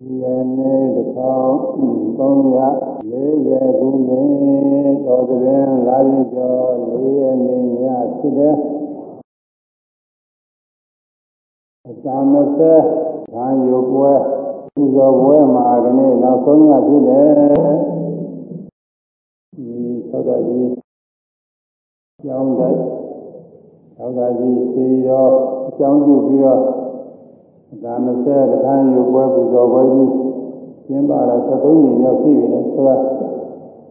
ဒီကနေ့1340ခုနှစ်တော်သဘင်လာရင်ကျော်၄ရက်နေ့ညဖြစ်တဲ့အစာမစဲခံယူပွဲပူဇော်ပွဲမှာဒီနေ့နောက်ဆုံးညဖြစ်တယ်ဒီသောတာကြီးကျောင်းတိုက်သောတာကြီးစီရောအကြောင်းပြုပြီးတော့ ဒါမစဲတခန်းယူပွဲပူဇော်ပွဲကြီးကျင်းပတာ73နှစ်ရောက်ရှိပြီလေဆိုတော့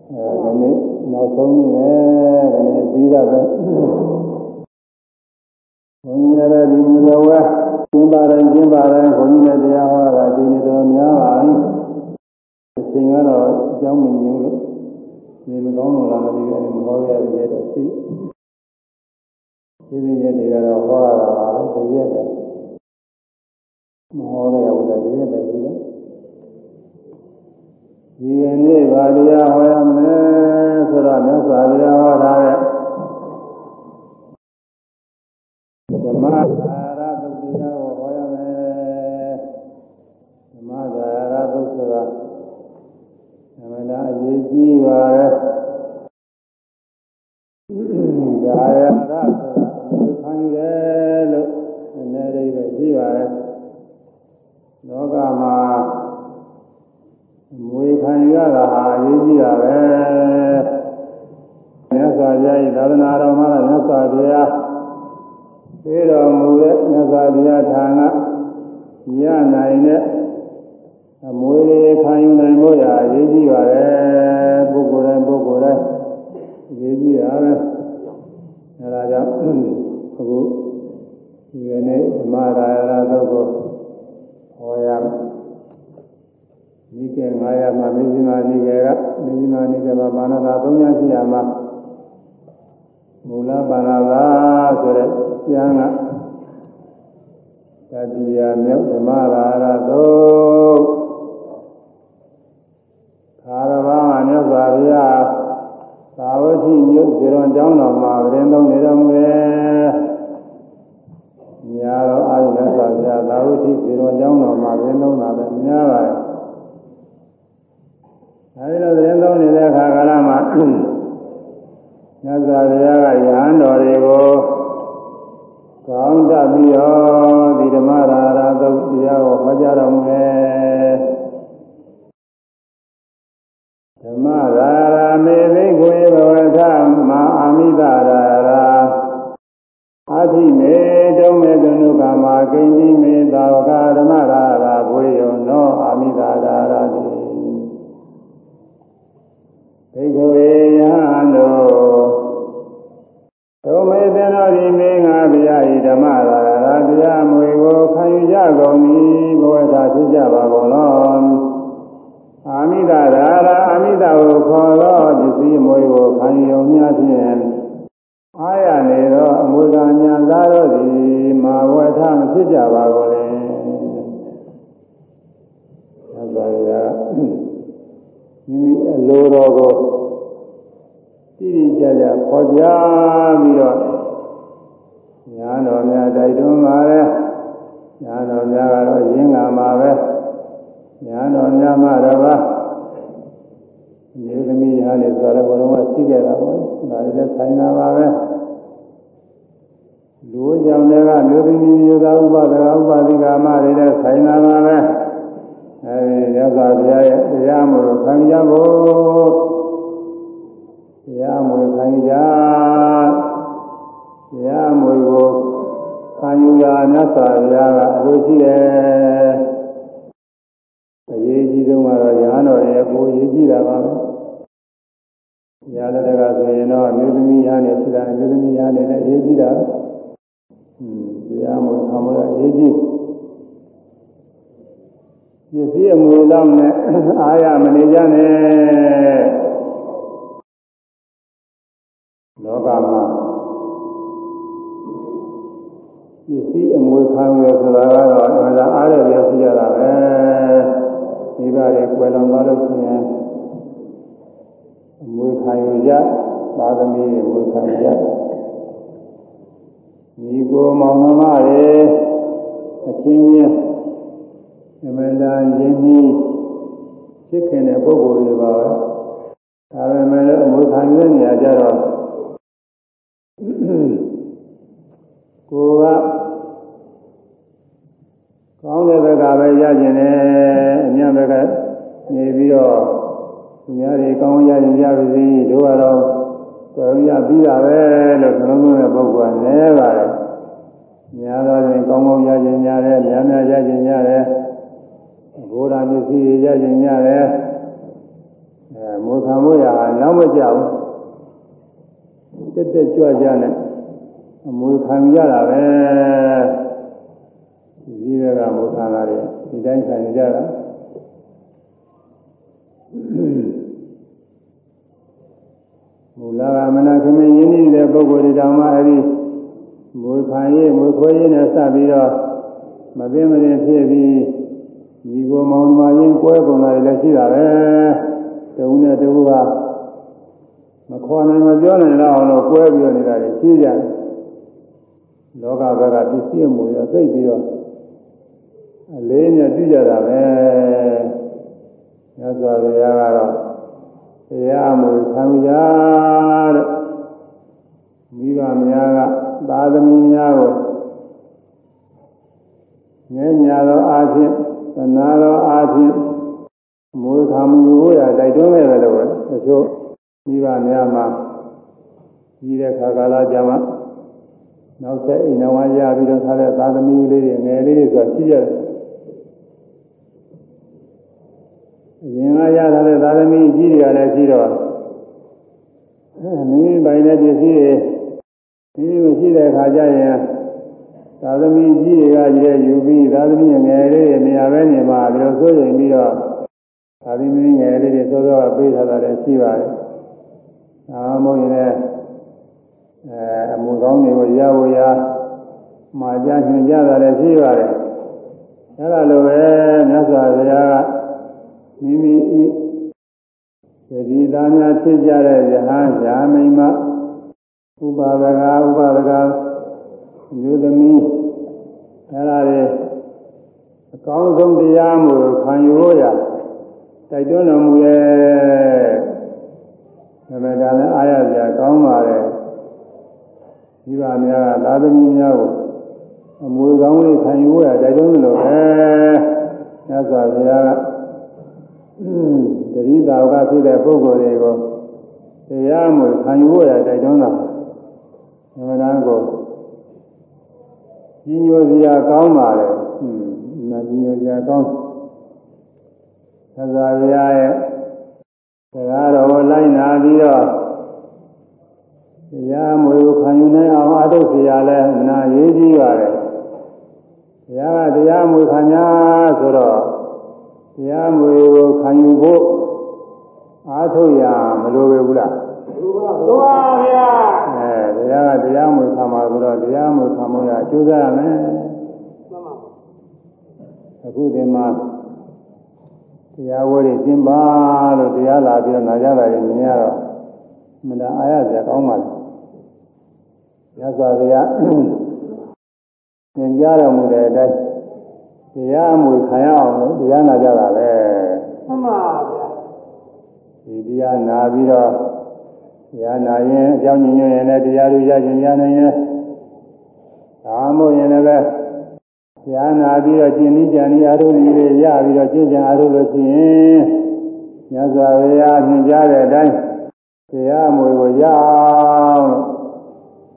အဲဒီနေ့နောက်ဆုံးနေ့ပဲဒီနေ့ပြီးတော့ပဲဘုန်းကြီးလည်းဒီမူတော်ဝဲကျင်းပါတယ်ကျင်းပါတယ်ဘုန်းကြီးလည်းတရားဟောတာဒီနေ့တော်များပါပြီအချိန်ကတော့အကြောင်းမညို့လို့နေမကောင်းလို့လားမသိဘူးအဲဒီမဟောရတဲ့တော့ရှိဒီနေ့ရက်တွေကတော့ဟောရတာပါပဲတကယ်ပဲ မဟောရရဘူးတကယ်ပဲဒီကဒီနေ့ဗာတရားဟောရမယ်ဆိုတော့မြတ်စွာဘုရားဟောတာတဲ့ သစ္စာရာမိမိအလိုတော်ကိုတိတိကျကျခေါ်ပြပြီးတော့ညာတော်များတိုက်တွန်းပါလေညာတော်များကတော့ရင်းလာမှာပဲညာတော်များမှတော့ပါမြေသမီးဟာလည်းဆိုတော့ဘုရားကရှိကြတာပေါ့ဒါလည်းဆိုင်တာပါပဲလူကြောင့်လည်းကလူသမီးမျိုးသားဥပဒကဥပဒိကာမတွေလည်းဆိုင်တာပါပဲ အဲဒီရသော်ဘုရားရဲ့တရားမှုကိုခံကြဖို့တရားမှုခံကြတရားမှုကိုခံယူရာမြတ်စွာဘုရားကအလိုရှိတယ်အရေးကြီးဆုံးကတော့ရဟန်းတော်ရဲ့ကိုအရေးကြီးတာပါပဲညာလက်တကဆိုရင်တော့မြို့သမီးရဟန်းနဲ့ရှိတာမြို့သမီးရဟန်းနဲ့လည်းအရေးကြီးတာอืมတရားမှုခံမှုအရေးကြီး ပစ္စည်းအမွေလောက်နဲ့အာရမနေကြနဲ့လောကမှာပစ္စည်းအမွေခံရဆိုတာကတော့အမှန်တရားအားရရရှိကြတာပဲဒီပါတွေကွယ်လွန်သွားလို့ရှိရင်အမွေခံရကြသာသမီတွေအမွေခံရကြညီကိုမောင်နှမတွေအချင်းချင်း အမှန်တန်ရင်းနှီးဖြစ်ခင်တဲ့ပုဂ္ဂိုလ်တွေပါပဲဒါပေမဲ့လည်းအမှုခံရတဲ့နေရာကျတော့ကိုယ်ကကောင်းတဲ့ဘက်ကပဲရကျင်တယ်အမြတ်ဘက်ကနေပြီးတော့သူများတွေကောင်းရရင်ရပါစေတို့ကတော့တော်ရပြီးတာပဲလို့နှလုံးသွင်းတဲ့ပုဂ္ဂိုလ်ကနည်းပါတယ်များတော့ရင်ကောင်းကောင်းရကျင်ရတယ်များများရကျင်ရတယ် ဘုရားမျက်စိရကျင်ရတယ်အဲမောခံမို့ရနောက်မကြောက်တက်တက်ကြွကြနဲ့အမွေခံရတာပဲဒီဘက်ကမောခံလာတယ်ဒီတိုင်းခံကြတာမူလကမနာခမင်းရင်းနေတဲ့ပုဂ္ဂိုလ်တွေတောင်မှအဲဒီမွေခံရေးမွေခွေးရေးနဲ့စပြီးတော့မသိမရင်ဖြစ်ပြီး ဒီကိုမောင်မရင်းကွဲပုံလာလည်းရှိတာပဲတဝုနဲ့တဝုကမခေါ်နိုင်မပြောနိုင်တော့အောင်လို့ကွဲပြီးတော့နေတာတွေရှိကြတယ်လောကဘက်ကပစ္စည်းမှုရသိပြီးတော့အလေးနဲ့ကြည့်ကြတာပဲညစွာဘုရားကတော့တရားမှုခံရတဲ့မိဘများကသာသမီများကိုငဲညာသောအားဖြင့် သနာသောအားဖြင့်မွေခံမှုရတိုက်တွန်းခဲ့တယ်လို့တချို့မိဘများမှာကြီးတဲ့ခါကာလကြာမှနောက်ဆက်အိမ်တော်ဝါရပြီးတော့ထားတဲ့သာသမီလေးတွေငယ်လေးတွေဆိုတာရှိရတယ်အရင်ကရထားတဲ့သာသမီကြီးတွေကလည်းရှိတော့မိမိပိုင်တဲ့ပစ္စည်းတွေမိမိမရှိတဲ့အခါကျရင် သာသမီကြီးတွေကကြီးတဲ့ယူပြီးသာသမီငယ်လေးတွေနေရာပဲနေမှာပြီးတော့ဆိုရင်ပြီးတော့သာသမီငယ်လေးတွေစောစောကပေးထားတာလည်းရှိပါတယ်။ဒါမှမဟုတ်ရင်လည်းအဲအမှုကောင်းတွေကိုရဖို့ရမှာကြညွှန်ကြတာလည်းရှိပါတယ်။အဲလိုပဲမြတ်စွာဘုရားကမိမိဤသတိသားများဖြစ်ကြတဲ့ယဟန်ယာမိမဥပါဒကဥပါဒက မျိုးသမီးအဲဒါတွေအကောင်းဆုံးတရားမှုခံယူရတိုက်တွန်းတော်မူရဲ့ဒါပေမဲ့လည်းအားရစရာကောင်းပါတယ်ဒီပါများကသာသမီများကိုအမွေကောင်းလေးခံယူရတိုက်တွန်းလို့ပဲညစွာဘုရားကတတိတာကဖြစ်တဲ့ပုဂ္ဂိုလ်တွေကိုတရားမှုခံယူရတိုက်တွန်းတာဓမ္မတန်ကို ကြီးညိုစရာကောင်းပါလေဟွန်းနာကြီးညိုစရာကောင်းသစ္စာရရဲ့တရားတော်လိုက်နာပြီးတော့တရားမွေကိုခံယူနိုင်အောင်အထုတ်စရာလဲနာရေးကြီးပါတယ်တရားကတရားမွေခံ냐ဆိုတော့တရားမွေကိုခံယူဖို့အားထုတ်ရမလိုပဲဘူးလား လိုပါဗျာအဲတရားကတရားမွေခံမှာဆိုတော့တရားမွေခံမှုရအကျိုးစားရမယ်မှန်ပါအခုဒီမှာတရားဝဲတွေကျင်းပါလို့တရားလာပြီးတော့နာကြတာရင်မြင်ရတော့မနာအားရစရာကောင်းပါလေ။ရသော်ဘုရားသင်ကြားတော်မူတဲ့အတိုင်းတရားအမှုခံရအောင်လို့တရားနာကြတာပဲ။မှန်ပါဗျာ။ဒီတရားနာပြီးတော့တ ရားနာရင်အကြောင်းညွှန်ရင်လည်းတရားလူရခြင်းရနိုင်ရင်ဒါမှမဟုတ်ရင်လည်းဉာဏ်နာပြီးတော့ကျင့်ပြီးကြံပြီးအာရုံကြီးတွေရပြီးတော့ကျင့်ကြံအာရုံလို့ရှိရင်ညဇာဝေယမြင်ကြတဲ့အတိုင်းတရားမွေကိုရအောင်လို့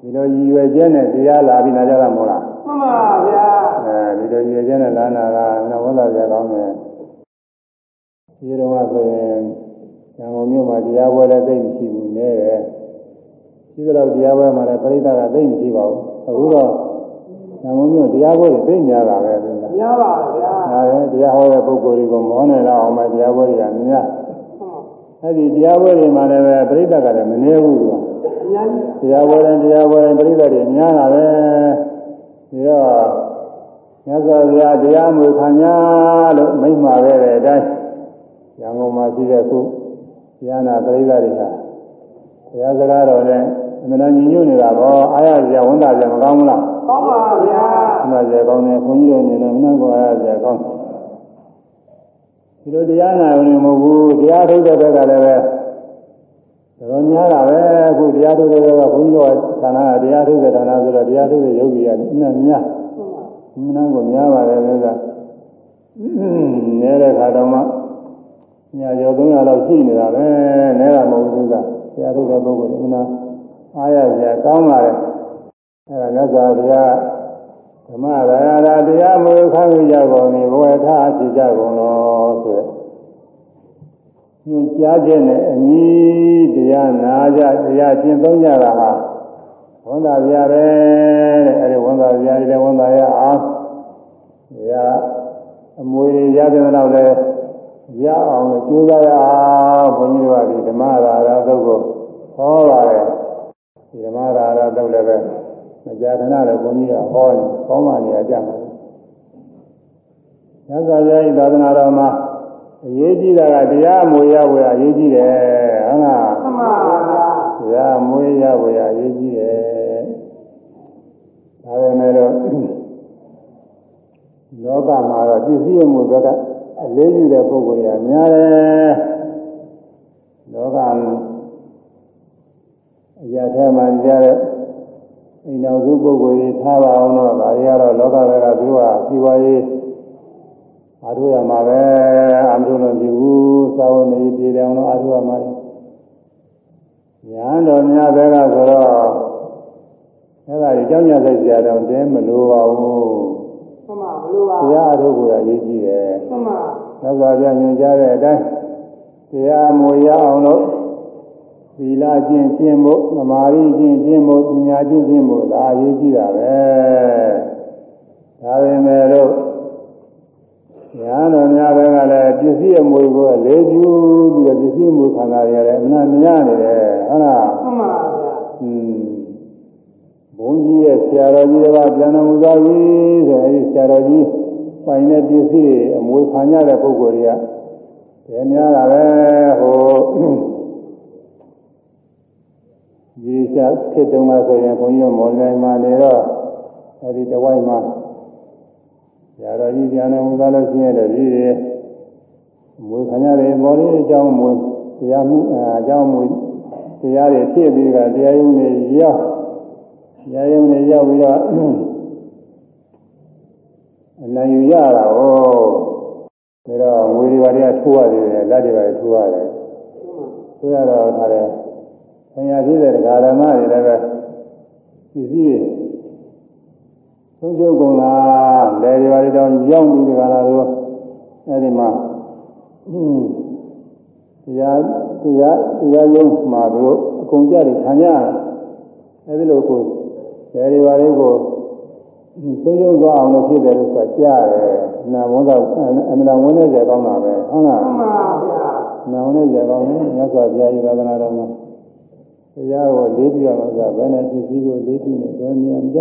ဒီလိုရည်ရွယ်ချက်နဲ့တရားလာပြီးနာကြတာမဟုတ်လားမှန်ပါဗျာအဲဒီလိုရည်ရွယ်ချက်နဲ့လာနာကနဝလာကြကောင်းတယ်ဒီတော့ဆိုရင် ဉာဏ်ကုန်မြို့မှာတရားပွဲလည်းသိမရှိဘူးနည်းတယ်ရှိတော့တရားပွဲမှာလည်းပရိသတ်ကသိမရှိပါဘူးအခုတော့။နာမမျိုးတရားပွဲတွေသိများတာပဲကွာ။များပါဗျာ။ဒါပဲတရားဟောတဲ့ပုဂ္ဂိုလ်တွေကိုမောနေတော့အောင်မတရားပွဲတွေကများ။အဲ့ဒီတရားပွဲတွေမှာလည်းပဲပြိဿကလည်းမနေဘူးကွာ။အများကြီး။တရားပွဲတိုင်းတရားပွဲတိုင်းပြိဿတွေများတာပဲ။ဒီတော့မြတ်စွာဘုရားတရားမှုခံ냐လို့မိန့်မှာခဲ့တဲ့အတိုင်းရန်ကုန်မှာရှိတဲ့ခု ဉာဏပရိသတ်တွေကဘုရားစကားတော်နဲ့အမှန်တန်ညီညွတ်နေတာပေါ့အားရကြဝန်တာကြမကောင်းဘူးလားကောင်းပါဗျာမှန်ပါကြကောင်းတယ်ခွန်ကြီးတို့အနေနဲ့မနှံ့ကိုအားရကြကောင်းဒီလိုတရားနာရင်မဟုတ်ဘူးတရားထုတ်တဲ့ဘက်ကလည်းပဲတော်များတာပဲအခုတရားထုတ်တဲ့ဘက်ကဘုန်းကြီးတို့ဌာနကတရားထုတ်တဲ့ဌာနဆိုတော့တရားထုတ်တဲ့ယောဂီကအနည်းများမနာကိုများပါတယ်လို့ကနေတဲ့ခါတော့မှ ညာကျော်300လောက်ရှိနေတာပဲနဲတာမဟုတ်ဘူးကတရားထုတ်တဲ့ပုဂ္ဂိုလ်ကမနာအားရစရာကောင်းပါလေအဲဒါမြတ်စွာဘုရားဓမ္မရာရာတရားမူခံရကြကုန်နေဘဝထားဖြစ်ကြကုန်လို့ဆိုရညွှန်ကြားခြင်းနဲ့အညီတရားနာကြတရားကျင့်သုံးကြတာဟာဝန်သာပြရတယ်တဲ့အဲဒီဝန်သာပြရတယ်ဝန်သာရအောင်တရားအမွေတွေရတဲ့တော့လဲ ရအောင်လို့ကြိုးစားရအောင်ဘုန်းကြီးတို့ကဒီဓမ္မရာရာသုတ်ကိုဟောပါတယ်ဒီဓမ္မရာရာသုတ်လည်းပဲမကြာခဏလည်းဘုန်းကြီးကဟောနေကောင်းမှနေရကြမှာညဇာပြဤသာသနာတော်မှာအရေးကြီးတာကတရားမွေရဝယ်အရေးကြီးတယ်ဟုတ်လားမှန်ပါဗျာတရားမွေရဝယ်အရေးကြီးတယ်ဒါပေမဲ့တော့လောကမှာတော့ပစ္စည်းမှုဘက်က အလေးယူတဲ့ပုဂ္ဂိုလ်တွေကများတယ်လောကအရာထဲမှာကြားတဲ့အိမ်တော်စုပုဂ္ဂိုလ်ကြီးထားပါအောင်တော့ဒါတွေကတော့လောကဘက်ကသူကစီဝါရေးအားထုတ်ရမှာပဲအမှန်လို့ကြည့်ဘူးသာဝနေပြည်တယ်အောင်လို့အားထုတ်ရမှာညာတော်များဘက်ကဆိုတော့အဲ့ဒါကြီးကြောင်းကြစိတ်ကြတော့တဲမလိုပါဘူးမှန်ပါမလိုပါဘူး တရားထုတ်ကိုရရေးကြည့်တယ်မှန်ပါသက်သာပြညွှန်ကြားတဲ့အတိုင်းတရားမူရအောင်လို့သီလကျင့်ကျင့်ဖို့သမာဓိကျင့်ကျင့်ဖို့ပညာကျင့်ကျင့်ဖို့ဒါအရေးကြီးတာပဲဒါပေမဲ့လို့ညာတော်များဘက်ကလည်းပစ္စည်းအမွေကိုအလေးကျူးပြီးတော့ပစ္စည်းအမွေခံတာရတယ်အမှန်များနေတယ်ဟုတ်လားမှန်ပါဗျာอืมဘု န်းကြီးရဲ့ဆရာတော်ကြီးကပြန်တော်မူသွားပြီဆိုအဲဒီဆရာတော်ကြီးပိုင်တဲ့ပစ္စည်းအမွေခံရတဲ့ပုဂ္ဂိုလ်တွေကတယ်များတာပဲဟိုဒီစားဖြစ်တုန်းကဆိုရင်ဘုန်းကြီးမော်လမြိုင်မှာနေတော့အဲဒီတဝိုက်မှာဆရာတော်ကြီးပြန်တော်မူသွားလို့ရှိရင်တည်းဒီမွေခံရတယ်မော်လေးအကြောင်းမွေတရားမှုအကြောင်းမွေတရားတွေဖြစ်ပြီးကတရားရုံးတွေရောက် တရားရုံးတွေရောက်ပြီးတော့အနိုင်ယူရတာဟောဒါတော့ငွေတွေပါတွေကထိုးရတယ်လက်တွေပါတွေထိုးရတယ်ထိုးရတော့ခါတယ်ဆရာကြီးတဲ့ဒကာဓမ္မတွေလည်းပဲပစ္စည်းသုံးချုပ်ကုန်လားလေဒီပါတွေတော့ရောက်ပြီးဒကာလာတို့အဲဒီမှာတရားတရားတရားရုံးမှာတို့အကုန်ကြတယ်ခံရအဲဒီလိုကို လေဒီပါတွေကိုသုံးချုပ်သွားအောင်လို့ဖြစ်တယ်လို့ဆိုကြားတယ်နာဝန်သာအမှန်ဝန်နဲ့ကြကောင်းတာပဲဟုတ်လားမှန်ပါဗျာနာဝန်နဲ့ကြကောင်းတယ်မြတ်စွာဘုရားဤသာသနာတော်မှာတရားကိုလေးပြရမှာကဘယ်နဲ့ပစ္စည်းကိုလေးပြနေတော့နေရာမကြ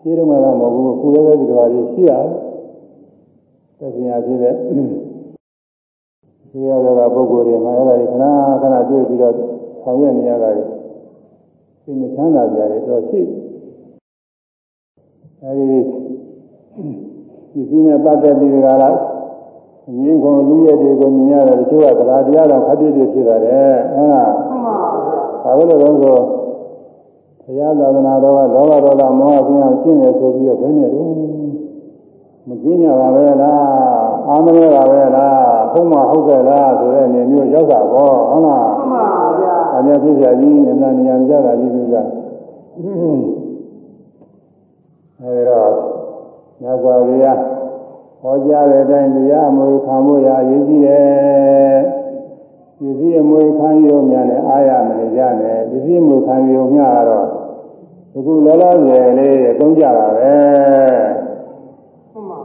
ရှိတော့မှတော့မဟုတ်ဘူးခုလည်းပဲဒီလိုပါလေးရှိရတယ်သက်ရှင်ရဖြစ်တဲ့ဆွေရတဲ့ပုဂ္ဂိုလ်တွေမှာအဲ့ဒါတွေခဏခဏတွေ့ပြီးတော့ဆောင်ရွက်နေရတာတွေသိနေချမ်းသာကြတယ်တော့ရှိ အဲဒီပစ္စည်းနဲ့ပတ်သက်ပြီးကြလားအငင်းကုန်လူရဲ့တွေကိုမြင်ရတယ်တချို့ကသလားတရားတော်ခက်ပြည့်ပြည့်ဖြစ်ရတယ်ဟုတ်လားမှန်ပါဘာလို့လဲဆိုဘုရားသာသနာတော်ကလောဘဒေါသမောဟကျင်းအောင်ကျင့်တယ်ဆိုပြီးတော့ဘယ်နဲ့တော့မကျင်းကြပါပဲလားအာမရဲပါပဲလားဘုံမဟုတ်ကြလားဆိုတဲ့အနေမျိုးရောက်တာပေါ့ဟုတ်လားမှန်ပါဗျာအမြဲဖြစ်ကြကြီးအမှန်ဉာဏ်ကြတာကြီးသူက အဲဒါညဇောရိယဟောကြားတဲ့အတိုင်းတရားအမွေခံဖို့ရအရေးကြီးတယ်ပစ္စည်းအမွေခံရုံများနဲ့အားရမနေကြနဲ့ပစ္စည်းအမွေခံရုံများတော့ဒီခုလောလောဆယ်လေးသုံးကြတာပဲမှန်ပါ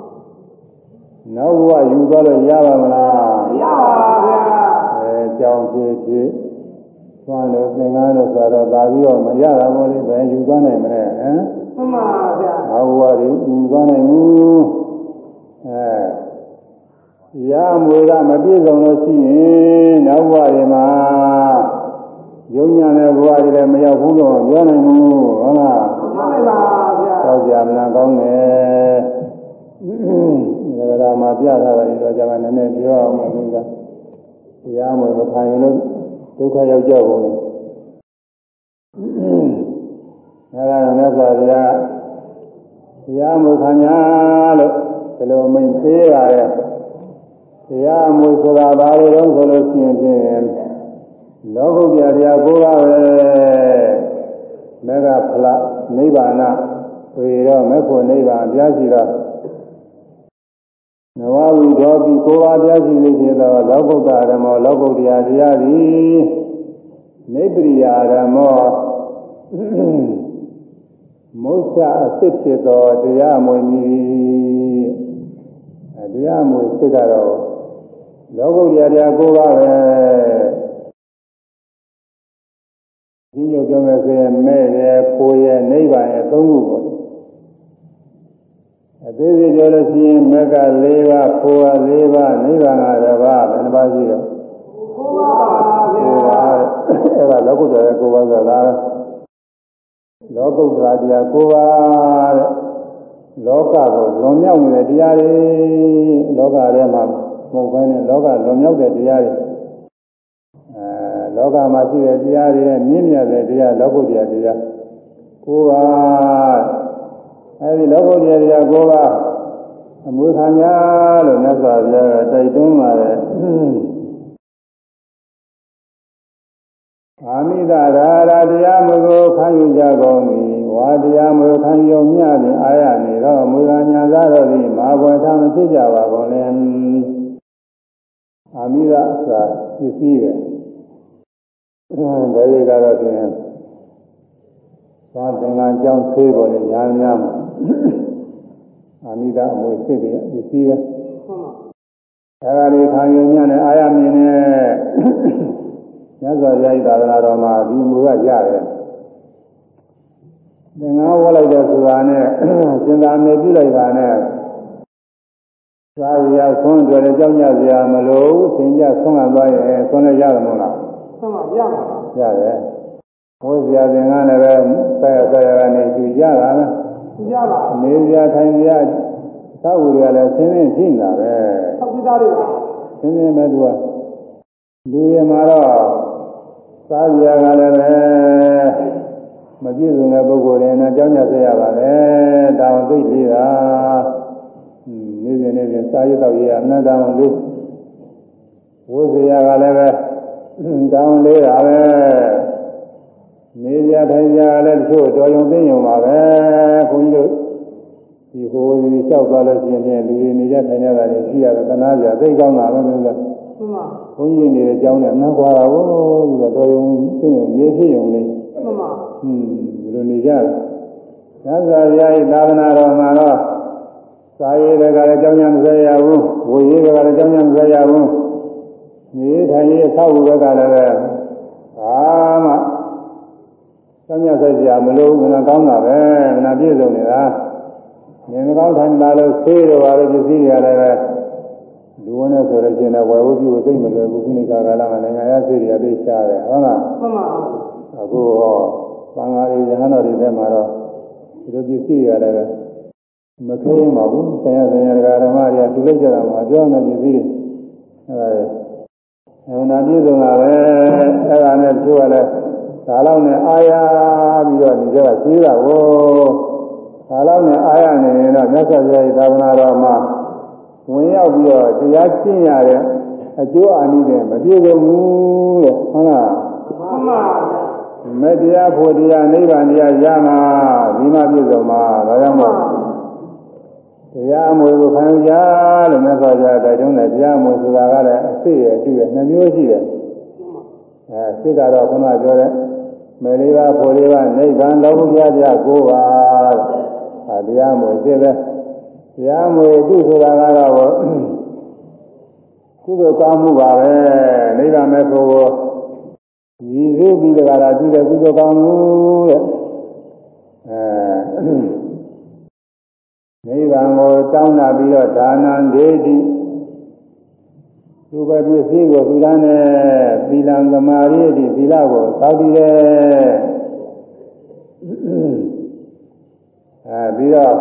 နောက်ဘဝယူသွားလို့ရပါမလားမရပါဘူးဗျာအဲကြောင်းဖြစ်ဖြစ်သွမ်းလို့သင်္ကန်းလို့ဆိုတော့သာပြီးတော့မရတာမို့လေပဲယူသွားနိုင်မလဲဟမ် မှန်ပါဗျာနောက်ဘဝယူသွားနိုင်ဘူးအဲရမွေကမပြည့်စုံလို့ရှိရင်နောက်ဘဝတွေမှာယုံညာတဲ့ဘဝတွေလည်းမရောက်ဘူးလို့ပြောနိုင်ဘူးဟုတ်လားမှန်ပါဗျာကြောက်ကြမလားကောင်းတယ်ဒါကဒါမှာပြထားတာဒီတော့ကျွန်တော်နည်းနည်းပြောအောင်ပါဘုရားတရားမမခံရင်လို့ဒုက္ခရောက်ကြကုန်တယ် အဲဒါကမြတ်စွာဘုရားတရားမခံညာလို့ဒီလိုမိန်သေးရတယ်တရားမူဆိုတာဘာလို့လဲဆိုလို့ရှိရင်ဖြင့်လောကုတ္တရာတရားကိုးပါပဲမေဃဖလားနိဗ္ဗာန်ဝေရောမေဖို့နိဗ္ဗာန်ပြားစီတော့နဝဝိသောပိကိုးပါးပြားစီလို့ဖြစ်သောလောကုတ္တဓမ္မောလောကုတ္တရာတရားသည်နိဗ္ဗရိယာဓမ္မောမုစ္ဆအစ်စ်ဖြစ်သောတရားမွေမည်တရားမွေစစ်ကတော့လောကုတ္တရာတရားကိုးပါးပဲဒီလိုပြောမယ်ဆိုရင်မဲ့ရဖိုးရနိဗ္ဗာန်ရဲ့သုံးခုပေါ့အသေးစိတ်ပြောလို့ရှိရင်မက်က၄ပါးဖိုးရ၄ပါးနိဗ္ဗာန်ကတစ်ပါးဘယ်နှပါးရှိတော့ကိုပါဗျာကိုပါအဲ့ဒါလောကုတ္တရာကိုပါဆိုတာ လောကုတ္တရာတရားကိုပါတဲ့လောကကိုလွန်မြောက်နေတဲ့တရားတွေလောကထဲမှာမဟုတ်ဘဲနဲ့လောကလွန်မြောက်တဲ့တရားတွေအဲလောကမှာရှိတဲ့တရားတွေနဲ့မြင့်မြတ်တဲ့တရားလောကုတ္တရာတရားကိုပါအဲဒီလောကုတ္တရာတရားကိုပါအမွေခံရလို့မြတ်စွာဘုရားကတိုက်တွန်းပါတယ်အာမိဒရာရာတရားမကို ခံယူကြကုန်သည်ဝါတရားမကိုခံယူမြဖြင့်အာရနေတော့မူကညာသာတော်သည်မာဘွယ်ထားမဖြစ်ကြပါကုန်လေအာမိဒဆိုတာပစ္စည်းပဲဒါရီကတော့ဖြင့်သွားသင်္ကန်းကြောင်းသေးပေါ်လေညာများမှာအာမိဒအမွေစစ်တွေပစ္စည်းပဲဟုတ်ပါအဲဒါလေးခံယူမြနဲ့အာရမြင်နဲ့မြတ်စွာဘုရားသာသနာတော်မှာဒီမူကရတယ် သင်္ဃာဝတ်လိုက်တဲ့ဆိုတာနဲ့ရှင်သာမေပြုလိုက်တာနဲ့သာရဆွမ်းတယ်ကြောင်းကြစရာမလိုဘူးသင်ကြဆွမ်းခံသွားရင်ဆွမ်းလည်းရတယ်မဟုတ်လားဟုတ်ပါရပါရတယ်ဘုရားသင်္ဃာလည်းပဲဆက်ရဆက်ရကနေကြည့်ရတာလားရပါနေစရာထိုင်စရာသာဝရလည်းဆင်းရဲရှိနေတာပဲသောက်ပြီးသားတွေပါဆင်းရဲမဲ့သူကလူရမှာတော့စားစရာကလည်းပဲ မပြည့်စုံတဲ့ပုဂ္ဂိုလ်တွေနဲ့ကြောင်းကြဆက်ရပါလေတောင်သိလေးတာနေစဉ်နေစဉ်စားရတော့ရအနန္တအောင်လေးဝိဇ္ဇာကလည်းပဲတောင်းလေးတာပဲနေကြထိုင်ကြလည်းတချို့တော်ရုံသိရုံပါပဲခွန်ကြီးတို့ဒီဟိုဒီလျှောက်သွားလို့ရှိရင်လူတွေနေကြထိုင်ကြတာတွေရှိရတယ်သနာပြသိကောင်းတာပဲလို့ကဟုတ်ပါဘုန်းကြီးနေတဲ့အကြောင်းနဲ့နှမ်းခွာတာကိုဒီကတော်ရုံသိရုံနေဖြစ်ရုံလေးဟုတ်ပါ ဟွန်းဒီလိုနေကြတယ်။သစ္စာပြားဤသာသနာတော်မှာတော့စာရေးတွေကလည်းကြောင်းကြမစရဘူး။ဝေရေးတွေကလည်းကြောင်းကြမစရဘူး။နေထိုင်ရေးအဆောက်အဦတွေကလည်းပဲဘာမှကြောင်းကြဆက်ကြမလို့မနာကောင်းတာပဲမနာပြည့်စုံနေတာ။နေမကောင်းထိုင်လာလို့ဆေးတော်ပါလို့ပစ္စည်းတွေကလည်းပဲလူဝင်နေဆိုလို့ရှိရင်တော့ဝယ်ဖို့ပြုဖို့သိမလွယ်ဘူးခုနိကာကာလမှာနိုင်ငံရဆေးတွေကသိရှားတယ်ဟုတ်လားဟုတ်ပါအခုဟော သံဃာတွေရဟန်းတော်တွေထဲမှာတော့ဒီလိုပစ္စည်းရတယ်ပဲမခဲရင်ပါဘူးဆရာဆရာဒကာဓမ္မတွေကသူလိုက်ကြတာမှာပြောနေပစ္စည်းတွေအဲဒါအမှန်တရားပြည့်စုံတာပဲအဲဒါနဲ့သူကလည်းဒါလောက်နဲ့အာရပြီးတော့ဒီကရှိတာကိုဒါလောက်နဲ့အာရနေရင်တော့မြတ်စွာဘုရားသာသနာတော်မှာဝင်ရောက်ပြီးတော့တရားရှင်းရတဲ့အကျိုးအာနိသင်မပြည့်စုံဘူးတဲ့ဟုတ်လားဟုတ်ပါ မတရားဖို့တရားနိဗ္ဗာန်တရားရမှာဒီမှာပြည့်စုံမှာဒါကြောင့်မို့တရားမွေကိုခံရလို့မြတ်စွာဘုရားတိုက်တွန်းတယ်တရားမွေဆိုတာကလည်းအစစ်ရဲ့အတူရဲ့နှမျိုးရှိတယ်အဲစစ်ကတော့ခုနပြောတဲ့မေလေးပါဖို့လေးပါနိဗ္ဗာန်လောကုတ္တရာတရားကိုပါအဲတရားမွေစစ်ပဲတရားမွေအတူဆိုတာကတော့ကုသိုလ်ကောင်းမှုပါပဲနိဗ္ဗာန်မဲ့ဖို့ ကိုရည်စည်းပြီးတကလားပြုတဲ့ကုသိုလ်ကောင်းမှုတဲ့အဲနိဗ္ဗာန်ကိုတောင်းတာပြီးတော့ဒါနံဒေတိသူပဲပစ္စည်းကိုသီလနဲ့သီလံသမာဓိတိသီလကိုသောက်တည်တယ်အဲပြီးတော့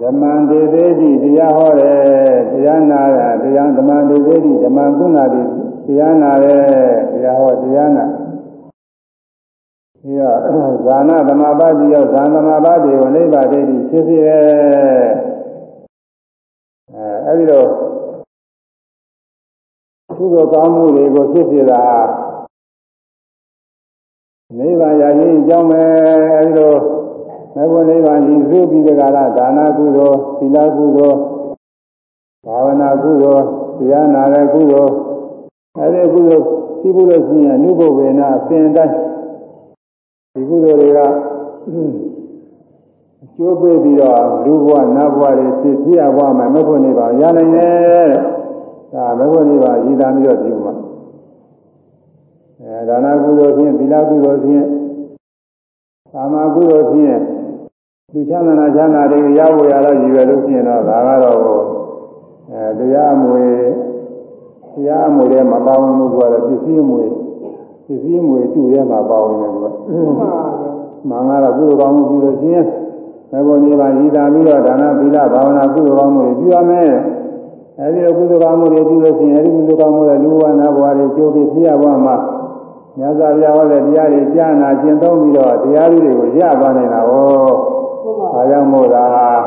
ဓမ္မံဒေသေးတိတရားဟောတယ်တရားနာတာတရားဓမ္မံဒေသေးတိဓမ္မံကုဏတိ တရားနာတယ်တရားဟောတရားနာပြီးတော့ဇာနာသမာပါတိရောဇာသမာပါတိကိုနိဗ္ဗာန်ဒိဋ္ဌိဖြစ်စေတယ်အဲအဲဒီတော့ကုသိုလ်ကောင်းမှုတွေကိုဖြစ်စေတာနိဗ္ဗာန်ရခြင်းအကြောင်းပဲအဲဒီလိုမဘုနိဗ္ဗာန်ကြီးစုပြီးတဲ့ကာလဒါနကုသိုလ်သီလကုသိုလ်ဘာဝနာကုသိုလ်တရားနာတဲ့ကုသိုလ် အဲဒီကုသိုလ်သိဖို့လို့ရှိရင်အနုဘဝေနအစဉ်တိုင်းဒီကုသိုလ်တွေကအကျိုးပေးပြီးတော့လူဘဝနတ်ဘဝတွေဖြစ်ဖြစ်ရဘဝမှာမဘုနိဗ္ဗာန်ရနိုင်တယ်ဒါမဘုနိဗ္ဗာန်ရည်သားပြီးတော့ဒီမှာအဲဒါနကုသိုလ်ဖြင့်သီလကုသိုလ်ဖြင့်သာမကုသိုလ်ဖြင့်လူချမ်းသာချမ်းသာတွေရဖို့ရတော့ရည်ရွယ်လို့ရှိရင်တော့ဒါကတော့အဲတရားအမွေ တရားအမွေတွေမပေါင်းဘူးဆိုတော့ပစ္စည်းအမွေပစ္စည်းအမွေတူရဲမှာပေါင်းနေတယ်ကွာမှန်ကတော့ကုသိုလ်ကောင်းမှုပြုလို့ရှိရင်မေဖို့နေပါရည်သာပြီးတော့ဒါနသီလဘာဝနာကုသိုလ်ကောင်းမှုတွေပြုရမယ်အဲဒီလိုကုသိုလ်ကောင်းမှုတွေပြုလို့ရှိရင်အဲဒီကုသိုလ်ကောင်းမှုတွေလူဝနာဘဝတွေကျိုးပြီးဖြစ်ရဘဝမှာမြတ်စွာဘုရားဟောတဲ့တရားတွေကြားနာကျင့်သုံးပြီးတော့တရားတွေကိုရပါနေတာဟော။ဒါကြောင့်မို့လား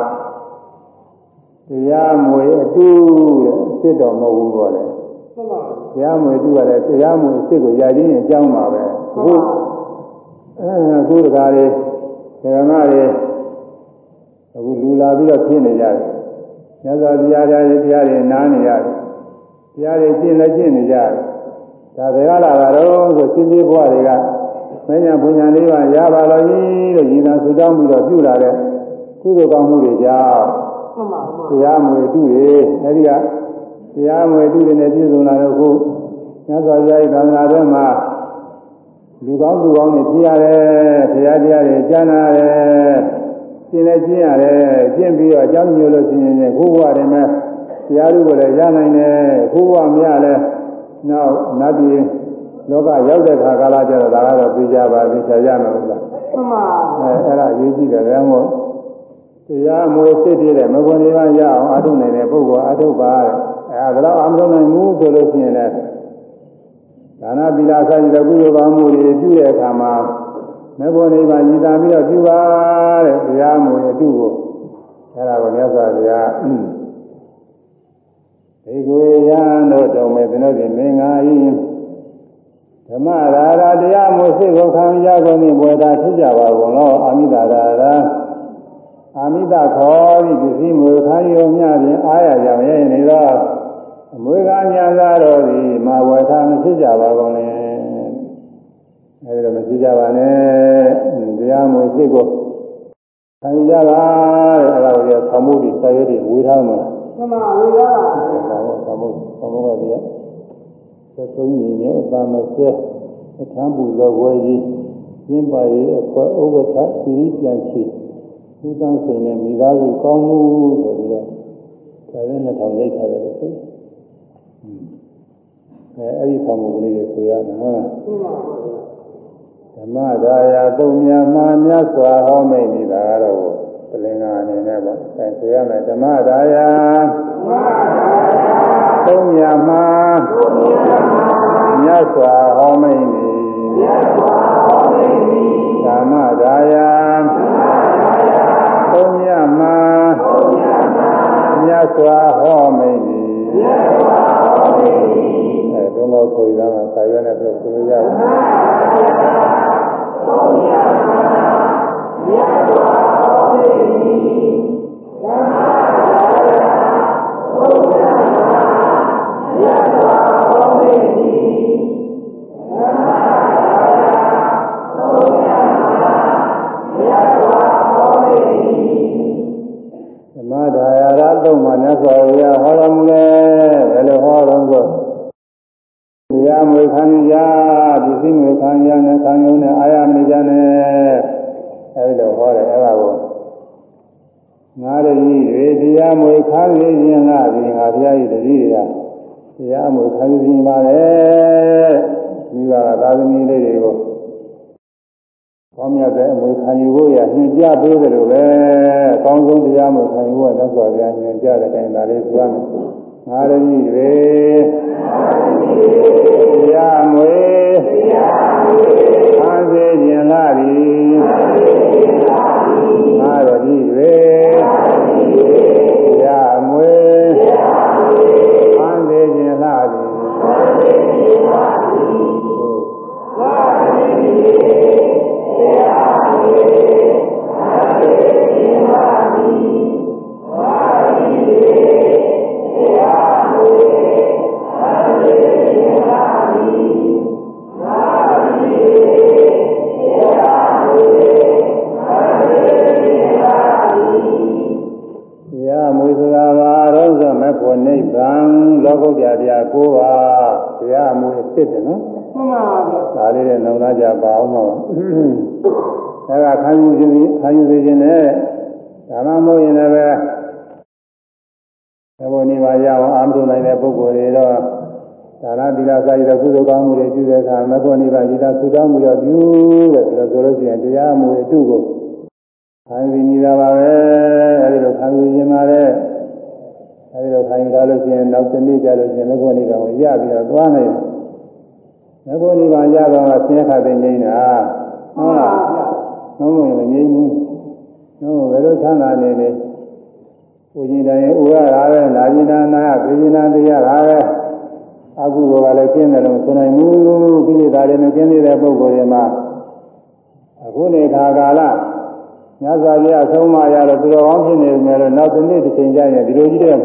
တရားမွေအတူတဲ့အစ်စ်တော်မဟုတ်ဘူးပေါ့လေ။ တရားမွေတူရတယ်တရားမွေအစ်စ်ကိုရခြင်းအကြောင်းပါပဲ။အခုအဲအခုတကားလေးဓမ္မတွေအခုလူလာပြီးတော့ဖြစ်နေကြတယ်။မြတ်စွာဘုရားတရားတွေတရားတွေနားနေရတယ်။တရားတွေကျင့်လည်းကျင့်နေကြတယ်။ဒါဘယ်ကလာတာတော့ဆိုစိစိဘဝတွေကမညာဘုညာလေးပါရပါလို့ကြီးလို့ရည်သာဆူတောင်းပြီးတော့ပြုလာတဲ့ကုသိုလ်ကောင်းမှုတွေကြောင့်တရားမွေတုတွေအဲဒီက တရားမွေတုတွေနဲ့ပြည့်စုံလာတော့ခုညဇောရိုက်သံဃာတွေမှာလူကောင်းလူကောင်းတွေဖြစ်ရတယ်ဘုရားတရားတွေကြားနာရတယ်ရှင်းလည်းရှင်းရတယ်ရှင်းပြီးတော့အကြောင်းမျိုးလို့ရှင်းရင်ခုဘဝတွေမှာတရားလူကိုလည်းရနိုင်တယ်ခုဘဝမရလဲနောက်နတ်ပြည်လောကရောက်တဲ့ခါကာလကျတော့ဒါကတော့သိကြပါသိချာရမယ်ဟုတ်လားမှန်ပါအဲအဲ့ဒါအရေးကြီးတယ်ဗျာမို့တရားမွေစစ်ပြည့်တဲ့မဘုံလေးပါးရအောင်အထုနိုင်တဲ့ပုဂ္ဂိုလ်အထုပါတဲ့ အဲဒါတော့အမှန်တော့နိုင်မှုဆိုလို့ရှိရင်လည်းဒါနပီလာဆိုင်တဲ့ကုသိုလ်ကောင်းမှုတွေပြုတဲ့အခါမှာမဘုံလေးပါးရည်သာပြီးတော့ပြုပါတဲ့တရားမွေအတုကိုအဲ့ဒါကိုမြတ်စွာဘုရားဒီကိုရန်တို့တုံမဲ့သင်တို့ဒီမင်္ဂလာဤဓမ္မရာရာတရားမို့စိတ်ကိုခံကြကုန်ပြီဘွယ်သာဖြစ်ကြပါကုန်လောအာမိတာရာရာအာမိတခေါ်ပြီးပစ္စည်းမွေခံရုံမျှဖြင့်အားရကြရဲ့နေတော့ အမွေကညာသာတော်သည်မာဝေထာမဖြစ်ကြပါကုန်လေအဲဒီတော့မဖြစ်ကြပါနဲ့တရားမွေစိတ်ကိုခံကြပါတဲ့အဲဒါကိုသမှုတိစာရွက်တွေဝေထားမှာမှန်ပါဝေထားပါသမှုသမှုကတည်းကသက်ဆုံးညီညွတ်သာမစဲအထမ်းပူလောဝဲကြီးကျင်းပါရေးအခွဲဥပ္ပထသီရိပြန်ချီဥသန်းစိန်နဲ့မိသားစုကောင်းမှုဆိုပြီးတော့ဒါလည်းနှစ်ထောင်ရိုက်ထားတယ်လို့ဆို အဲအဲ့ဒီဆောင်မှုကလေးတွေဆိုရမယ်ဟုတ်လားဓမ္မဒါယာသုံးမြတ်မှာမြတ်စွာဟောမိတ်နေတာကတော့ပလင်္ကာအနေနဲ့ပေါ့အဲဆိုရမယ်ဓမ္မဒါယာဓမ္မဒါယာသုံးမြမှာမြတ်စွာဟောမိန်သည်ဓမ္မဒါယသုံးမြမှာမြတ်စွာဟောမိန်သည်အဲဘုံတော်ဆိုရမှာဆာရွက်နဲ့ပြော ဆိုရအောင်သုံးမြမှာမြတ်စွာဟောမိန်သည်ဓမ္မဒါယသုံးမြမဒါယရသုံးမှာမြတ်စွာဘုရားဟောတော်မူလဲဘယ်လိုဟောတော်ဆို တရားမွေခံရပစ္စည်းမွေခံရနဲ့ခံရုံနဲ့အာရမေကြနဲ့အဲဒီလိုဟောတယ်အဲ့ဒါကိုငါတည်းတွေတရားမွေခံရခြင်းကဒီငါဘုရားရဲ့တတိတွေကတရားမွေခံရခြင်းပါလေဒီကသာသမီလေးတွေကိုကောင်းမြတ်တဲ့အမွေခံယူဖို့ရညွှန်ကြားပေးတယ်လို့ပဲအကောင်းဆုံးတရားမှခံယူဖို့လက်စွာဘုရားညွှန်ကြားတဲ့တိုင်သာလေးပြောမယ်ငါရမီတွေ ကုသိုလ်ကောင်းမှုတွေပြုတဲ့အခါမဂ္ဂနိဗ္ဗာန်ရည်သာသုတောင်းမှုရောပြုတဲ့ဒါဆိုလို့ရှိရင်တရားမှုအတုကိုခံယူနေတာပါပဲအဲဒီလိုခံယူခြင်းပါလေအဲဒီလိုခံယူထားလို့ရှိရင်နောက်တစ်နေ့ကျလို့ရှိရင်မဂ္ဂနိဗ္ဗာန်ကိုရပြီးတော့သွားနိုင်တယ်မဂ္ဂနိဗ္ဗာန်ရတော့ဆင်းရဲခတ်တဲ့ငြိမ်းတာမှန်ပါဗျာနှုံးဝင်မငြိမ်းဘူးနှုံးဘယ်လိုချမ်းသာနေလဲဥရှင်တိုင်းဥရတာပဲနာကျင်နာနာပြေကျင်နာတရားတာပဲ အကုသိုလ်ကလည်းကျင်းတယ်လို့ဆိုနိုင်ဘူးကိလေသာတွေနဲ့ကျင်းနေတဲ့ပုဂ္ဂိုလ်တွေမှာအခုနေခါကာလညဇာပြအဆုံးမရတော့သူတော်ကောင်းဖြစ်နေမယ်လို့နောက်တစ်နေ့တစ်ချိန်ကျရင်ဒီလိုကြီးတဲ့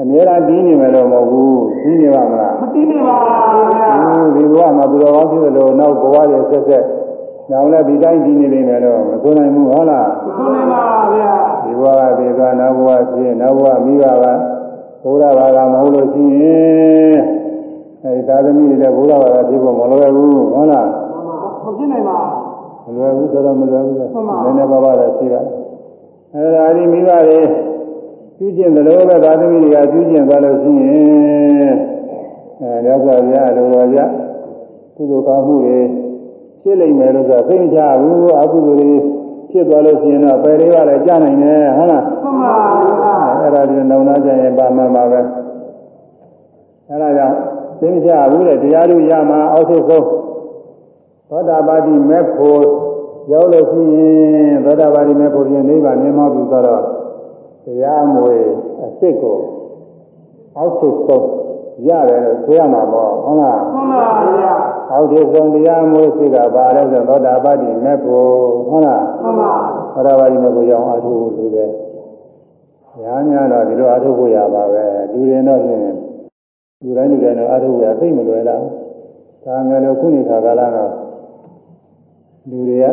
အများအားပြီးနေမယ်လို့မဟုတ်ဘူးပြီးနေပါမလားမသိနေပါဗျာဒီဘဝမှာသူတော်ကောင်းဖြစ်လို့နောက်ဘဝတွေဆက်ဆက်နောင်လည်းဒီတိုင်းဒီနေနေမယ်တော့မဆိုနိုင်ဘူးဟုတ်လားမဆုံးနေပါဗျာဒီဘဝကဒီသွားနောက်ဘဝဖြစ်နောက်ဘဝမိဘကဘုရားဘာသာမဟုတ်လို့ရှိရင် အဲဒီသာသမီတွေလည်းဘုရားဘာသာဖြစ်ဖို့မလွယ်ဘူးဟုတ်လားမဖြစ်နိုင်ပါမလွယ်ဘူးဆိုတော့မလွယ်ဘူးလေမှန်ပါနည်းနည်းပါးပါးလည်းရှိတာအဲဒါဒီမိဘတွေပြုကျင့်သလိုပဲသာသမီတွေကပြုကျင့်သွားလို့ရှိရင်အဲရသော်ပြအလိုတော်ကြကုသိုလ်ကောင်းမှုတွေဖြစ်လိမ့်မယ်လို့ဆိုသိမချဘူးအကုသိုလ်တွေဖြစ်သွားလို့ရှိရင်တော့ပယ်လေးပါလည်းကြားနိုင်တယ်ဟုတ်လားမှန်ပါဗျာအဲ့ဒါဒီနောင်နာကြရင်ပါမှန်ပါပဲအဲ့ဒါကြောင့် သိမချဘူးတဲ့တရားတို့ရမှာအောက်ဆုံးဆုံးသောတာပတိမေဖို့ရောက်လို့ရှိရင်သောတာပတိမေဖို့ပြင်နိဗ္ဗာန်မြင်မောပြီဆိုတော့တရားမွေအစ်စ်ကိုအောက်ဆုံးဆုံးရတယ်လို့ဆိုရမှာပေါ့ဟုတ်လားမှန်ပါဗျာအောက်ဆုံးတရားမွေစိတ်ကပါလဲဆိုသောတာပတိမေဖို့ဟုတ်လားမှန်ပါသောတာပတိမေဖို့ရောက်အားထုတ်လို့လေညာညာတော့ဒီလိုအားထုတ်ဖို့ရပါပဲလူတွေတော့ဖြင့် လူတိုင်းလူတိုင်းတော့အားထုတ်ရသိမလွယ်လားဒါငယ်လို့ခုနေခါကာလတော့လူတွေက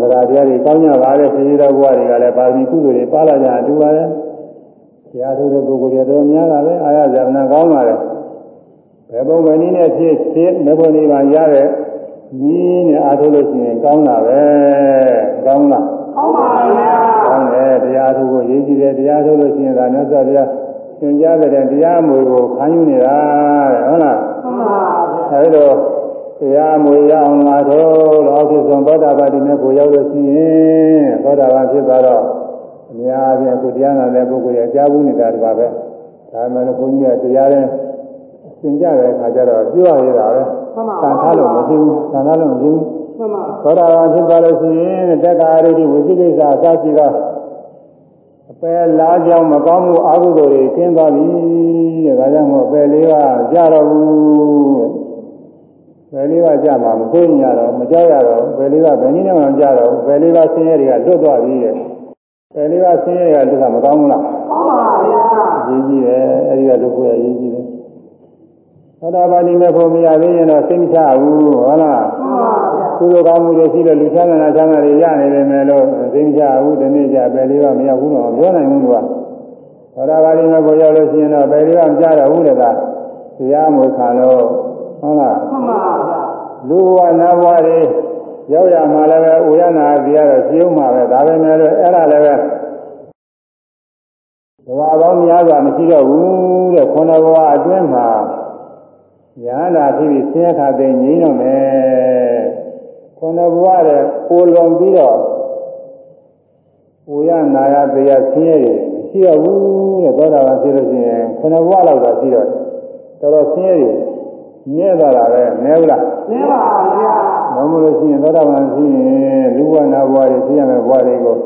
ဗราတရားတွေကောင်းကြပါလေဆင်းရဲတဲ့ဘဝတွေကလည်းပါရမီကုသိုလ်တွေပါလာကြအတူပါပဲတရားထုတ်တဲ့ပုဂ္ဂိုလ်တွေတော့များတာပဲအာရဇာမနာကောင်းပါလေဘယ်ပုံပဲနည်းနဲ့ဖြစ်ဖြစ်မေဖို့နိဗ္ဗာန်ရတဲ့ဤနဲ့အားထုတ်လို့ရှိရင်ကောင်းတာပဲကောင်းလားကောင်းပါဗျာကောင်းတယ်တရားထုတ်ဖို့ရည်ကြည်တယ်တရားထုတ်လို့ရှိရင်ဒါမြတ်စွာဘုရား သင်ကြားတဲ့တရားမွေကိုခံယူနေတာတဲ့ဟုတ်လားမှန်ပါဗျာအဲဒီတော့တရားမွေရအောင်လာတော့လောကိစ္စံသောတာပတိနဲ့ကိုရောက်လို့ရှိရင်သောတာပန်ဖြစ်သွားတော့အများကြီးအခုတရားနာတဲ့ပုဂ္ဂိုလ်ရဲ့ကြားဘူးနေတာဒီပါပဲဒါမှလည်းဘုန်းကြီးကတရားနဲ့သင်ကြတဲ့အခါကျတော့ပြောရတာပဲမှန်ပါသံထားလို့မဖြစ်ဘူးသံထားလို့မဖြစ်ဘူးမှန်ပါသောတာပန်ဖြစ်သွားလို့ရှိရင်တက္ကရာရိဝိသိကိစ္စအစရှိသောအ ပယ်လားကြောင့်မကောင်းမှုအကုသိုလ်တွေကျင်းသွားပြီတဲ့ဒါကြောင့်မို့အပယ်လေးပါးကြတော့ဘူးပယ်လေးပါးကြမှာမသိရင်ရတော့မကြောက်ရတော့ပယ်လေးပါးဘယ်နည်းနဲ့မှမကြတော့ပယ်လေးပါးဆင်းရဲတွေကလွတ်သွားပြီတဲ့ပယ်လေးပါးဆင်းရဲတွေကလွတ်တာမကောင်းဘူးလားကောင်းပါဗျာအရေးကြီးတယ်အဲဒီကလွတ်ဖို့အရေးကြီးတယ်သောတာပန်ဒီမဲ့ဖို့မရသေးရင်တော့သိမချဘူးဟုတ်လားမှန်ပါဗျာ ကုသိုလ်ကောင်းမှုတွေရှိလို့လူချမ်းသာချမ်းသာတွေရနေတယ်မယ်လို့သိကြဘူးဒီနေ့ကျပဲလေးပါမရဘူးတော့ပြောနိုင်ဘူးကွာသောတာပတိမေကိုရောက်လို့ရှိရင်တော့ပဲလေးပါမကြတော့ဘူးတဲ့ကတရားမွေခံလို့ဟုတ်လားမှန်ပါဗျာလူဘဝနတ်ဘဝတွေရောက်ရမှာလည်းပဲဥရနာတရားတော့ရှင်းမှာပဲဒါပဲမဲ့လို့အဲ့ဒါလည်းပဲဘဝပေါင်းများစွာမရှိတော့ဘူးတဲ့ခုနဘဝအတွင်းမှာညာနာဖြစ်ပြီးဆင်းရဲခါသိငြိမ်းတော့မယ် ခုနဘဝတဲ့ပိုလွန်ပြီးတော့ဝေရနာရတရားဆင်းရဲတွေမရှိတော့ဘူးတဲ့သောတာပန်ဖြစ်လို့ရှိရင်ခုနဘဝလောက်တော့ရှိတော့တော်တော်ဆင်းရဲတွေမြဲသွားတာပဲမြဲဘူးလားနေပါဗျာမဟုတ်လို့ရှိရင်သောတာပန်ဖြစ်ရင်လူဝနာဘဝတွေဖြစ်ရမယ့်ဘဝတွေကို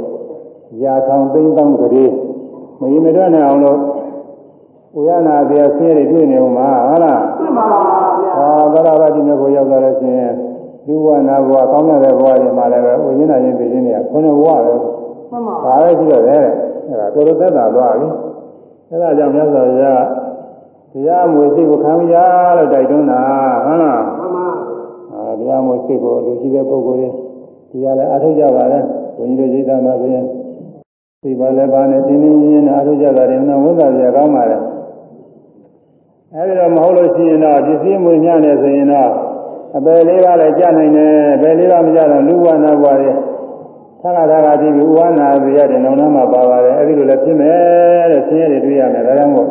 ရာထောင်သိမ့်တောင်းကြည်မရင်မတွက်နိုင်အောင်လို့ဝေရနာတရားဆင်းရဲတွေတွေ့နေဦးမှာဟုတ်လားမှန်ပါဗျာအာသရဝတိမေကိုရောက်သွားလို့ရှိရင် လူဝနာဘဝကောင်းတဲ့ဘဝတွေမှာလည်းပဲဝိညာဉ်ရင်းသိခြင်းတွေကခုနဘဝပဲမှန်ပါဒါပဲရှိတော့တယ်အဲ့ဒါတော်တော်သက်သာသွားပြီအဲ့ဒါကြောင့်မြတ်စွာဘုရားတရားမွေစိတ်ကိုခံရလို့တိုက်တွန်းတာဟုတ်လားမှန်ပါအာတရားမွေစိတ်ကိုလူရှိတဲ့ပုဂ္ဂိုလ်တွေတရားလည်းအားထုတ်ကြပါလေဘုန်းကြီးတို့ရိတ်တာမှာဆိုရင်သိပါလည်းပါနဲ့တင်းတင်းရင်းနဲ့အားထုတ်ကြတာတွေနော်ဝိသရာကောင်းပါလေအဲဒီတော့မဟုတ်လို့ရှိရင်တော့ပစ္စည်းမွေညံ့နေဆိုရင်တော့ အပယ်လေးပါးလည်းကြာနိုင်တယ်အပယ်လေးပါးမကြတော့လူဝနာဘွားတွေသာကသာကတိဥဝနာပြရတယ်နောင်နာမှာပါပါတယ်အဲဒီလိုလည်းဖြစ်မယ်တဲ့ဆင်းရဲတွေတွေ့ရမယ်ဒါကြောင့်မို့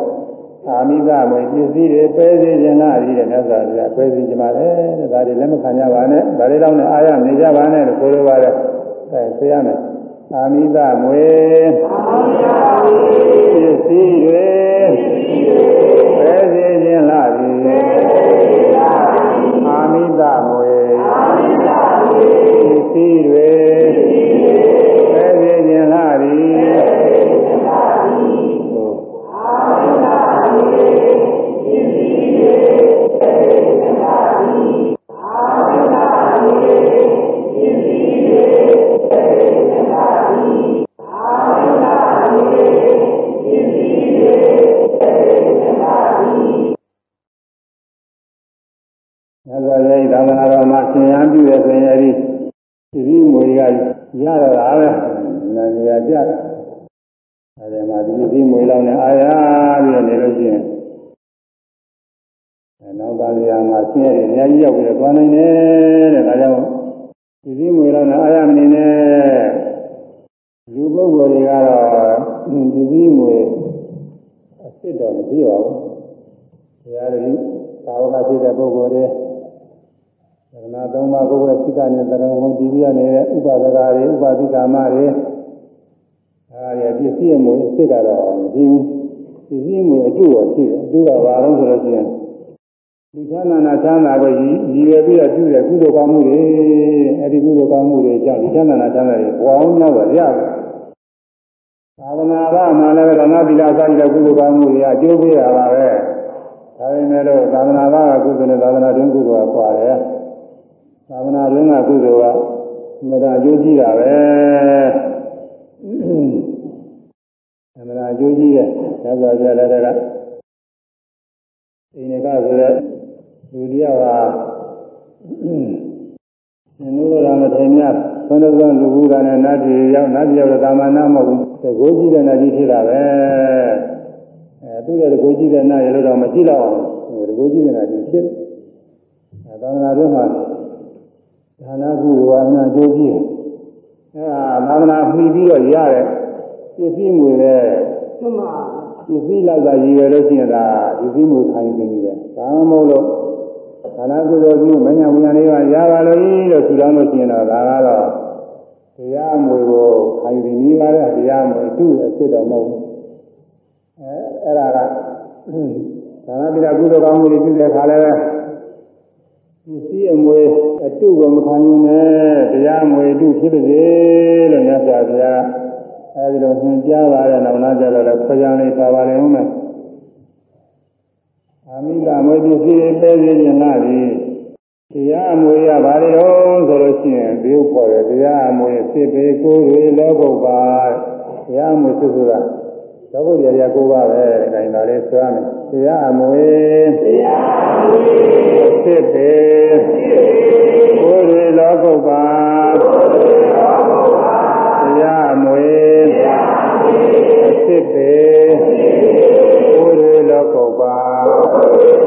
အာမိသမွေပစ္စည်းတွေပဲစေခြင်းလားဒီတဲ့မြတ်စွာဘုရားပဲစေခြင်းပါလေတဲ့ဒါတွေလည်းမခံကြပါနဲ့ဒါတွေတော့နဲ့အာရနေကြပါနဲ့လို့ဆိုလိုပါတယ်အဲဆိုရမယ်အာမိသမွေပစ္စည်းတွေပဲစေခြင်းလားဒီ ပဲ ဂိုလ်တွေကတော့ဒီဒီမွေအစ်စ်တော်မရှိပါဘူးဘုရားတည်းသာဝကဖြစ်တဲ့ပုဂ္ဂိုလ်တွေသရဏသုံးပါးကိုယ်ရဲ့စိတ်ကနေသရဏဝင်တည်ပြီးရနေတဲ့ဥပါဒကာတွေဥပါဒိကာမတွေအဲဒါရပစ္စည်းအမွေအစ်စ်ကတော့မရှိဘူးပစ္စည်းအမွေအတူရောရှိတယ်အတူကဘာလို့ဆိုလို့ရှိရင်လူချမ်းသာနာချမ်းသာကိုရည်ရည်ရွယ်ပြီးတော့ပြုတဲ့ကုသိုလ်ကောင်းမှုတွေအဲဒီကုသိုလ်ကောင်းမှုတွေကြောင့်လူချမ်းသာနာချမ်းသာတွေဘဝအောင်များစွာရတယ် သာသနာ့ဘာမှလည်းဓမ္မတိလာစာရတဲ့ကုသိုလ်ကောင်းမှုတွေအကျိုးပေးရပါပဲဒါပေမဲ့လို့သာသနာ့ဘာကကုသိုလ်နဲ့သာသနာ့တွင်ကုသိုလ်ကကွာတယ်သာသနာ့တွင်ကကုသိုလ်ကမတာအကျိုးကြီးတာပဲအမှန်အကျိုးကြီးတယ်သစ္စာပြတဲ့ကအိနေကဆိုတဲ့လူတယောက်ဟာရှင်လို့ရမထေမြတ်သွန်သွန်လူဘူးကနဲ့နတ်ပြည်ရောက်နတ်ပြည်ရောက်တာမနာမဟုတ်ဘူး သကိုးကြီးတဲ့နတ်ကြီးဖြစ်တာပဲအဲသူ့ရဲ့သကိုးကြီးတဲ့နတ်ရလို့တော့မရှိတော့အောင်သကိုးကြီးတဲ့နတ်ကြီးဖြစ်အဲသာသနာ့တွင်မှာဒါနကုဝါနာကြိုးကြီးအဲဒါသာသနာမှီပြီးတော့ရတဲ့ပစ္စည်းငွေနဲ့မှန်ပါပစ္စည်းလောက်ကရည်ရွယ်လို့ရှိရင်ဒါပစ္စည်းငွေခံယူနေတယ်ဒါမှမဟုတ်လို့ဒါနကုသိုလ်ကြီးမညာမညာလေးပါရပါလို့လို့ထူထောင်လို့ရှိရင်တော့ဒါကတော့ တရားမွေကိုခံယူပြီးပါတဲ့တရားမွေသူ့အစ်စ်တော်မဟုတ်ဘူးအဲအဲ့ဒါကဒါနပိတာကုသိုလ်ကောင်းမှုတွေပြုတဲ့ခါလည်းပဲပစ္စည်းအမွေအတုကိုမခံယူနဲ့တရားမွေအတုဖြစ်ပါစေလို့မြတ်စွာဘုရားအဲဒီလိုသင်ကြားပါတဲ့နောက်နာကြတော့လည်းခွကြံလေးပါပါလိမ့်ဦးမယ်အာမိတမွေပစ္စည်းပဲစေခြင်းလားဒီ တရားအမွေရပါလေတော့ဆိုလို့ရှိရင်ဒီဥပေါ်တယ်တရားအမွေစစ်ပေကိုယ်တွေလောကုတ်ပါတရားအမွေစစ်ဆိုတာလောကုတ်ရရကိုပါပဲခိုင်တာလေးဆိုရမယ်တရားအမွေတရားအမွေစစ်ပေကိုယ်တွေလောကုတ်ပါတရားအမွေအစစ်ပေကိုယ်တွေလောကုတ်ပါ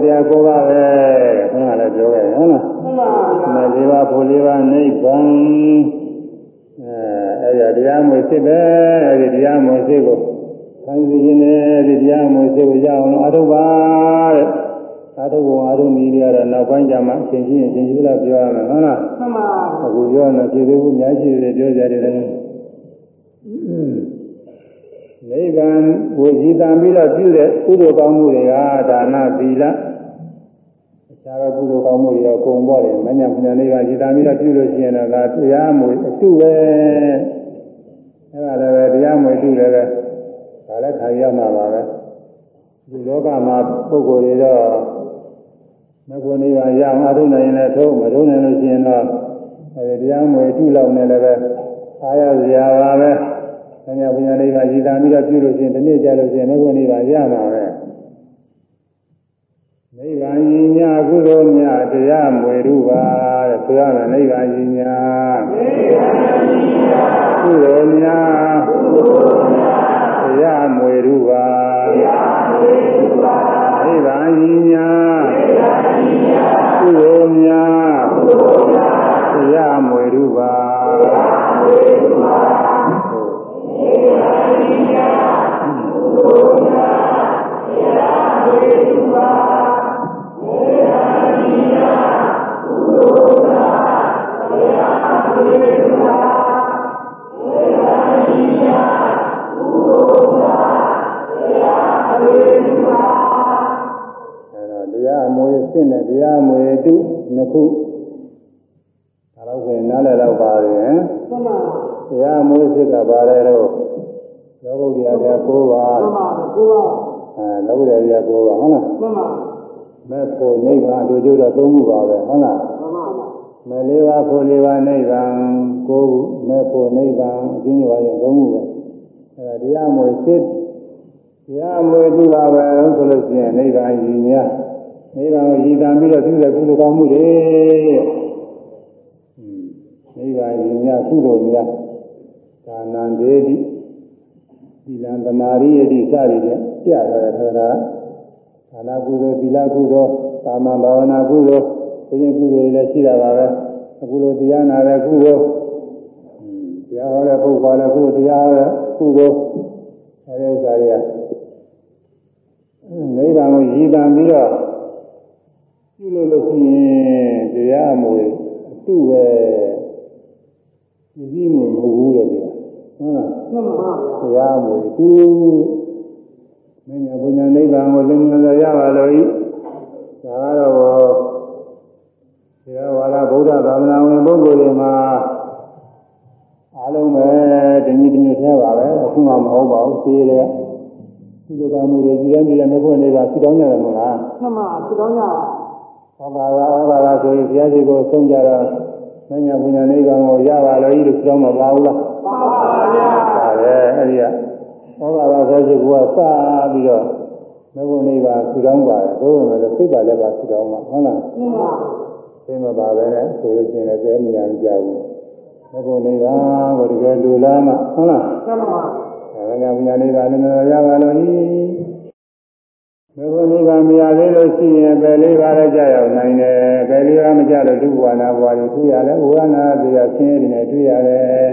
တ္တရာတရားကိုပါပဲခဏလည်းပြောခဲ့ဟုတ်လားမှန်ပါဗျာမလေးပါဖို့လေးပါနိဗ္ဗာန်အဲအဲ့ဒီတရားမွေစစ်ပဲအဲ့ဒီတရားမွေစစ်ကိုခံယူခြင်းနဲ့ဒီတရားမွေစစ်ကိုရအောင်အထုပ်ပါတဲ့အထုပ်ဘုံအထုပ်နည်းတွေကတော့နောက်ပိုင်းကျမှအရှင်ကြီးအရှင်ကြီးလည်းပြောရမယ်ဟုတ်လားမှန်ပါအခုပြောနေပြည်သေးဘူးအများကြီးတွေပြောကြတယ်လည်းနိဗ္ဗာန်ဝိဇိတံပြီးတော့ပြုတဲ့ကုသိုလ်ကောင်းမှုတွေကဒါနသီလ အခြားသောကုသိုလ်ကောင်းမှုတွေတော့ကုန်ပေါ်တယ်မညာမညာနိဗ္ဗာန်ဇိတံပြီးတော့ပြုလို့ရှိရင်တော့ဒါတရားမွေအတုပဲအဲ့ဒါလည်းပဲတရားမွေတုလည်းပဲဒါလည်းခံရမှာပါပဲဒီလောကမှာပုဂ္ဂိုလ်တွေတော့မကွနိဗ္ဗာန်ရအောင်အထုနိုင်ရင်လည်းထုံးမထုံးနိုင်လို့ရှိရင်တော့အဲဒီတရားမွေတုလောက်နဲ့လည်းပဲအားရစရာပါပဲ။ဆရာဘုရားလေးကရည်သာပြီးတော့ပြုလို့ရှိရင်ဒီနေ့ကြလို့ရှိရင်မကွနိဗ္ဗာန်ရမှာပဲ။ နိဗ္ဗာန်ကြီးညာကုသိုလ်များတရားမွေတုပါတဲ့ဆိုရမယ်နိဗ္ဗာန်ကြီးညာကုသိုလ်များတရားမွေတုပါနိဗ္ဗာန်ကြီးညာကုသိုလ်များတရားမွေတုပါအဲတော့တရားမွေစစ်နဲ့တရားမွေတုနှစ်ခုဒါတော့ဆိုရင်နားလည်တော့ပါရဲ့ဟမ်မှန်ပါတရားမွေးစစ်ကပါတယ်တော့လောကုတ္တရာတရား၉ပါးမှန်ပါကိုပါအဲလောကုတ္တရာတရား၉ပါး မှန်ပါမဲ့ဖို့နိဗ္ဗာန်တို့ကျတော့၃ခုပါပဲဟုတ်လား မှန်ပါမဲ့လေးပါးဖို့လေးပါးနိဗ္ဗာန်၉ခုမဲ့ဖို့နိဗ္ဗာန်အချင်းချင်းပါရင်၃ခုပဲအဲဒါတရားမွေးစစ်တရားမွေးသူပါပဲဆိုလို့ရှိရင်နိဗ္ဗာန်ကြီးများနိဗ္ဗာန်ကိုရည်တံပြီးတော့ပြုတဲ့ကုသိုလ်ကောင်းမှုတွေနိဗ္ဗာန်ကြီးများကုသိုလ်များဒါနံဒေတိသီလံသမာရိယတိစသည်ဖြင့်ပြရတယ်ခန္ဓာဒါနကုသိုလ်သီလကုသိုလ်သာမန်ဘာဝနာကုသိုလ် ဒီရင်ကုသိုလ်တွေလည်းရှိတာပါပဲအခုလိုတရားနာတဲ့ကုသိုလ်တရားဟောတဲ့ပုဂ္ဂိုလ်လည်းကုသိုလ်တရားဟောတဲ့ကုသိုလ်အဲဒီဥစ္စာတွေကနိဗ္ဗာန်ကိုရည်တံပြီးတော့ပြုလို့လို့ရှိရင်တရားမူအတုပဲရည်မှုမဟုတ်ဘူးလေဒီဟုတ်လားမှန်ပါတရားမူသူမင်းညာဘုညာနိဗ္ဗာန်ကိုလင်းလင်းရပါလို့ဤဒါကတော့တရား ဝါဒဗုဒ္ဓသာသနာဝင်ပုဂ္ဂိုလ်တွေမှာအားလုံးပဲတဏှိတညွတ်သေးပါပဲအခုမှမဟုတ်ပါဘူးသိရတယ်ကုသကမှုတွေကြည်ရင်ကြည်ရင်မဖွင့်နေတာဆူတောင်းကြတယ်မဟုတ်လားမှန်ပါသူတော်ညဟောပါလားဟောပါလားဆိုရင်ဘုရားရှိခိုးဆုံးကြတော့မညာဘုညာနိဗ္ဗာန်ကိုရပါလို့ဤလို့ဆူတောင်းမှာပါဘူးလားမှန်ပါဗျာဒါပဲအဲ့ဒီကဟောပါပါဆိုချင်ကစပြီးတော့မဘုံနိဗ္ဗာန်ဆူတောင်းပါတယ်သို့ပေမဲ့စိတ်ပါလည်းပါဆူတောင်းမှာဟုတ်လားမှန်ပါ သိမပါပဲနဲ့ဆိုလို့ရှိရင်လည်းကျဲနေရမကြဘူးမဘုံနိဗ္ဗာန်ကိုတကယ်လူလားမှဟုတ်လားမှန်ပါအဲဒါညာနိဗ္ဗာန်လည်းရပါလို့ဤမဘုံနိဗ္ဗာန်မရသေးလို့ရှိရင်ပဲလေးပါးလည်းကြာရောက်နိုင်တယ်ပဲလေးပါးမကြလို့ဒုဝါနာဘွားတွေတွေ့ရတယ်ဝါနာတရားဆင်းရဲတွေနဲ့တွေ့ရတယ်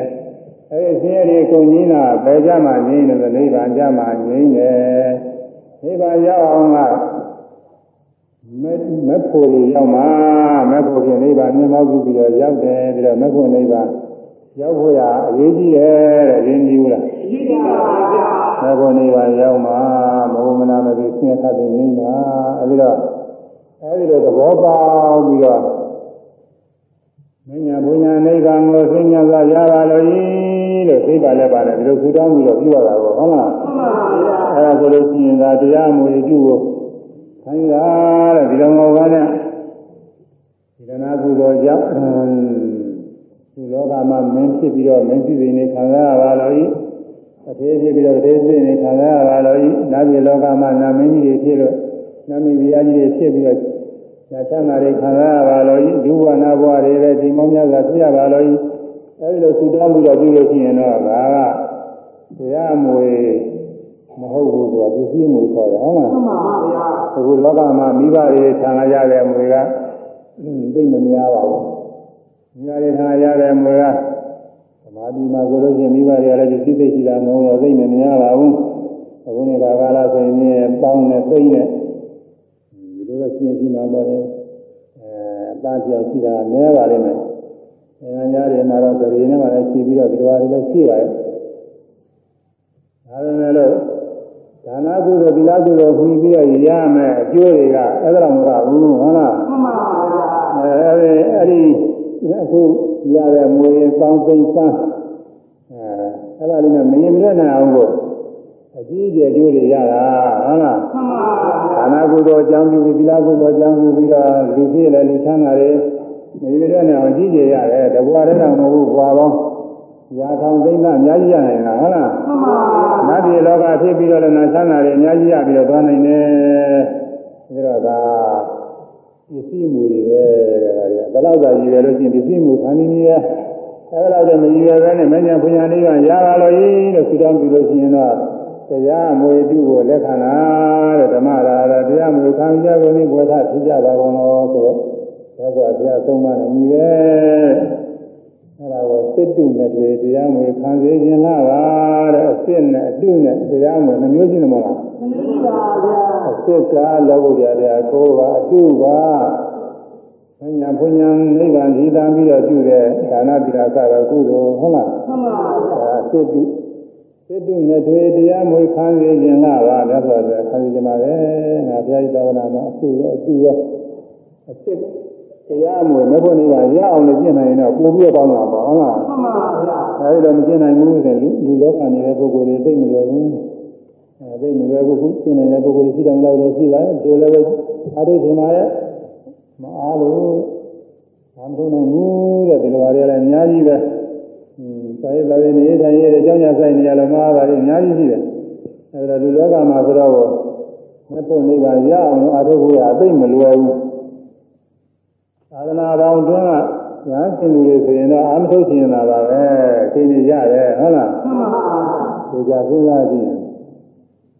အဲဒီဆင်းရဲတွေကုန်ကြီးတာပဲကြမှာငြိမ့်တယ်နိဗ္ဗာန်ကြမှာငြိမ့်တယ်နိဗ္ဗာန်ရောက်အောင်က မမဖို့ရရောက်မှာမဖို့ဖြင့်နိဗ္ဗာန်မြင်မောက်ပြီးတော့ရောက်တယ်ပြီးတော့မဖို့နိဗ္ဗာန်ရောက်ဖို့ရအရေးကြီးတယ်တဲ့ရင်းကြီးဘူးလားအရေးကြီးပါဗျာမဘုံနိဗ္ဗာန်ရောက်မှာမဘုံမနာမပြီးဆင်းရဲတဲ့နေမှာအဲဒီတော့အဲဒီလိုသဘောပေါက်ပြီးတော့မညာဘုညာနိဗ္ဗာန်ကိုသိညာစွာရပါလို့ဤလို့သိပါလဲပါလေဒီလိုဆူတောင်းပြီးတော့ပြုရတာကိုဟုတ်လားမှန်ပါဗျာအဲဒါဆိုလို့ရှိရင်ဒါတရားမူရပြုကို ခိုင်းတာတဲ့ဒီလိုမဟုတ်ပါနဲ့ဒီကနာကုသိုလ်ကြောင့်ဒီလောကမှာမင်းဖြစ်ပြီးတော့မင်းစီစဉ်နေခံရပါလို့ဤအသေးဖြစ်ပြီးတော့တေးစိနေခံရပါလို့ဤနာပြည်လောကမှာနာမင်းကြီးတွေဖြစ်လို့နာမည်ဗျာကြီးတွေဖြစ်ပြီးတော့ညာချမ်းသာတွေခံရပါလို့ဤဒုဝနာဘဝတွေလည်းဒီမောင်းများစွာဖြစ်ရပါလို့ဤအဲဒီလိုသုတောင်းပြီးတော့ပြုလို့ရှိရင်တော့ဒါကတရားမွေ မဟုတ်ဘူးကွာပစ္စည်းမှုခေါ်တယ်ဟုတ်လားမှန်ပါဗျာအခုလောကမှာမိဘတွေဆံလာရတဲ့အမွေကသိမများပါဘူးမိဘတွေဆံလာရတဲ့အမွေကသမာဓိမှာဆိုလို့ရှိရင်မိဘတွေကလည်းဒီစိတ်သိရှိတာမဟုတ်တော့သိမများပါဘူးအခုနေ့ကကာလဆိုရင်ပေါင်းနဲ့သိမ့်နဲ့ဒီလိုတော့ရှင်းရှင်းမှာပေါ့လေအဲအသားပြောင်ရှိတာနည်းပါလိမ့်မယ်အဲညာညာတွေမှာတော့ကြည်နေမှာလည်းရှိပြီးတော့ဒီလိုဟာတွေလည်းရှိပါရဲ့ဒါပေမဲ့လို့ ဒါနကုသိုလ်သီလကုသိုလ်ခွင့်ပြီးတော့ရမယ်အကျိုးတွေကအဲ့ဒါမဟုတ်ဘူးဟုတ်လားမှန်ပါဗျာအဲအဲ့ဒီအခုရတဲ့မွေစောင်းသိမ်းစမ်းအဲအဲ့ဒါလေးနဲ့မရင်မရနိုင်အောင်ကိုအကြီးအကျယ်ကျိုးတွေရတာဟုတ်လားမှန်ပါဗျာဒါနကုသိုလ်အကြောင်းပြုပြီးသီလကုသိုလ်အကြောင်းပြုပြီးတော့လူဖြစ်လည်းလူချမ်းသာတယ်မရင်မရနိုင်အောင်ကြီးကျယ်ရတယ်တဘွားတည်းတော့မဟုတ်ဘူးဘွားပေါင်း ရာထောင်သိန်းသားအများကြီးရနိုင်တာဟုတ်လားမှန်ပါဗျာနတ်ပြည်လောကဖြစ်ပြီးတော့လည်းနာချမ်းသာတယ်အများကြီးရပြီးတော့သွားနိုင်တယ်ဒါတော့ဒါပစ္စည်းမူတွေပဲတဲ့ဒါတွေကဒါတော့သာရည်ရလို့ရှိရင်ပစ္စည်းမူခံနေနေရဲ့အဲဒါတော့မရည်ရပဲနဲ့မဉ္ဇဉ်ပညာလေးကရပါလို့ရည်လို့ဆူတောင်းပြုလို့ရှိရင်တော့တရားမွေတုကိုလက်ခံတာတဲ့ဓမ္မရာတော့တရားမွေခံကြကုန်ပြီးဘဝထဖြစ်ကြပါကုန်လို့ဆိုတော့ဒါဆိုဘုရားဆုံးမနေပြီပဲ အဲ့ဒါကိုစစ်တုနဲ့တွေတရားမွေခံစေခြင်းလားပါတဲ့အစစ်နဲ့အတုနဲ့တရားမွေနှမျိုးချင်းတယ်မဟုတ်လားမနည်းပါဗျာအစစ်ကလောကုတ္တရာတရားကိုးပါအတုပါဘုညာဘုညာနိဗ္ဗာန်ကြီးတမ်းပြီးတော့ပြုတဲ့ဒါနတိရသရကုသိုလ်ဟုတ်လားမှန်ပါဗျာဒါစစ်တုစစ်တုနဲ့တွေတရားမွေခံစေခြင်းလားပါမြတ်စွာဘုရားခံစေခြင်းပါပဲငါဘုရားဤသာသနာမှာအစစ်ရောအတုရောအစစ် တရားမွေမဖို့နေပါရအောင်လို့ပြင်နိုင်ရင်တော့ပို့ပြီးတော့ကောင်းတာပါဟုတ်လားမှန်ပါဗျာအဲဒီတော့မကျင်နိုင်ဘူးဆိုရင်လူလူလောကနေတဲ့ပုဂ္ဂိုလ်တွေသိမလွယ်ဘူးအဲသိမလွယ်ဘူးခုကျင်နိုင်တဲ့ပုဂ္ဂိုလ်တွေရှိတယ်လို့ရှိပါတယ်ဒီလိုလည်းအားထုတ်ခြင်းမှာရဲ့မအားလို့မမထုတ်နိုင်ဘူးတဲ့ဒီလိုပါတွေလည်းအများကြီးပဲอืมစာရေးတော်ရင်းနေထိုင်ရတဲ့အကြောင်းညာဆိုင်နေရလို့မအားပါဘူးအများကြီးရှိတယ်အဲဒါလူလောကမှာဆိုတော့မဖို့နေပါရအောင်လို့အားထုတ်ဖို့ရအသိမလွယ်ဘူး သာသနာပေါင်းတွင်းကညာရှင်လူတွေဆိုရင်တော့အာမထုတ်ခြင်းလာပါပဲသိနေရတယ်ဟုတ်လားမှန်ပါဗျာဒီကြစဉ်းစားကြည့်ရင်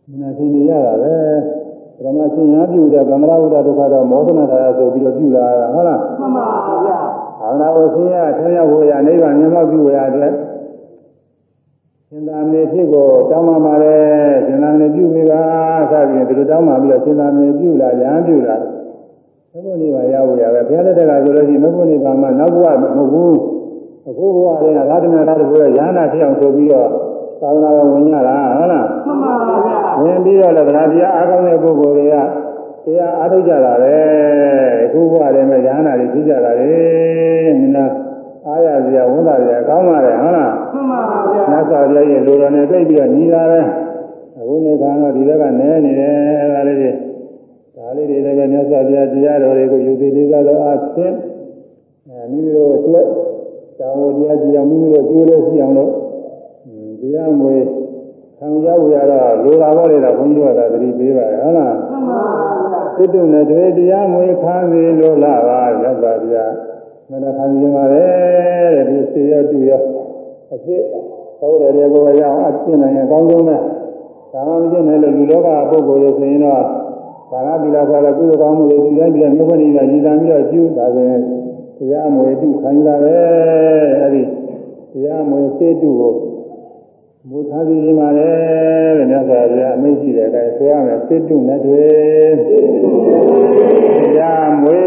မနာသိနေရတာပဲဓမ္မရှင်ညာပြုတဲ့ဗမ္မာဝုဒ္ဒဒုက္ခတော့မောဒနာထာဆိုပြီးတော့ပြုလာတာဟုတ်လားမှန်ပါဗျာဘာဝနာကိုဆင်းရဲဆင်းရဲဖို့ရနိဗ္ဗာန်မျက်မှောက်ပြုရတဲ့ရှင်သာမေဖြစ်ကိုတောင်းပါပါလေရှင်သာမေပြုမိပါစသည်ဖြင့်ဒီလိုတောင်းပါပြီးတော့ရှင်သာမေပြုလာရဟန်းပြုလာ သဘုန်နိဗ္ဗာန်ရဖို့ရပဲဘုရားလက်ထက်ကဆိုလို့ရှိရင်သဘုန်နိဗ္ဗာန်မှာနောက်ဘဝမဟုတ်ဘူးအခုဘဝလေးကသာသနာတော်ဘုရားရဟန္တာဖြစ်အောင်ဆိုပြီးတော့သာသနာတော်ဝင်ရတာဟုတ်လားမှန်ပါဗျာဝင်ပြီးတော့လည်းဗလာတရားအားကောင်းတဲ့ပုဂ္ဂိုလ်တွေကတရားအားထုတ်ကြတာပဲအခုဘဝတည်းမှာရဟန္တာတွေဖြစ်ကြတာလေမင်းသားအားရစရာဝန်တာစရာကောင်းပါလေဟုတ်လားမှန်ပါဗျာနတ်စွာဘုရားရဲ့လူတော်နဲ့သိပြီးတော့ညီတာပဲအခုနေခါတော့ဒီဘက်ကနဲနေတယ်အဲဒါလေးတွေဒါ လေးတွေလည်းမြတ်စွာဘုရားတရားတော်တွေကိုယူသေးသေးသောအားဖြင့်အဲမိမိတို့အတွက်တောင်းဝတရားကြည်အောင်မိမိတို့ကျိုးလို့ရှိအောင်လို့တရားမွေခံရဝရတော့လိုတာဘောလေတော့ဘုန်းကြီးတို့ကသတိပေးပါတယ်ဟုတ်လားမှန်ပါဗျာစိတ်တုနဲ့တွေတရားမွေခံစီလို့လာပါရသဗျာမနခံစီမှာလေတဲ့ဒီစေရတူရအဖြစ်သောတယ်တွေကိုရအောင်အကျင့်နိုင်ရင်အကောင်းဆုံးပဲဒါမှမကျင့်နိုင်လို့လူလောကပုဂ္ဂိုလ်တွေဆိုရင်တော့ ဘာသာတိလာဆိုတဲ့ကုသိုလ်ကောင်းမှုတွေဒီတိုင်းဒီတိုင်းမြို့ခွင့်ကြီးကညီတံပြီးတော့ကျူးဒါဆိုရင်တရားမွေတုခံရတာပဲအဲဒီတရားမွေစေတုကိုမူထားပြီးဒီမှာလေတဲ့မြတ်စွာဘုရားအမိန့်ရှိတဲ့အတိုင်းဆိုရမယ်စေတုနဲ့တွေတရားမွေ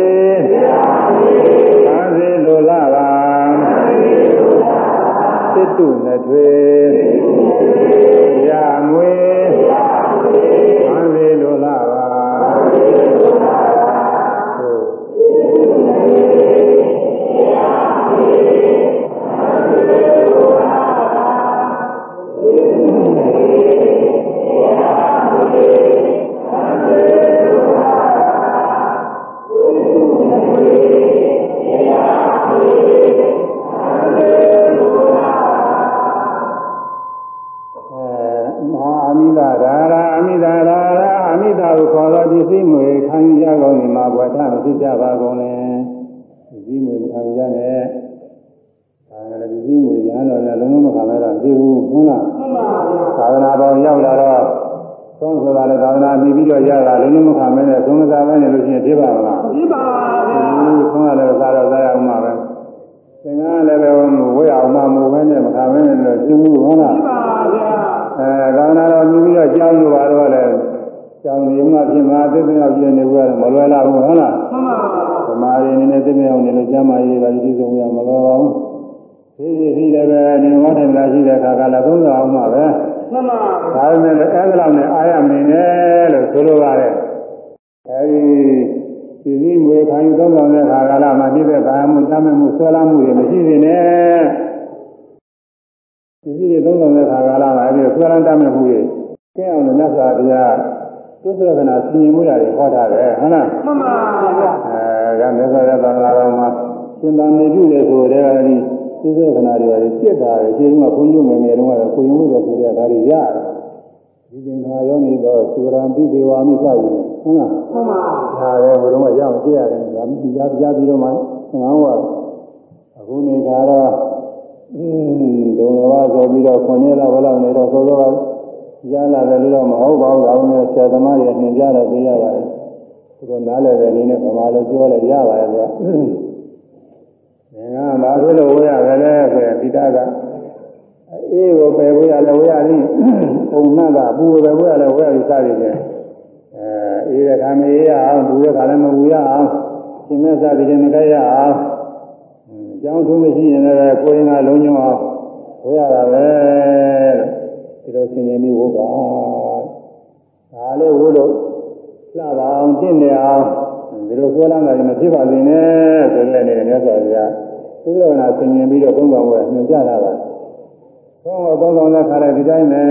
ခံစေလိုလားပါစေတုနဲ့တွေ သာသနာပြီးပြီးတော့ရတာလည်းမခံမနဲ့သုံးစားပဲနေလို့ရှိရင်ဖြစ်ပါမလားပြပါဗျာဒီဆုံးရတယ်စားတော့စားရအောင်ပါပဲသင်္ကန်းလည်းပဲဝေးအောင်မှမဟုတ်ဘဲနဲ့မခံမနဲ့လို့ရှင်းဘူးဟုတ်လားပြပါဗျာအဲသာသနာတော်ပြီးပြီးတော့ကြောင်းလို့ပါတော့လည်းကြောင်းနေမှဖြစ်မှာသိတဲ့အောင်ပြနေဘူးမလွယ်လာဘူးဟုတ်လားမှန်ပါဗျာသမားရင်းနေသိတဲ့အောင်နေလို့ကျမ်းမာရေးပါလိမ့်ဆုံးရမလွယ်ပါဘူးဒီဒီရှိလည်းပဲနေဝတ်တယ်လားရှိတဲ့အခါကလည်းသုံးစားအောင်ပါပဲမှန်ပါဒါပေမဲ့လည်းအဲဒီလောက်နဲ့အားရမင်းနဲ့လို့ ဆိုလိုပါတယ်အဲဒီဒီစည်းမွေခံယူသုံးဆောင်တဲ့ခါကာလမှာနှိမ့်တဲ့ကာယမှုတမ်းမှုဆွဲလာမှုတွေမရှိစေနဲ့ဒီစည်းတွေသုံးဆောင်တဲ့ခါကာလမှာအဲဒီဆွဲလန်းတမ်းမှုတွေကဲအောင်လို့မြတ်စွာဘုရားသုသရကနာစီရင်မှုရတယ်ဟောထားတယ်ဟုတ်လားမှန်ပါဗျာအဲဒါမြတ်စွာဘုရားသံဃာတော်မှာရှင်သာနေပြုတယ်ဆိုတဲ့အဲဒီသုသရကနာတွေပါပြစ်တာတယ်ရှင်ကဘုန်းကြီးငယ်ငယ်တုန်းကတော့ကိုရင်မှုတယ်ဆိုတဲ့ဒါတွေရတယ် ဒီသင်္ခါယောနေတော့သုရံပိသေဝါမိသယူဟုတ်လားမှန်ပါဒါလည်းဘုရားကရအောင်ကြည့်ရတယ်ဒါမှကြားကြားပြီးတော့မှငောင်းကအခုနေကြတော့အင်းဒုံတော်ဆိုပြီးတော့ခွန်ရတော့ဘယ်လောက်နေတော့သောသောကရလာတယ်လို့တော့မဟုတ်ပါဘူးဒါမှမဟုတ်ဆရာသမားတွေနှင်ကြတော့ပြရပါတယ်သူတို့နားလည်တဲ့အနေနဲ့ဗမာလိုပြောလဲရပါတယ်ကွာငါဘာဖြစ်လို့ဝေးရတယ်လဲဆိုရင်ဒီတာက အေးကိုပယ်ဖို့ရလဲဝေးရလိမ့်ပုံနှက်ကပူပယ်ဖို့ရလဲဝေးရလိစသည်ဖြင့်အဲအေးတဲ့ခါမအေးရအောင်ပူတဲ့ခါလည်းမပူရအောင်ရှင်မဲ့စသည်ဖြင့်မကြရအောင်ကျောင်းထုံးမရှိရင်လည်းကိုယ်ရင်ကလုံးညောအောင်ဝေးရတာပဲဒီလိုဆင်ញင်ပြီးဝုတ်ပါဒါလေးဝုတ်လို့လှပါအောင်တင့်နေအောင်ဒီလိုဆွဲလန်းတာလည်းမဖြစ်ပါစေနဲ့ဆိုတဲ့အနေနဲ့မြတ်စွာဘုရားသုဒ္ဓနာဆင်ញင်ပြီးတော့သုံးပါးဝယ်ညွှန်ကြားတာပါ သုံးတော့သုံးဆောင်တဲ့ခါလည်းဒီတိုင်းပဲ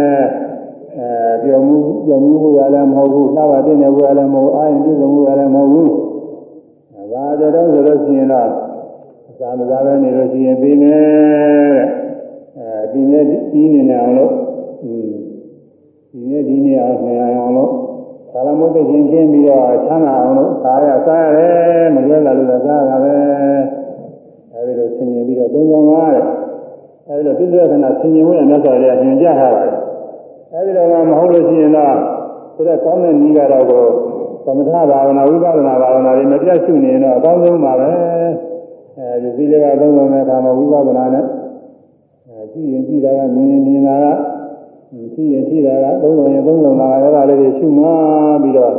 အဲပြောမှုပြောမှုရလည်းမဟုတ်ဘူးလှပါတင့်နေဘူးရလည်းမဟုတ်အာရင်ပြည့်စုံမှုရလည်းမဟုတ်ဘူးဒါတော့ဆိုလို့ရှိရင်တော့အစာမစားပဲနေလို့ရှိရင်ပြီးမယ်အဲဒီနေ့ဒီနေနေအောင်လို့อืมဒီနေ့ဒီနေ့အောင်နေအောင်လို့သာလမုတ်သိချင်းကျင်းပြီးတော့ချမ်းသာအောင်လို့စားရစားရတယ်မလွဲလာလို့စားရတာပဲအဲဒီလိုဆင်ញင်ပြီးတော့သုံးဆောင်ပါတဲ့ အဲဒီလိုပြစ္ဆေခဏဆင်ញင်မှုရမြတ်စွာဘုရားညွှန်ကြားထားပါတယ်အဲဒီလိုမှမဟုတ်လို့ရှိရင်တော့ဆိုတော့ကောင်းတဲ့နည်းကတော့ကိုသမထဘာဝနာဝိပဿနာဘာဝနာတွေမပြတ်ရှုနေရင်တော့အကောင်းဆုံးပါပဲအဲဒီသီလကသုံးဆောင်တဲ့အခါမှာဝိပဿနာနဲ့အဲကြည့်ရင်ကြည့်တာကမြင်ရင်မြင်တာကကြည့်ရင်ကြည့်တာကသုံးဆောင်ရင်သုံးဆောင်တာကအဲ့ဒါလေးတွေရှုမှပြီးတော့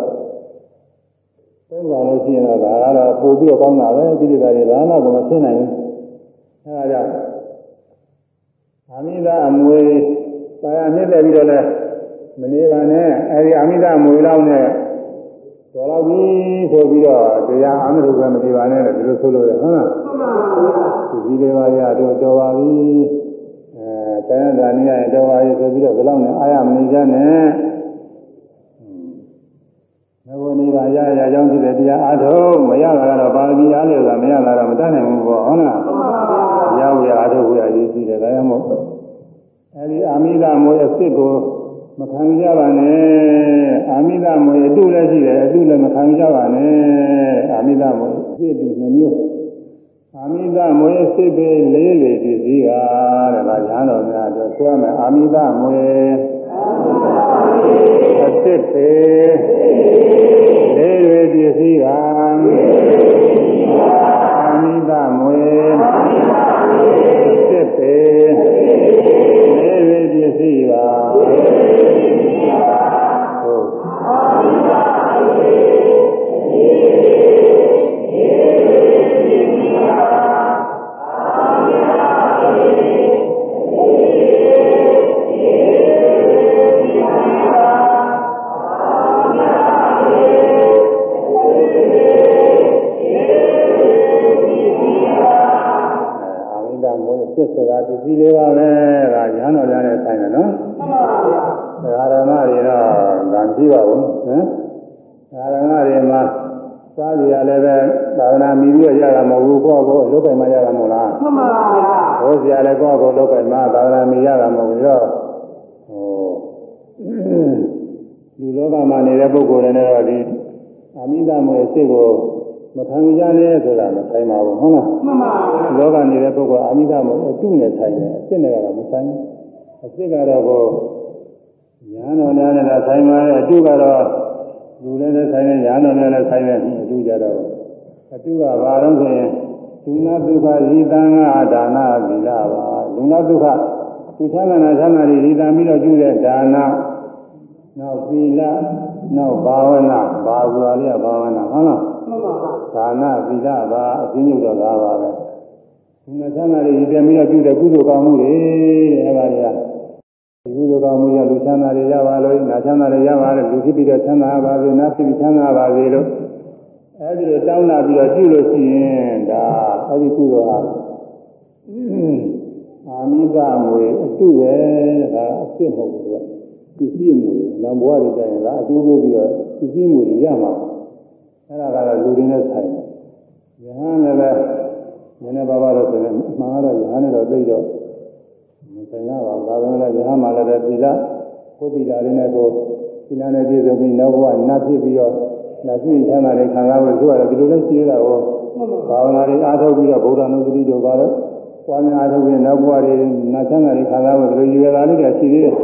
သုံးဆောင်လို့ရှိရင်တော့ဒါကတော့ပို့ပြီးတော့ကောင်းတာပဲဒီလိုတွေဘာမှကိုမဖြစ်နိုင်ဘူးအဲဒါကြောင့်အာ မိဒအမွေပါရနှစ်သက်ပြီးတော့လဲမနေပါနဲ့အဲဒီအာမိဒအမွေလောက်နဲ့တော်တော့ပြီဆိုပြီးတော့တရားအာမရုပဲမနေပါနဲ့ဒီလိုဆိုလို့ရဟုတ်လားမှန်ပါဗျာဒီလေးပါးရတော့တော်ပါပြီအဲဆန္ဒနည်းရတော်ပါပြီဆိုပြီးတော့ဘယ်လောက်နဲ့အာရမနေကြနဲ့မဘုန်းကြီးကရရကြောင်းဖြစ်တဲ့တရားအားထုတ်မရတာကတော့ပါရမီအားလျော်တာမရတာတော့မတတ်နိုင်ဘူးပေါ့ဟုတ်လားမှန်ပါဗျာရဝရအားထုတ်ဝရရေးကြည့်တယ်ဒါကြောင့်မို့ အဲဒီအာမိဒမိုးရဲ့စစ်ကိုမခံကြပါနဲ့အာမိဒမိုးရဲ့အတုလည်းရှိတယ်အတုလည်းမခံကြပါနဲ့အာမိဒမိုးစစ်တူနှမျိုးအာမိသမွေစစ်ပေလေးတွေပစ္စည်းကတဲ့ဒါညာတော်များတို့ဆိုရမယ်အာမိသမွေအစစ်ပေလေးတွေပစ္စည်းကအာမိသမွေအစစ်ပေလေးတွေပ ဆိုတာပစ္စည်းလေးပါပဲဒါညာတော်များနဲ့ဆိုင်တယ်နော်မှန်ပါဗျာဒါရမတွေတော့ဗန်ကြည့်ပါဘူးဟမ်ဒါရမတွေမှာစားကြရလည်းပဲသာသနာမီပြီးတော့ရတာမဟုတ်ဘူးကိုယ့်ကိုယ်လုတ်ပိုင်မှရတာမဟုတ်လားမှန်ပါဗျာဟောစရာလည်းကိုယ့်ကိုယ်လုတ်ပိုင်မှသာသနာမီရတာမဟုတ်ဘူးတော့ဟိုလူလောကမှာနေတဲ့ပုဂ္ဂိုလ်တွေနဲ့တော့ဒီအမိသမွေစိတ်ကို မခံကြနဲ့ဆိုတာမဆိုင်ပါဘူးဟုတ်လားမှန်ပါဗျာလောကနေတဲ့ပုဂ္ဂိုလ်အာမိသမုအတုနဲ့ဆိုင်တယ်အစ်စ်နဲ့ကတော့မဆိုင်ဘူးအစ်စ်ကတော့ကိုညာတော်များနဲ့တော့ဆိုင်ပါရဲ့အတုကတော့လူလည်းလည်းဆိုင်တယ်ညာတော်များလည်းဆိုင်တယ်အတုကြတော့အတုကဘာလို့ဆိုရင်သုနာဒုက္ခဇိတံငါဒါနသီလပါလူနာဒုက္ခသူချမ်းသာနာချမ်းသာတွေဇိတံပြီးတော့ပြုတဲ့ဒါန နောက်သီလနောက်ဘာဝနာဘာဆိုတာလေးကဘာဝနာဟုတ်လားမှန်ပါဗျာဒါနသီလပါအပြင်းညုတော့ဒါပါပဲဒီမှာသံဃာတွေဒီပြန်ပြီးတော့ပြုတဲ့ကုသိုလ်ကောင်းမှုတွေအဲပါတွေကဒီကုသိုလ်ကောင်းမှုရလူချမ်းသာတွေရပါလို့နာချမ်းသာတွေရပါလို့လူဖြစ်ပြီးတော့ချမ်းသာပါစေနာဖြစ်ပြီးချမ်းသာပါစေလို့အဲဒီလိုတောင်းလာပြီးတော့ပြုလို့ရှိရင်ဒါအဲဒီကုသိုလ်ဟာအာမိသမွေအတုပဲဒါအစ်စ်မဟုတ်ဘူးက ပစ္စည်းမွေနံဘဝတွေကြရင်လားအကျိုးပေးပြီးတော့ပစ္စည်းမွေရမှာအဲ့ဒါကတော့လူတွေနဲ့ဆိုင်တယ်ယဟန်လည်းပဲနည်းနည်းပါးပါးတော့ဆိုရင်အမှန်ကတော့ယဟန်နဲ့တော့သိတော့မဆိုင်တော့ပါဘူးဒါပေမဲ့ယဟန်မှလည်းပဲသီလကိုယ်သီလလေးနဲ့ကိုသီလနဲ့ပြည့်စုံပြီးနောက်ဘဝနတ်ဖြစ်ပြီးတော့နာသိချမ်းသာတဲ့ခံစားဖို့သူကတော့ဒီလိုလဲရှိရတာကိုမှန်ပါဘာဝနာတွေအားထုတ်ပြီးတော့ဗုဒ္ဓနုစတိတို့ပါတော့ပွားများအားထုတ်ပြီးနောက်ဘဝတွေနာချမ်းသာတွေခံစားဖို့ဒီလိုရွယ်လာလေးတွေရှိသေးတယ်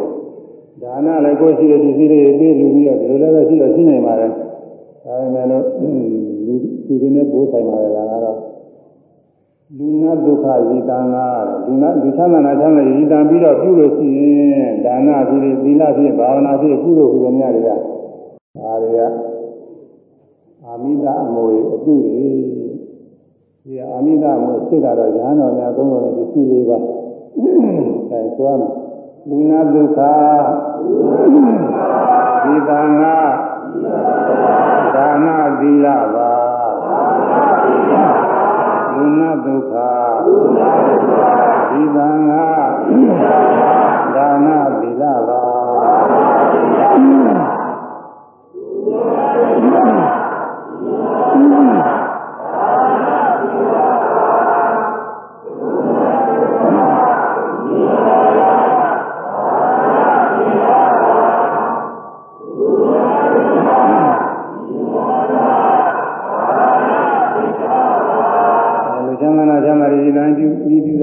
ဒါနလည်းကိုယ်ရှိတဲ့ဒီစည်းလေးပြေးလူပြီးတော့ဒီလိုလည်းပဲရှိတော့ရှိနေပါလေဒါပေမဲ့လို့လူလူတွေနဲ့ပိုးဆိုင်ပါလေဒါကတော့လူနာဒုက္ခဇီတံကလူနာလူချမ်းသာနာချမ်းသာဇီတံပြီးတော့ပြုလို့ရှိရင်ဒါနဖြစ်သီလဖြစ်ဘာဝနာဖြစ်ကုသိုလ်ဟူသည်များတွေကဒါတွေကအာမိတအမွေအတုတွေဒီအာမိတအမွေစိတ်ကတော့ညာတော်များသုံးတော်တဲ့ပစ္စည်းလေးပါအဲဆိုရမယ် လူနာဒုက္ခဇီတံကဒါနသီလပါလူနာဒုက္ခဇီတံက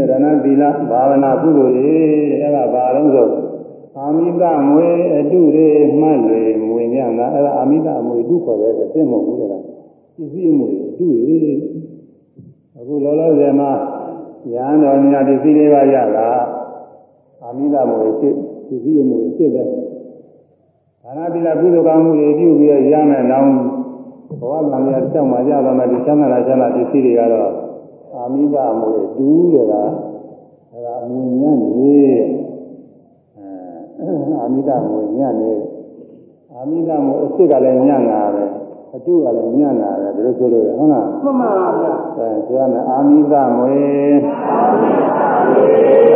ပြီးပြုတဲ့ဒါနသီလဘာဝနာကုသိုလ်တွေအဲ့ဒါဘာလို့ဆိုအာမိတမွေအတုတွေမှတ်လေမွေညံ့တာအဲ့ဒါအာမိတမွေတုခေါ်တဲ့သိမဟုတ်ဘူးလားပစ္စည်းမွေအတုတွေအခုလောလောဆယ်မှာရဟန်းတော်များပစ္စည်းလေးပါရတာအာမိတမွေစစ်ပစ္စည်းမွေစစ်ပဲဒါနသီလကုသိုလ်ကောင်းမှုတွေပြုပြီးရရမယ်နောင်ဘဝကံရတောက်မှရပါမယ်ဒီချမ်းသာချမ်းသာပစ္စည်းတွေကတော့ အာမိတမွေတူးတယ်လားအဲ့ဒါအမွေညံ့နေအဲအာမိတမွေညံ့နေအာမိတမွေအစ်စ်ကလည်းညံ့တာပဲအတုကလည်းညံ့တာပဲဒါလို့ဆိုလို့ရဟုတ်လားမှန်ပါဗျာအဲဆိုရမယ်အာမိသမွေ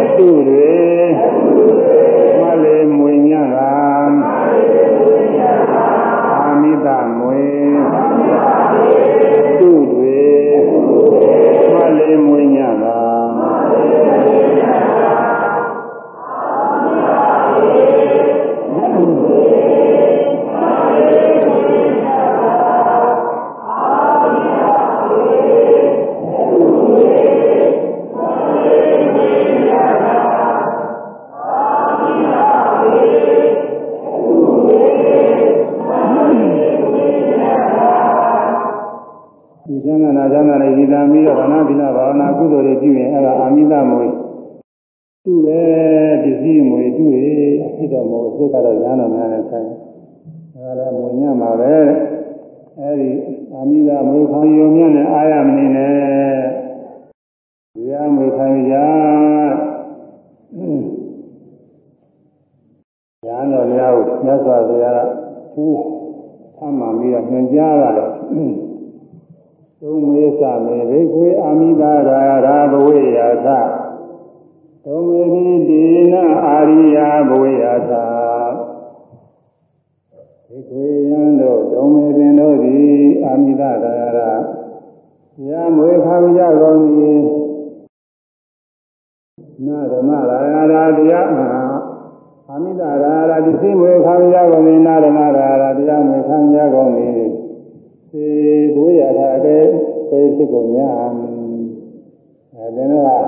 အတုတွေမလေးမွေညံ့တာအာမိသမွေ မလေးမွေညံ့ ဒီချမ်းသာနာချမ်းသာနဲ့ဒီတံပြီးတော့ဘာနာသီလဘာဝနာကုသိုလ်တွေပြုရင်အဲ့ဒါအာမိသမွေသူ့ပဲပစ္စည်းမွေသူ့ရေဖြစ်တော်မူစိတ်ကတော့ညာတော်များနဲ့ဆိုင်ဒါလည်းမွေညံ့မှာပဲအဲ့ဒီအာမိသမွေခေါင်းယုံမြနဲ့အာရမနေနဲ့ဒီအမွေခံရညာတော်များကိုမြတ်စွာဘုရားကသူ့ဆမ်းမှပြီးတော့ညွှန်ကြားတာတော့ သုံးမေသမေဘိခွေအာမိတာရာရာဘဝေယာသသုံးမေတိဒေနအာရိယာဘဝေယာသဘိခွေယံတို့သုံးမေပင်တို့သည်အာမိတာရာရာယမွေခံကြကုန်သည်နာဓမ္မရာရာတရားမဟာအာမိတာရာရာဒီစိမွေခံကြကုန်သည်နာဓမ္မရာရာတရားမွေခံကြကုန်သည် စေဘုရားထာတဲ့ပေဖြစ်ကုန်ညာအဲဒီတော့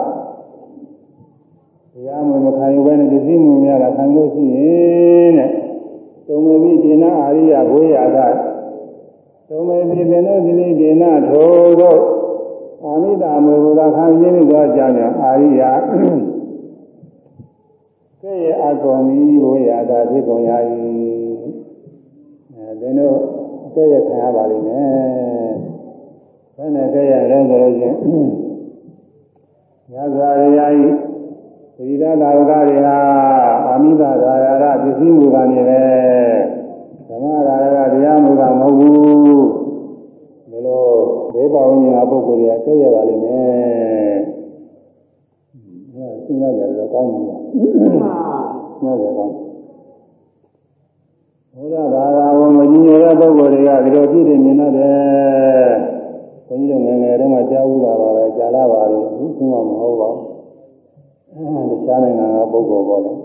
တရားမဝင်မခံယူဘဲနဲ့ဒီစိမှုများတာခံလို့ရှိရင်တဲ့တုံမေပိဒေနအာရိယဘွေယာကတုံမေပိဒေနသီလိဒေနထိုတို့အာမိတာမေဘုရားခံရင်းသောကြောင့်အာရိယကဲ့ရဲ့အကောင်မီဘွေယာကဖြစ်ကုန်ရ၏အဲဒီတို့ ကဲ့ရဲ့ခံရပါလိမ့်မယ်ဘယ်နဲ့ကဲ့ရဲ့လဲဆိုလို့ချင်းညဇာရိယဤသီရသာဝကတွေဟာအာမိတာရာရပစ္စည်းမူကနေပဲဓမ္မရာရကတရားမူတာမဟုတ်ဘူးဒီလိုဒေဝဝိညာဉ်ပုဂ္ဂိုလ်တွေကကြည့်ရပါလိမ့်မယ်အဲစဉ်းစားကြတယ်ကောင်းတယ်ဟုတ်တယ်ကောင်း ဘုရားဘာသာဝင်မကြီးနေတဲ့ပုဂ္ဂိုလ်တွေကဒီလိုပြည့်တယ်မြင်တတ်တယ်ဘုန်းကြီးတို့ငယ်ငယ်တုန်းကကြားဘူးတာပါပဲကြားလာပါလို့ဘူးမှမဟုတ်ပါဘူးအဲတခြားနိုင်ငံကပုဂ္ဂိုလ်ပေါ်တယ်။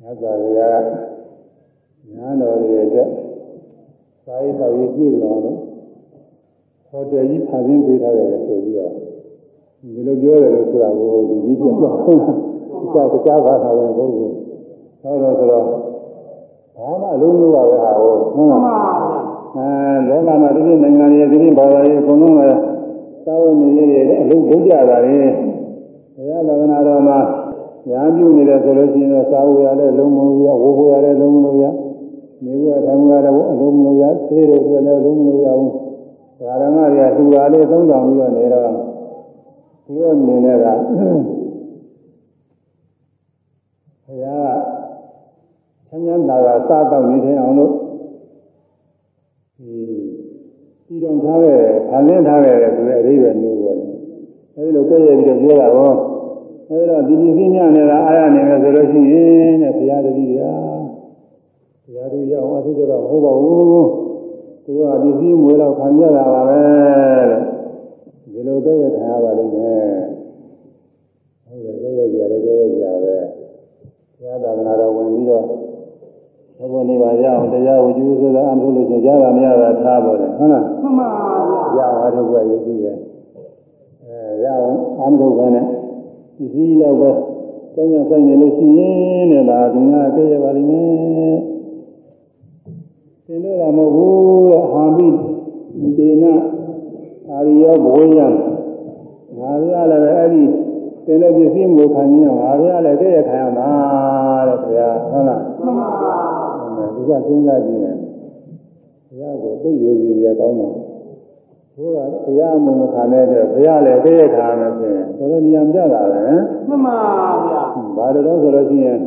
ညဇာတွေကညာတော်တွေအတွက်စာရေးတော်ရေးပြည့်တော်တော့ဟိုတယ်ကြီးဖန်ဆင်းပေးထားတယ်ဆိုပြီးတော့ဒီလိုပြောတယ်လို့ဆိုတာကိုဒီကြီးပြတော့ဟုတ်လား။တခြားတခြားဘာသာဝင်ပုဂ္ဂိုလ်ဟောတော့ဆိုတော့ ဘာမှအလုံးလို့ပါပဲဟာဟုတ်ဟုတ်လား။အဲလောကမှာဒီနိုင်ငံရဲ့ဒီဘာသာရေးအကုန်လုံးကသာဝနေရေးတွေအလုံးဘုရားတာတွေဘုရားသာသနာတော်မှာညာပြုနေတယ်ဆိုလို့ရှိရင်တော့စာဝေရလည်းလုံးမလို့ရဝေဝေရလည်းလုံးမလို့ရနေဝရဓမ္မရလည်းအလုံးမလို့ရသေတွေလည်းလုံးမလို့ရဘူးဒါရမတွေကသူပါလေးသုံးဆောင်ပြီးတော့နေတော့ဒီလိုမြင်တဲ့ကဘုရားက ချမ်းသာတာစားတော့နေထိုင်အောင်လို့ဒီပြည်တော်ထားခဲ့ဖန်ဆင်းထားခဲ့ဆိုတဲ့အရေးပဲမျိုးပေါ်တယ်အဲဒီလိုကြည့်ရပြီးတော့ပြောတာဟောအဲဒီတော့ဒီဒီစည်းညနေတာအားရနေမယ်ဆိုလို့ရှိရင်တဲ့ဘုရားတတိယဘုရားတို့ရောက်အထုကြတော့ဟုတ်ပါဘူးသူကဒီစည်းမွေးတော့ခံရတာပါပဲတဲ့ဒီလိုကြည့်ရခံရပါလိမ့်မယ်ဟုတ်တယ်ကြည့်ရကြတယ်ကြည့်ရကြပဲဘုရားသာသနာတော်ဝင်ပြီးတော့ ဘုရားနေပါရအောင်တရားဝကျူးဆိုတာအမှုလို့ကြားတာမရတာထားပါလေဟုတ်လားမှန်ပါဗျာရအောင်အထုပ်ကရည်ကြည့်တယ်အဲရအောင်အာမထုတ်ပဲနဲ့ဒီစည်းတော့ပဲကျောင်းရဆိုင်နေလို့ရှိရင်တဲ့လားဒီများကြည့်ရပါလိမ့်မယ်သင်တို့ကမဟုတ်ဘူးတဲ့ဟာမိဒေနအာရိယောဘဝယံငါရလည်းပဲအဲ့ဒီသင်တို့ပစ္စည်းမျိုးခံရအောင်ငါရလည်းကြည့်ရခံရမှာတဲ့ခင်ဗျာဟုတ်လားမှန်ပါ ဒီကစဉ်းစားကြည့်ရင်ဘုရားကိုသိရစီရကောင်းတာဘုရားဘုရားမုံခါတဲ့အတွက်ဘုရားလည်းသိရခါမယ်ဆိုရင်တော်တော်ဉာဏ်ပြတာပဲမှန်ပါဗျာဘာလို့ဆိုလို့ရှိရင်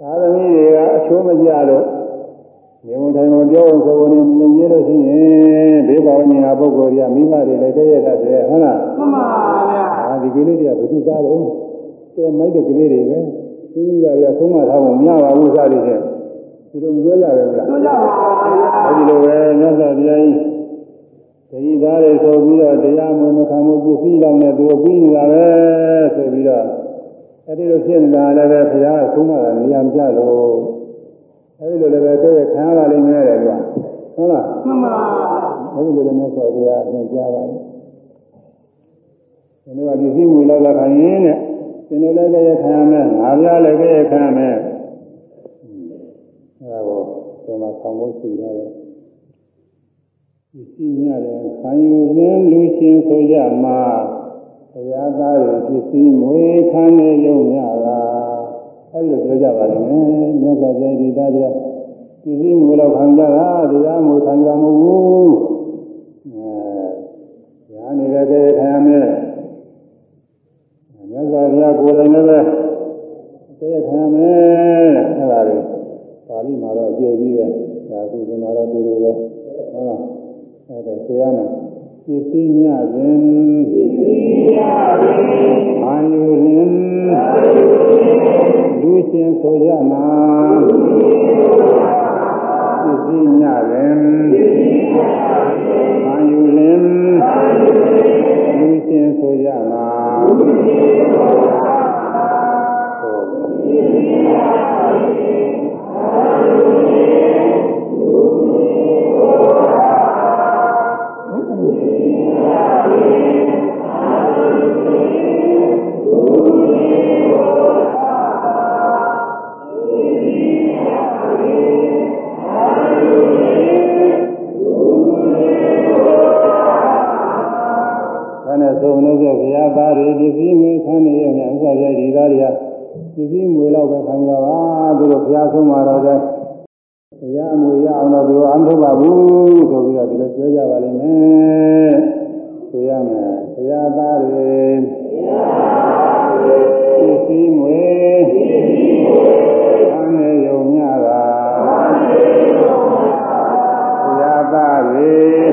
သာသမီတွေကအချိုးမကြလို့မြေဝန်တိုင်းမှာပြောအောင်ဆိုဝင်နေမြင်ရလို့ရှိရင်ဘေးပါဝင်ညာပုဂ္ဂိုလ်တွေကမိမတွေလည်းသိရတတ်တယ်ဟုတ်လားမှန်ပါဗျာအာဒီကလေးတွေကဘယ်သူသားတော့တဲမိုက်တဲ့ကလေးတွေပဲသူမိဘတွေကသုံးမထားဖို့မရပါဘူးစသည်ဖြင့် ဒီလိုပြောကြတယ်ဗျာပြောကြပါဗျာအဲဒီလိုပဲမြတ်စွာဘုရားကြီးတတိသားတွေဆိုပြီးတော့တရားမဝင်မခံမှုပစ္စည်းလောက်နဲ့သူပြီးနေတာပဲဆိုပြီးတော့အဲဒီလိုဖြစ်နေတာလည်းပဲဘုရားကသုံးမတာနေရာမကျလို့အဲဒီလိုလည်းပဲတည့်ရခံရပါလိမ့်မယ်တဲ့ကွာဟုတ်လားမှန်ပါအဲဒီလိုလည်းမြတ်စွာဘုရားသင်ကြားပါတယ်ဒီလိုကပစ္စည်းမူလောက်လာခံရင်တဲ့သင်တို့လည်းကြရခံရမယ်ငါပြလည်းကြရခံရမယ်အဲဒါ ကိုဒီမှာဆောင်းဖို့ရှိရတယ်ပစ္စည်းများတယ်ခံယူရင်းလူရှင်ဆိုကြမှာဘုရားသားရဲ့ပစ္စည်းမွေခံနေရုံများလားအဲ့လိုပြောကြပါလိမ့်မယ်မြတ်စွာဘုရားဒီသားတွေပစ္စည်းမွေတော့ခံကြတာတရားမွေခံကြမဟုတ်ဘူးအဲညာနေတဲ့ကြရခံရမယ်မြတ်စွာဘုရားကိုယ်တိုင်လည်းပဲကြရခံရမယ်အဲ့ဒါတွေပါ ဠိမှာတော့အကျယ်ကြီးပဲဒါကုသနာတော့ဒီလိုပဲဟုတ်လားအဲ့ဒါဆိုရမယ်ပစ္စည်းညခြင်းပစ္စည်းညခြင်းအာယုလင်လူရှင်ဆိုရမှာပစ္စည်းညခြင်းအာယုလင်လူရှင်ဆိုရမှာ ဆုံးလို့ဆိုဘုရားပါရီပစ္စည်းမင်းဆန်းနေရမြဥစ္စာရဲ့ဒီသားတွေက ပစ္စည်းငွေတော့ပဲခံကြပါသူတို့ဘုရားဆုံးမှာတော့တဲ့ဘုရားငွေရအောင်တော့သူအမှန်ပါဘူးဆိုပြီးတော့ဒီလိုပြောကြပါလိမ့်မယ်ဆိုရမယ်ဘုရားသားတွေပစ္စည်းငွေခံနေရုံများတာဘုရားသားတွေ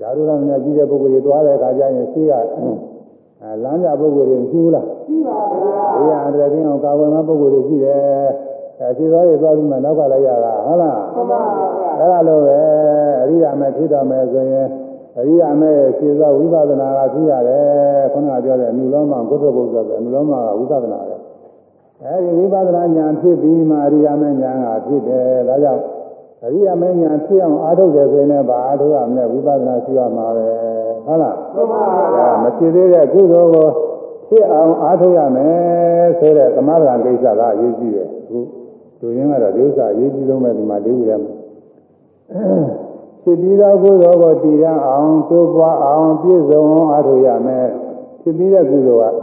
ယာရုကမနဲ့ကြီးတဲ့ပုဂ္ဂိုလ်တွေသွားတဲ့အခါကျရင်ရှင်းကအဲလမ်းကြပုဂ္ဂိုလ်တွေမရှိဘူးလားရှိပါဗျာဒီဟာတကယ်အောင်ကာဝယ်မပုဂ္ဂိုလ်တွေရှိတယ်အဲခြေသွားရသွားပြီးမှနောက်ကလည်းရတာဟုတ်လားမှန်ပါဗျာအဲ့ဒါလိုပဲအရိယာမဲဖြစ်တော်မယ်ဆိုရင်အရိယာမဲခြေသွားဝိပဿနာကဖြစ်ရတယ်ခုနကပြောတဲ့အနုလောမကုသဘုရားဆိုအနုလောမကဝိပဿနာပဲအဲဒီဝိပဿနာဉာဏ်ဖြစ်ပြီးမှအရိယာမဲဉာဏ်ကဖြစ်တယ်ဒါကြောင့် အရိယာမဲဉာဏ်ဖြစ်အောင်အားထုတ်တယ်ဆိုရင်လည်းဘာအားထုတ်ရမလဲဝိပဿနာရှိရမှာပဲဟုတ်လားမှန်ပါအဲဗျာမဖြစ်သေးတဲ့ကုသိုလ်ကိုဖြစ်အောင်အားထုတ်ရမယ်ဆိုတဲ့သမထကိစ္စကအရေးကြီးတယ်အခုသူရင်းကတော့ဒီဥစ္စာအရေးကြီးဆုံးပဲဒီမှာလေးခုထဲမှာဖြစ်ပြီးသောကုသိုလ်ကိုတည်ရန်အောင်သိုးပွားအောင်ပြည့်စုံအောင်အားထုတ်ရမယ်ဖြစ်ပြီးတဲ့ကုသိုလ်က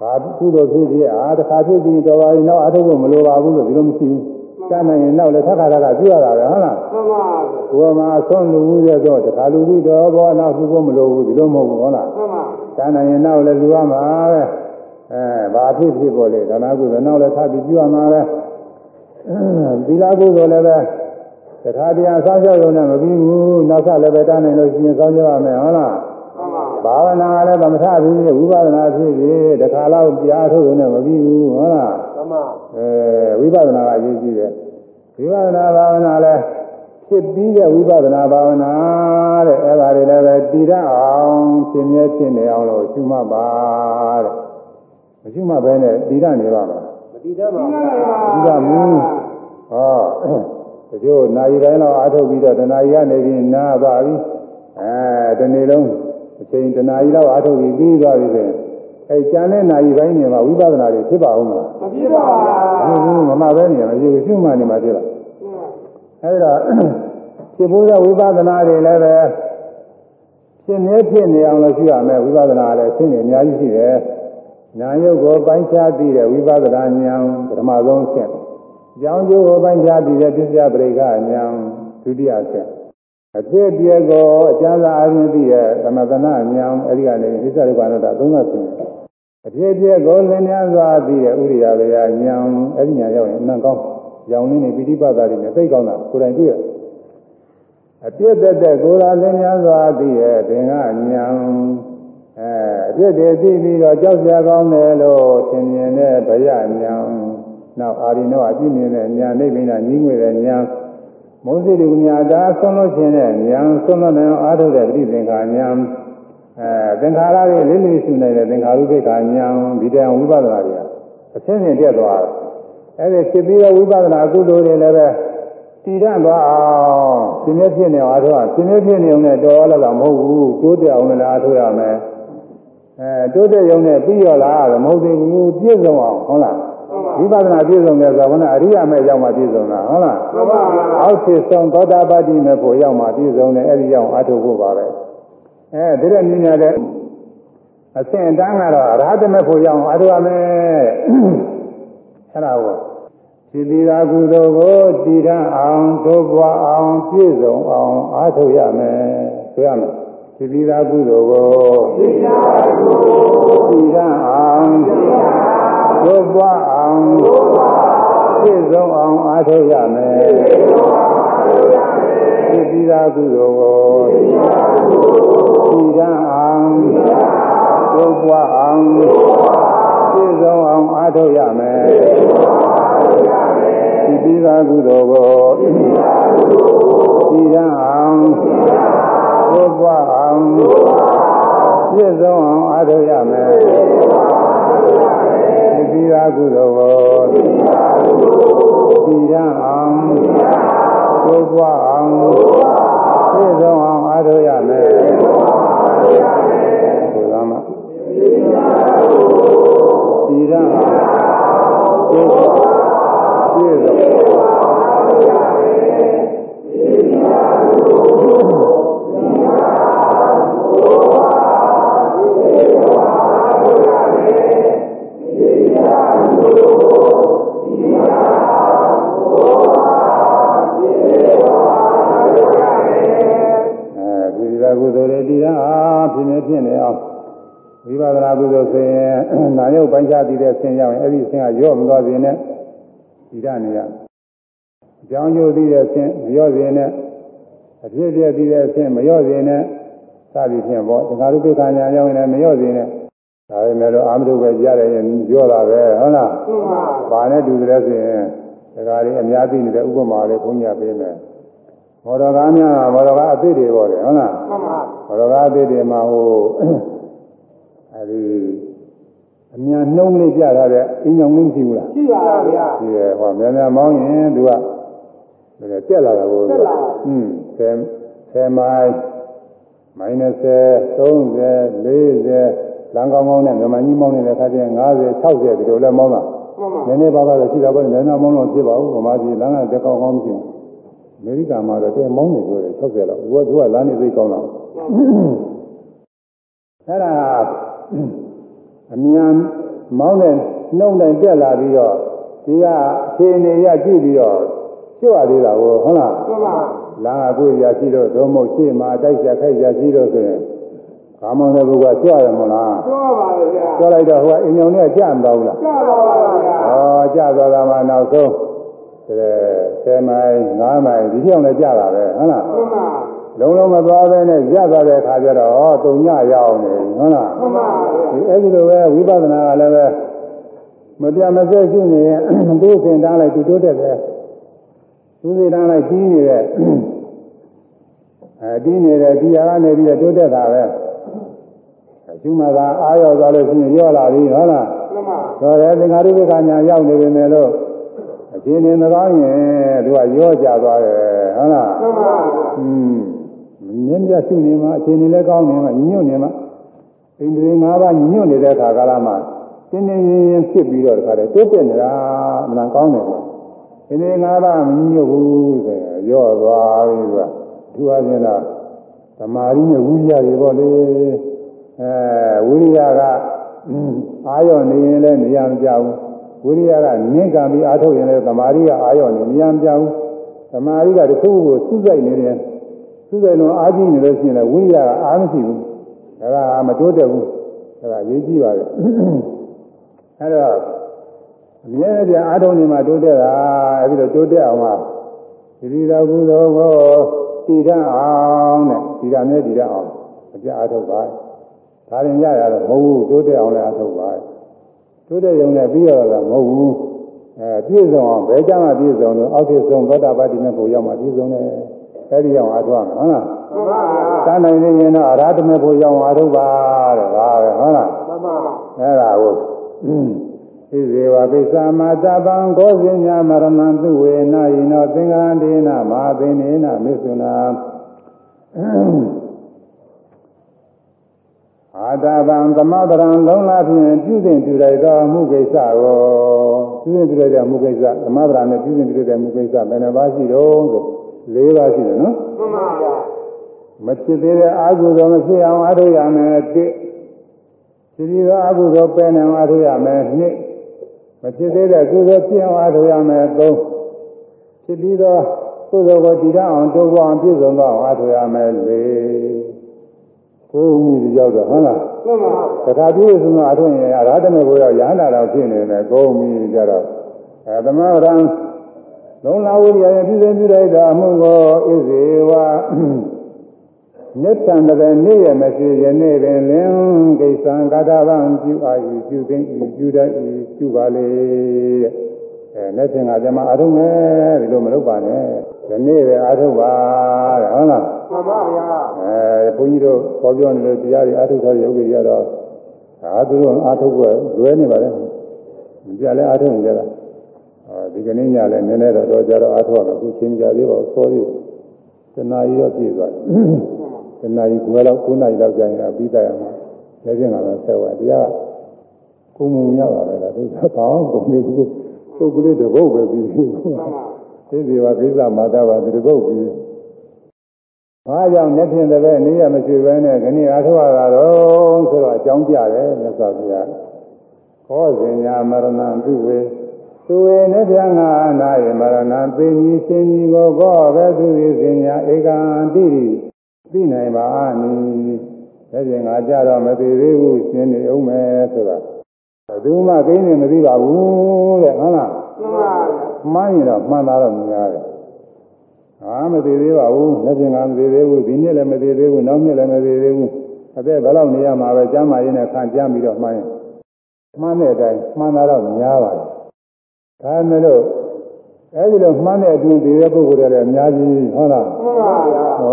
ဘာကုသိုလ်ဖြစ်ဖြစ်အားတစ်ခါဖြစ်ပြီးတော်ပါရင်တော့အားထုတ်ဖို့မလိုပါဘူးလို့ဒီလိုမရှိဘူး တတ်နိုင်ရင်တော့လည်းသက္ကာရကပြုရတာပဲဟုတ်လားမှန်ပါဗျာဘုရားမှာအဆုံးလူဦးရဲ့တော့တခါလူပြီးတော့ဘောနောက်ပြုဖို့မလိုဘူးဒီလိုမဟုတ်ဘူးဟုတ်လားမှန်ပါတန်းနိုင်ရင်နောက်လည်းလူရမှာပဲအဲဘာဖြစ်ဖြစ်ပေါ်လေဒါနာကုသိုလ်နောက်လည်းထားပြီးပြုရမှာပဲသီလကုသိုလ်လည်းပဲတခါတည်းအဆောက်အအုံနဲ့မပြီးဘူးနောက်ဆက်လည်းပဲတန်းနိုင်လို့ရှိရင်ဆောင်းကြရမယ်ဟုတ်လားမှန်ပါတဘာဝနာကလည်းသမထဖြစ်ဖြစ်ဝိပဿနာဖြစ်ဖြစ်တခါတော့ကြားထုတ်လို့နဲ့မပြီးဘူးဟုတ်လားသ မအဲဝိပဿနာကအရေးကြီးတယ်ဝိပဿနာဘာဝနာလည်းဖြစ်ပြီးတဲ့ဝိပဿနာဘာဝနာတဲ့အဲဒါတွေလည်းပဲတည်ရအောင်ရှင်မြဲဖြစ်နေအောင်လို့ရှုမှတ်ပါတဲ့မရှုမှတ်ဘဲနဲ့တည်ရနေပါမှာမတည်တတ်ပါဘူးဒီကမူဟောတချို့နာရီတိုင်းတော့အားထုတ်ပြီးတော့တဏှာကြီးကနေပြီးနားသွားပြီအဲတနေ့လုံးအချိန်တဏှာကြီးတော့အားထုတ်ပြီးပြီးသွားပြီဆိုရင် အဲကျန်တဲ့နာရီပိုင်းနေမှာဝိပဿနာတွေဖြစ်ပါဦးမလားမဖြစ်ပါဘူးဘူးဘူးမမပဲနေရမရှိဘူးရှုမှတ်နေမှာဖြစ်လားအဲဒါဖြစ်ဖို့သောဝိပဿနာတွေလည်းပဲဖြစ်နေဖြစ်နေအောင်လို့ရှိရမယ်ဝိပဿနာလည်းရှင်းနေအများကြီးရှိတယ်နာယုတ်ကိုပိုင်းခြားသိတဲ့ဝိပဿနာဉာဏ်ပထမဆုံးဆင့်ကြောင်းကျိုးကိုပိုင်းခြားသိတဲ့ပစ္စယပရိက္ခဉာဏ်ဒုတိယဆင့်အဖြစ်အပျက်ကိုအကျဉ်းစာအချင်းသိတဲ့သမထနာဉာဏ်အဲဒီကနေဣစ္ဆရိပါဏတာသုံးသပ်ဆင့် အဖြစ်အပျက်ကိုလင်းများစွာသိတဲ့ဥရိယဝေယဉာဏ်အဲဒီဉာဏ်ရောက်ရင်အနံကောင်းရောင်နေနေပိဋိပတ်တာတွေနဲ့သိကောင်းတာကိုယ်တိုင်တွေ့ရအပြည့်သက်သက်ကိုယ်သာလင်းများစွာသိတဲ့သင်္ကဉာဏ်အဲအပြည့်တည်းသိပြီးတော့ကြောက်ကြကောင်းတယ်လို့သင်မြင်တဲ့ဗယဉာဏ်နောက်အာရိနောအပြည့်မြင်တဲ့ဉာဏ်နိဗ္ဗာန်ကြီးငွေတဲ့ဉာဏ်မောဇိတုမြာတာဆုံးလို့ခြင်းတဲ့ဉာဏ်ဆုံးလို့တဲ့အာထုတဲ့ပြိသင်္ခာဉာဏ် အဲသင်္ခါရတွေလေးလေးရှုနေတဲ့သင်္ခါရုပ္ပခာဉာဏ်ဒီတန်ဝိပဿနာတွေအဆင်းဆင်းတက်သွားတယ်အဲဒီဖြစ်ပြီးတော့ဝိပဿနာကုသိုလ်တွေလည်းပဲတည်ရသွားအောင်ရှင်မြဖြစ်နေအောင်အားထုတ်ရရှင်မြဖြစ်နေအောင်နဲ့တော်လည်းတော့မဟုတ်ဘူးတိုးတက်အောင်လည်းအားထုတ်ရမယ်အဲတိုးတက်ရုံနဲ့ပြီးရောလားမဟုတ်သေးဘူးပြည့်စုံအောင်ဟုတ်လားဝိပဿနာပြည့်စုံတယ်ဆိုတော့ကအရိယာမဲ့ရောက်မှပြည့်စုံတာဟုတ်လားမှန်ပါဗျာအောက်ဖြစ်ဆုံးသောတာပတိမဲ့ဖို့ရောက်မှပြည့်စုံတယ်အဲ့ဒီရောက်အားထုတ်ဖို့ပါပဲ အဲဒီတဲ့မြင်ရတဲ့အဆင့်အတန်းကတော့အရဟတမဲ့ဖို့ရောက်အားထုတ်ရမယ်အဲ့ဒါကိုဒီသီလကုသိုလ်ကိုတည်ရန်အောင်သိုးပွားအောင်ပြည့်စုံအောင်အားထုတ်ရမယ်ဆိုရမယ်ဒီသီလကုသိုလ်ကိုတည်ရန်အောင်သိုးပွားအောင်ပြည့်စုံအောင်အားထုတ်ရမယ်ဒီသီလကုသိုလ်ကို တည်ရန်အောင်သိုးပွားအောင်ပြည့်စုံအောင်အားထုတ်ရမယ်ဒီသီလကုသိုလ်ကိုတည်ရန်အောင်သိုးပွားအောင်ပြည့်စုံအောင်အားထုတ်ရမယ်ဒီသီလကုသိုလ်ကိုတည်ရန်အောင်သိုးပွားအောင် ပြည့်စုံအောင်အားထုတ်ရမယ်ဘုရားမ ရောက်ရင်အဲ့ဒီဆင်းကရော့မသွားစေနဲ့တည်ရနေရအကြောင်းကျိုးတည်တဲ့ဆင်းမရော့စေနဲ့အဖြစ်ပြည့်တည်တဲ့ဆင်းမရော့စေနဲ့စသည်ဖြင့်ပေါ့သင်္ခါရုပ္ပခာညာရောက်ရင်လည်းမရော့စေနဲ့ဒါပေမဲ့လို့အာမတုပဲကြားရရင်ရော့တာပဲဟုတ်လားမှန်ပါဘာနဲ့တူတယ်ဆိုရင်ဒါကြလေးအများသိနေတဲ့ဥပမာလေးဘုန်းကြီးပေးမယ်မော်တော်ကားများကမော်တော်ကားအသစ်တွေပေါ့လေဟုတ်လားမှန်ပါမော်တော်ကားအသစ်တွေမှာဟိုအဲဒီ အမြန်နှုံးလေးပြထားတဲ့အင်းကြောင်မရှိဘူးလားရှိပါဗျာရှိတယ်ဟောမြန်မြန်မောင်းရင်သူကဒါလည်းတက်လာတာကိုတက်လာอืม10 10မိုင်မိုင်30 30 40လမ်းကောင်းကောင်းနဲ့မြန်မာကြီးမောင်းနေတဲ့ခါကျရင်50 60ဒီလိုလဲမောင်းတာမှန်ပါနည်းနည်းပါးပါးတော့ရှိတာပေါ့နည်းနည်းမောင်းလို့ဖြစ်ပါဘူးဗမာပြည်လမ်းကတက်ကောင်းကောင်းမရှိဘူးအမေရိကန်မှာတော့တဲမောင်းနေကြတယ်60လောက်သူကသူကလမ်းနေသိကောင်းတော့အဲ့ဒါ အမြန်မောင်းတဲ့နှုံတဲ့တက်လာပြီးတော့ဒီကအခြေအနေရကြည့်ပြီးတော့ကျွတ်ရသေးတာကိုဟုတ်လားမှန်ပါလမ်းကကိုယ်ရရှိတော့သို့မဟုတ်ရှေ့မှာတိုက်ရခိုက်ရရှိတော့ဆိုရင်ကာမောင်းတဲ့ဘုရားကျွတ်ရမလားပြောပါလေဗျာကျွတ်လိုက်တော့ဟိုကအင်ညောင်နဲ့ကြံ့တော့ဘူးလားကြပါပါဗျာ။ဩကြသွားတာမှနောက်ဆုံးအဲ10မိုင်9မိုင်ဒီကြောင်လည်းကြတာပဲဟုတ်လားမှန်ပါ။ လုံးလုံးမသွားပဲနဲ့ရသွားတဲ့အခါကျတော့ဟောတုံညရအောင်နေဟုတ်လားမှန်ပါဗျာဒီအဲ့ဒီလိုပဲဝိပဿနာကလည်းပဲမပြတ်မစဲရှိနေရင်သူ့စင်တားလိုက်သူတိုးတက်တယ်သူ့စင်တားလိုက်ကြီးနေတဲ့အဲဒီနေတဲ့ဒီဟာကနေပြီးတော့တိုးတက်တာပဲအကျူမှာကအာရောသွားလို့ရှိရင်ရော့လာပြီဟုတ်လားမှန်ပါဆိုတော့သင်္ဃာရုပ္ပကညာရောက်နေပြီမယ်လို့အရှင်နေမကောင်းရင်သူကရော့ကြသွားတယ်ဟုတ်လားမှန်ပါอืม မြင်းပြရှုနေမှာအရှင်နေလည်းကောင်းနေမှာညွတ်နေမှာဣန္ဒြေ၅ပါးညွတ်နေတဲ့အခါကာလမှာတင်းတင်းရင်းရင်းဖြစ်ပြီးတော့တခါတည်းတိုးတက်နေတာအမှန်ကောင်းတယ်ကွာဣန္ဒြေ၅ပါးမညွတ်ဘူးဆိုရင်ရော့သွားပြီကွာသူအချင်းတော့သမာဓိနဲ့ဝိရိယတွေပေါ့လေအဲဝိရိယကအာရော့နေရင်လည်းနေရာမပြောင်းဝိရိယကနင်းကံပြီးအာထုတ်ရင်လည်းသမာဓိကအာရော့နေနေရာမပြောင်းသမာဓိကတစ်ခုခုကိုစုစိုက်နေတယ် စုစိုက်လုံးအားကြီးနေလို့ရှိရင်လည်းဝိရိယကအားမရှိဘူးဒါကမတိုးတက်ဘူးဒါကရေးကြည့်ပါလေအဲတော့အမြဲတမ်းအားထုတ်နေမှတိုးတက်တာအဲဒီတော့တိုးတက်အောင်ကဒီဒီတော်ကုသိုလ်ကိုတည်တတ်အောင်တဲ့ဒီရနဲ့တည်တတ်အောင်အပြအားထုတ်ပါဒါရင်ရရတော့မဟုတ်ဘူးတိုးတက်အောင်လည်းအားထုတ်ပါတိုးတက်ရုံနဲ့ပြီးရတာမဟုတ်ဘူးအဲပြည့်စုံအောင်ဘယ်ကြမှာပြည့်စုံလို့အောက်ထစ်ဆုံးသောတာပတ္တိမေဖို့ရောက်မှပြည့်စုံတယ် အဲဒီအောင်အားထုတ်ရမှာဟုတ်လားမှန်ပါဗျာတန်းနိုင်နေရင်တော့အရာဓမေဖို့ရောက်အောင်အားထုတ်ပါတဲ့ဒါပဲဟုတ်လားမှန်ပါအဲ့ဒါကိုဣဇေဝပိစ္ဆာမတပံကိုဇင်ညာမရမံသူဝေနာယိနောသင်္ဃာဒေနမဟာသိနေနမေသုနာအာတပံသမဗရံလုံးလားဖြင့်ပြုစဉ်ပြုလိုက်သောမှုကိစ္စကိုပြုစဉ်ပြုလိုက်တဲ့မှုကိစ္စသမဗရံနဲ့ပြုစဉ်ပြုလိုက်တဲ့မှုကိစ္စဘယ်နှပါးရှိတော့ဆို ၄ပါးရှိတယ်နော်မှန်ပါဗျာမဖြစ်သေးတဲ့အာဟုသောမဖြစ်အောင်အားထုတ်ရမယ်တစ်ဒီဒီသောအာဟုသောပယ်နိုင်အောင်အားထုတ်ရမယ်နှစ်မဖြစ်သေးတဲ့ကုသိုလ်ဖြစ်အောင်အားထုတ်ရမယ်သုံးဖြစ်ပြီးသောကုသိုလ်ကိုတည်ရအောင်တိုးပွားအောင်ပြည့်စုံသောအောင်အားထုတ်ရမယ်လေးကိုယ်မှုဒီရောက်တော့ဟုတ်လားမှန်ပါတခါပြည့်စုံသောအားထုတ်ရင်အရာဓမေကိုရောက်ရဟန္တာတော်ဖြစ်နေတယ်ကိုယ်မှုကြတော့အဲသမရံ လုံးလာဝိရိယနဲ့ပြည့်စုံပြည့်လိုက်တာအမှုကိုဣဇေဝနိစ္စံတည်းနေ့ရမရှိယနေ့ပင်လင်ကိစ္စံကာသဗံပြုအာယူပြုသိမ့်ဤပြုတတ်ဤပြုပါလေတဲ့အဲနေ့စဉ်ကကျမအာထုံးမယ်ဒီလိုမလုပ်ပါနဲ့ဒီနေ့ပဲအာထုံးပါတဲ့ဟုတ်လားမှန်ပါဗျာအဲဘုန်းကြီးတို့ခေါ်ပြောနေလို့တရားတွေအာထုံးထားတဲ့ယောဂီတွေကတော့ဒါသူတို့အာထုံးပွဲလွဲနေပါလေကြလဲအာထုံးကြတာအဲ ဒီကနေ့ညလည်းနည်းနည်းတော့တော့ကြတော့အာထုံးရမယ်အခုချင်းကြသေးပါဦးစောသေးတနာရီတော့ပြည့်သွားတယ်တနာရီခွဲလောက်9နာရီလောက်ကြာရင်အပြီးတတ်ရမှာလက်ချင်းကတော့ဆက်သွားတရားကုံမုံရပါပဲလားသူကကောင်းကုန်နေဘူးပုဂ္ဂလိတပုတ်ပဲပြီးပြီမှန်ပါသိစီပါကိစ္စမာတာပါဒီတပုတ်ပြီးဘာကြောင့်လက်ဖြင့်တပည့်နေရမရှိဘဲနဲ့ခဏအားထုတ်ရတာတော့ဆိုတော့အကြောင်းပြတယ်မြတ်စွာဘုရားခောဇင်ညာမရဏံသူဝေ သူဝေနိဗ္ဗာန်အနာယမရဏံသိညီရှင်ကြီးကိုကောပဲသူဝေဇင်ညာဧကံတိရိသိနိုင်ပါနိလက်ဖြင့်ငါကြတော့မသိသေးဘူးရှင်းနေအောင်မယ်ဆိုတာဘယ်သူမှကိန်းနေမသိပါဘူးတဲ့ဟုတ်လားမှန်ပါဗျာမှန်းရင်တော့မှန်တာတော့များတယ်။ဟာမသေးသေးပါဘူး။လက်ပြင်ကမသေးသေးဘူး။ဒီနှစ်လည်းမသေးသေးဘူး။နောက်နှစ်လည်းမသေးသေးဘူး။အသက်ဘယ်လောက်နေရမှာပဲကျမ်းမာရေးနဲ့ခံကြမ်းပြီးတော့မှန်းရင်မှန်းတဲ့အတိုင်းမှန်တာတော့များပါတယ်။ ဒါမဲ့လို့အဲဒီလိုမှန်းတဲ့အပြင်သေးတဲ့ပုဂ္ဂိုလ်တွေလည်းအများကြီးဟုတ်လားမှန်ပါဗျာ။ဩ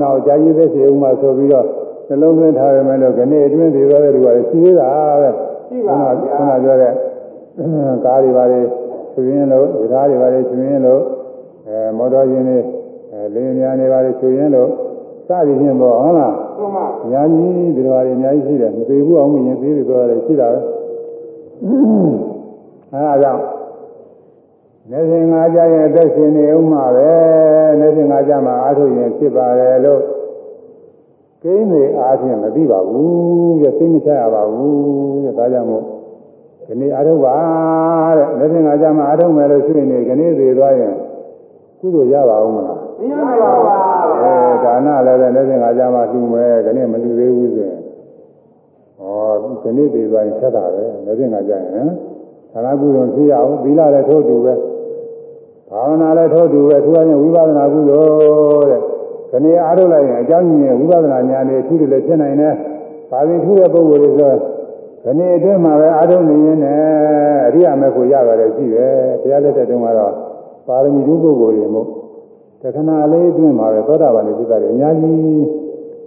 နောက်ကြာကြီးသက်စီဦးမှာဆိုပြီးတော့နှလုံးသွင်းထားရမယ်လို့ခဏအတွင်းသေးသွားတဲ့လူကလည်းရှိသေးတာပဲ။ရှိပါဗျာခုနပြောတဲ့ကားတွေပါလေချွေရင်လို့ဓာတ်တွေပါလေချွေရင်လို့အဲမော်တော်ယာဉ်တွေအဲလင်းများနေပါလေချွေရင်လို့စသည်ဖြင့်ပေါ့ဟုတ်လားမှန်ပါအများကြီးဒီလိုပါလေအများကြီးရှိတယ်မသေးဘူးအောင်မြင်သေးတယ်ပြောရတယ်ရှိတာပဲအဲဒါကြောင့် နေစဉ်ငါကြရဲ့အသက်ရှင်နေဦးမှာပဲနေစဉ်ငါကြမှာအားထုတ်ရင်ဖြစ်ပါတယ်လို့ကိန်းတွေအားဖြင့်မသိပါဘူးတဲ့သိမချရပါဘူးတဲ့ဒါကြောင့်မို့ဒီနေ့အားထုတ်ပါတဲ့နေစဉ်ငါကြမှာအားထုတ်မယ်လို့ရှိရင်ဒီနေ့သေးသွားရင်ကုသိုလ်ရပါဦးမလားမရပါဘူးအဲဒါနလည်းပဲလက်စင်ကကြမှာလှူမယ်ခဏမလှူသေးဘူးဆိုရင်ဟောဒီနေ့သေးသွားရင်ဆက်တာပဲလက်စင်ကကြရင်သာနာကုသိုလ်ဖြစ်ရအောင်သီလလည်းထိုးတူပဲ ဘာဝနာလည်းထိုးတူပဲသူကရင်ဝိပဿနာကုသိုလ်တဲ့ခခဏအားထုတ်လိုက်ရင်အကြောင်းကြီးရဲ့ဝိပဿနာဉာဏ်နဲ့ထူးတယ်လည်းဖြစ်နိုင်တယ်။ဒါပြင်ထူးတဲ့ပုဂ္ဂိုလ်တွေဆိုခဏအတွင်းမှာပဲအားထုတ်နေရင်လည်းအရိယာမေဖို့ရပါတယ်ရှိတယ်။တရားလက်တဲ့တုန်းကတော့ပါရမီဓုပုဂ္ဂိုလ်တွေမို့တခဏလေးအတွင်းမှာပဲသောတာပန်တွေဖြစ်တာတွေအများကြီး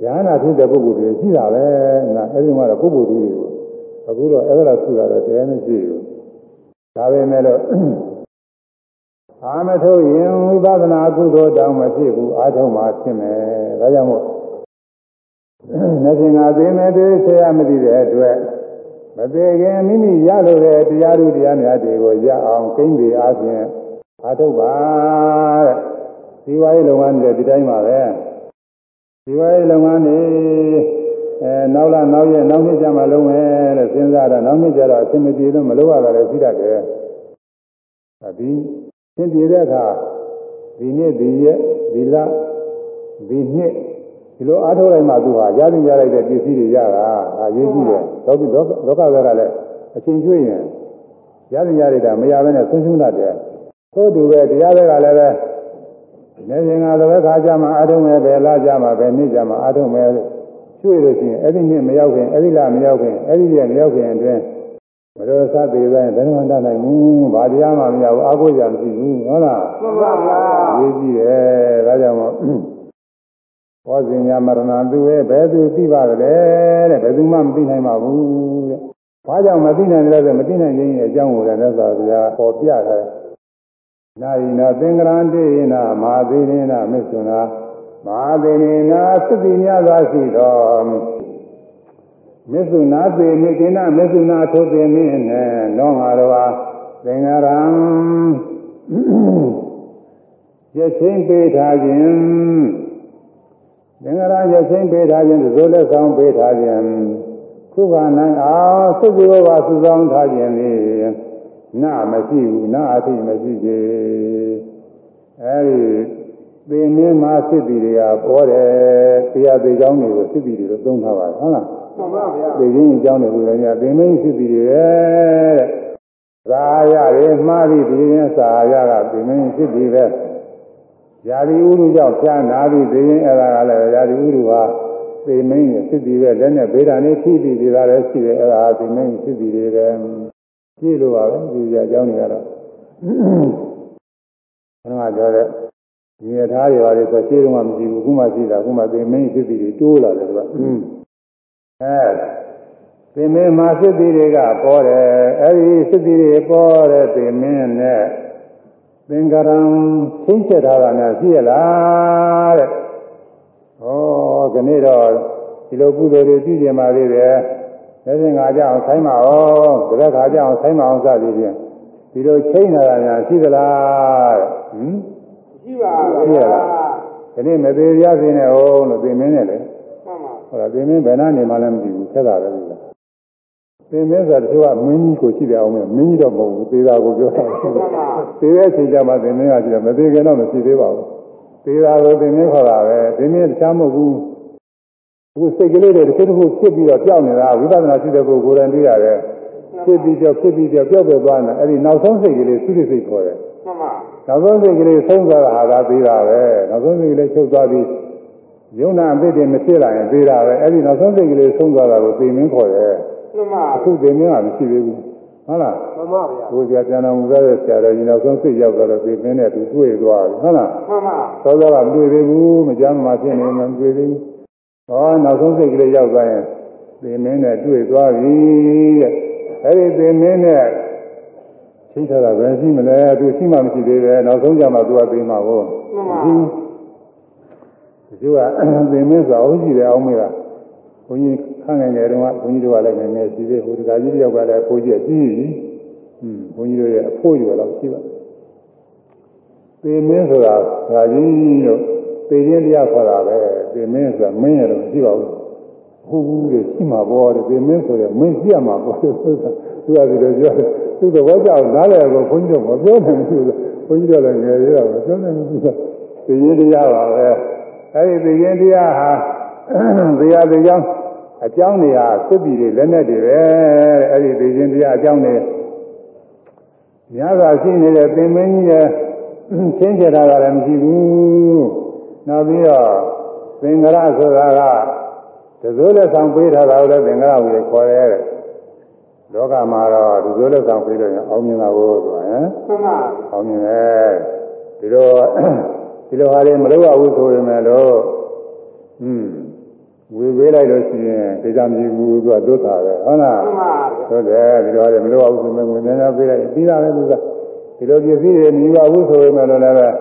ဉာဏ်နာဖြစ်တဲ့ပုဂ္ဂိုလ်တွေရှိတာပဲ။နာအဲဒီမှာတော့ပုဂ္ဂိုလ်တွေကိုအခုတော့အဲ့ဒါထူတာတော့တရားမရှိဘူး။ဒါပေမဲ့လို့ အာမထုတ်ရင်ဝိပဿနာကုသိုလ်တောင်မဖြစ်ဘူးအာထုံမှဖြစ်မယ်ဒါကြောင့်မို့နေစဉ်ကသိမဲ့တည်းဆရာမသိတဲ့အတွက်မသေးခင်မိမိရလို့တဲ့တရားဓုတရားများတွေကိုရအောင်ကိန်းပြီးအားဖြင့်အာထုပါတဲ့ဒီဝါရေးလုပ်ငန်းတွေဒီတိုင်းပါပဲဒီဝါရေးလုပ်ငန်းတွေအဲနောက်လာနောက်ရက်နောက်နှစ်ကျမှလုံးမယ်လို့စဉ်းစားတော့နောက်နှစ်ကျတော့အဆင်မပြေလို့မလုပ်ရတာလည်းရှိတတ်တယ်ဒီ သင်ပြတဲ့အခါဒီနေ့ဒီရက်ဒီလဒီနှစ်ဒီလိုအားထုတ်လိုက်မှသူဟာရည်ရလိုက်တဲ့ပစ္စည်းတွေရတာအရေးကြီးတယ်လောကလောကကလည်းအချိန်ကျွေးရင်ရည်ရရတာမရဘဲနဲ့ဆုံးရှုံးတတ်တယ်သို့တူပဲတရားတွေကလည်းပဲနေရင်ကလည်းခါကြမှာအားထုတ်မယ်ပဲလာကြမှာပဲနေ့ကြမှာအားထုတ်မယ်ကျွေးလို့ရှိရင်အဲ့ဒီနှစ်မရောက်ခင်အဲ့ဒီလမရောက်ခင်အဲ့ဒီရက်မရောက်ခင်အတွင်း မတော်စသေးပဲဘယ်မှတတ်နိုင်ဘူးဘာတရားမှမရဘူးအာကိုရမရှိဘူးဟုတ်လားမှန်ပါဗျာရေးကြည့်တယ်ဒါကြောင့်မို့ဘောဇင်ညာမရဏသူရဲ့ဘယ်သူသိပါကြလဲတဲ့ဘယ်သူမှမသိနိုင်ပါဘူးတဲ့ဘာကြောင့်မသိနိုင်လဲဆိုမသိနိုင်ခြင်းရဲ့အကြောင်းကိုလည်းသက်သာဗျာပေါ်ပြတယ်နာယိနာသင်္ကရံတေနာမဟာသေနေနာမစ္ဆုနာမဟာသေနေနာသတိများစွာရှိတော် မစ္ဆုနာသေမိကိနာမစ္ဆုနာထိုသေမိနဲ့လောငါတော်ဟာသင်္ကရံရချင်းပေးထားခြင်းသင်္ကရာရချင်းပေးထားခြင်းသို့လက်ဆောင်ပေးထားခြင်းခုခနိုင်အောင်သုဇောပါစုဆောင်ထားခြင်းလေနာမရှိဘူးနာအထိမရှိသေးအဲဒီသင်မင်းမှာစစ်တီတွေကပေါ်တယ်တရားသေးကြောင်းတွေကိုစစ်တီတွေလို့သုံးထားပါတယ်ဟုတ်လားမှန်ပါဗျာ သိချင်းအကြောင်းတွေကိုလည်းညသင်မင်းစစ်တီတွေတဲ့သာရရေမှားပြီးဒီရင်သာရကသင်မင်းစစ်တီပဲယာတိဥရုကြောင့်ဖြာနာပြီးသိရင်အဲ့ဒါကလည်းယာတိဥရုဟာသိမင်းရဲ့စစ်တီပဲလက်နဲ့ဗေဒာနေထိပြီးဒီကလည်းရှိတယ်အဲ့ဒါသိမင်းစစ်တီတွေပဲကြည့်လို့ပါပဲဒီကြအကြောင်းတွေကတော့ဘယ်တော့ပြောတဲ့ဒီရထားတွေပါလေဆိုရှင်းတော့မရှိဘူးခုမှရှိတာခုမှသိမင်းစစ်တီတွေတိုးလာတယ်ကွာ အဲသိမင်းမှာစစ်တီတွေကပေါ်တယ်အဲ့ဒီစစ်တီတွေပေါ်တဲ့သိမင်းနဲ့သင်္ကရံချင်းချက်ထားတာများရှိရလားတဲ့။ဩခဏတော့ဒီလိုကုသိုလ်တွေပြုကျင်ပါသေးတယ်။လက်ရှင်ငါကြအောင်ဆိုင်းပါအောင်တရက်ခါကြအောင်ဆိုင်းပါအောင်စသည်ဖြင့်ဒီလိုချိန်ထားတာများရှိသလားတဲ့။ဟင်ရှိပါရှိရလား။ဒီနေ့မသေးရစေနဲ့ဟုတ်လို့သိမင်းနဲ့လေ မှန်ပါ။ဟောသိမင်းဘယ်နှနေမှလည်းမသိဘူးဆက်တာပဲလို့လား။သိမင်းဆိုတော့သူကမင်းကြီးကိုရှိတယ်အောင်မင်းမင်းကြီးတော့မဟုတ်ဘူးသေတာကိုပြောတာမှန်ပါသေးတဲ့အချိန်ကျမှသင်မင်းကကြည့်တယ်မသေးခင်တော့မရှိသေးပါဘူးသေးတာကိုသင်မင်းခေါ်တာပဲသင်မင်းတခြားမဟုတ်ဘူးအခုစိတ်ကလေးတွေတစ်ခုတစ်ခုဖြစ်ပြီးတော့ကြောက်နေတာဝိပဿနာရှိတဲ့ပုဂ္ဂိုလ်ကိုယ်တိုင်သိရတယ်ဖြစ်ပြီးကြောက်ဖြစ်ပြီးကြောက်ကြောက်ပဲသွားနေအဲ့ဒီနောက်ဆုံးစိတ်ကလေးသုတိစိတ်ခေါ်တယ်မှန်ပါနောက်ဆုံးစိတ်ကလေးဆုံးသွားတာဟာကသေးတာပဲနောက်ဆုံးစိတ်ကလေးချုပ်သွားပြီး ယုံနာအပိတ်တွေမဖြစ်လာရင်သေးတာပဲအဲ့ဒီနောက်ဆုံးစိတ်ကလေးဆုံးသွားတာကိုသိမင်းခေါ်တယ်မှန်ပါအခုသိမင်းကမရှိသေးဘူးဟုတ်လားမှန်ပါဗျာကိုယ်ကြပြန်တော်မူတဲ့ဆရာတော်ကြီးနောက်ဆုံးစိတ်ရောက်တော့သိမင်းနဲ့သူတွေ့သွားပြီဟုတ်လားမှန်ပါသောသောကမတွေ့သေးဘူးမကြမ်းမှဖြစ်နေမှမတွေ့သေးဘူးဟောနောက်ဆုံးစိတ်ကလေးရောက်သွားရင်သိမင်းနဲ့တွေ့သွားပြီတဲ့အဲ့ဒီသိမင်းနဲ့ချိန်ထားတာပဲရှိမလဲသူရှိမှမရှိသေးပဲနောက်ဆုံးကြမှာသူကသိမှာကိုမှန်ပါ ဒီသူကသိမင်းဆိုအောင်ရှိတယ်အောင်မေးတာဘုန်းကြီးခန့်ငယ်ငယ်တုန်းကဘုန်းကြီးတို့ကလည်းငယ်ငယ်ရှိသေးဟိုတခါကြီးတယောက်ကလည်းဘိုးကြီးကကြီးပြီဟွန်းဘုန်းကြီးတို့ရဲ့အဖို့ရွယ်တော့ရှိပါသေမင်းဆိုတာငါကြီးတို့သေခြင်းတရားခေါ်တာပဲသေမင်းဆိုတာမင်းရတော့ရှိပါဘူးဟုတ်ဘူးလေရှိမှာပေါ့တဲ့သေမင်းဆိုရင်မင်းရှိရမှာပေါ့သူကသူကဒီလိုပြောတယ်သူကဘောကြောက်နားလည်ကိုဘုန်းကြီးတို့မပြောနိုင်ဘူးဘုန်းကြီးတို့လည်းငယ်သေးတာမပြောနိုင်ဘူးသူကသေခြင်းတရားပါပဲ အဲဒီသေခြင်းတရားဟာတရားသေးကြောင်းအကြောင်းတွေဟာသစ္တိတွေလက်နဲ့တွေပဲတဲ့အဲဒီသေခြင်းတရားအကြောင်းတွေများစွာရှိနေတဲ့သင်မင်းကြီးရဲ့ချင်းချတာကလည်းမရှိဘူးနောက်ပြီးတော့သင်္ကရဆိုတာကတစိုးလက်ဆောင်ပေးထားတာကိုလည်းသင်္ကရဝီခေါ်ရဲတဲ့လောကမှာတော့တစိုးလက်ဆောင်ပေးလို့ရင်အောင်မြင်တာကိုဆိုတာဟမ်မှန်ပါအောင်မြင်တယ်ဒီလို ဒီလိုဟာတွေမလုပ်ရဘူးဆိုရင်လည်းอืมဝေပေးလိုက်လို့ရှိရင်ဒေသမြည်ဘူးသူကဒုက္ခပဲဟုတ်လားမှန်ပါဟုတ်တယ်ဒီလိုရတယ်မလို့အောင်ဆိုမှငွေများများပေးလိုက်ပြီးတာပဲသူကဒီလိုပစ္စည်းတွေမြည်ပါဘူးဆိုရင်လည်းလည်း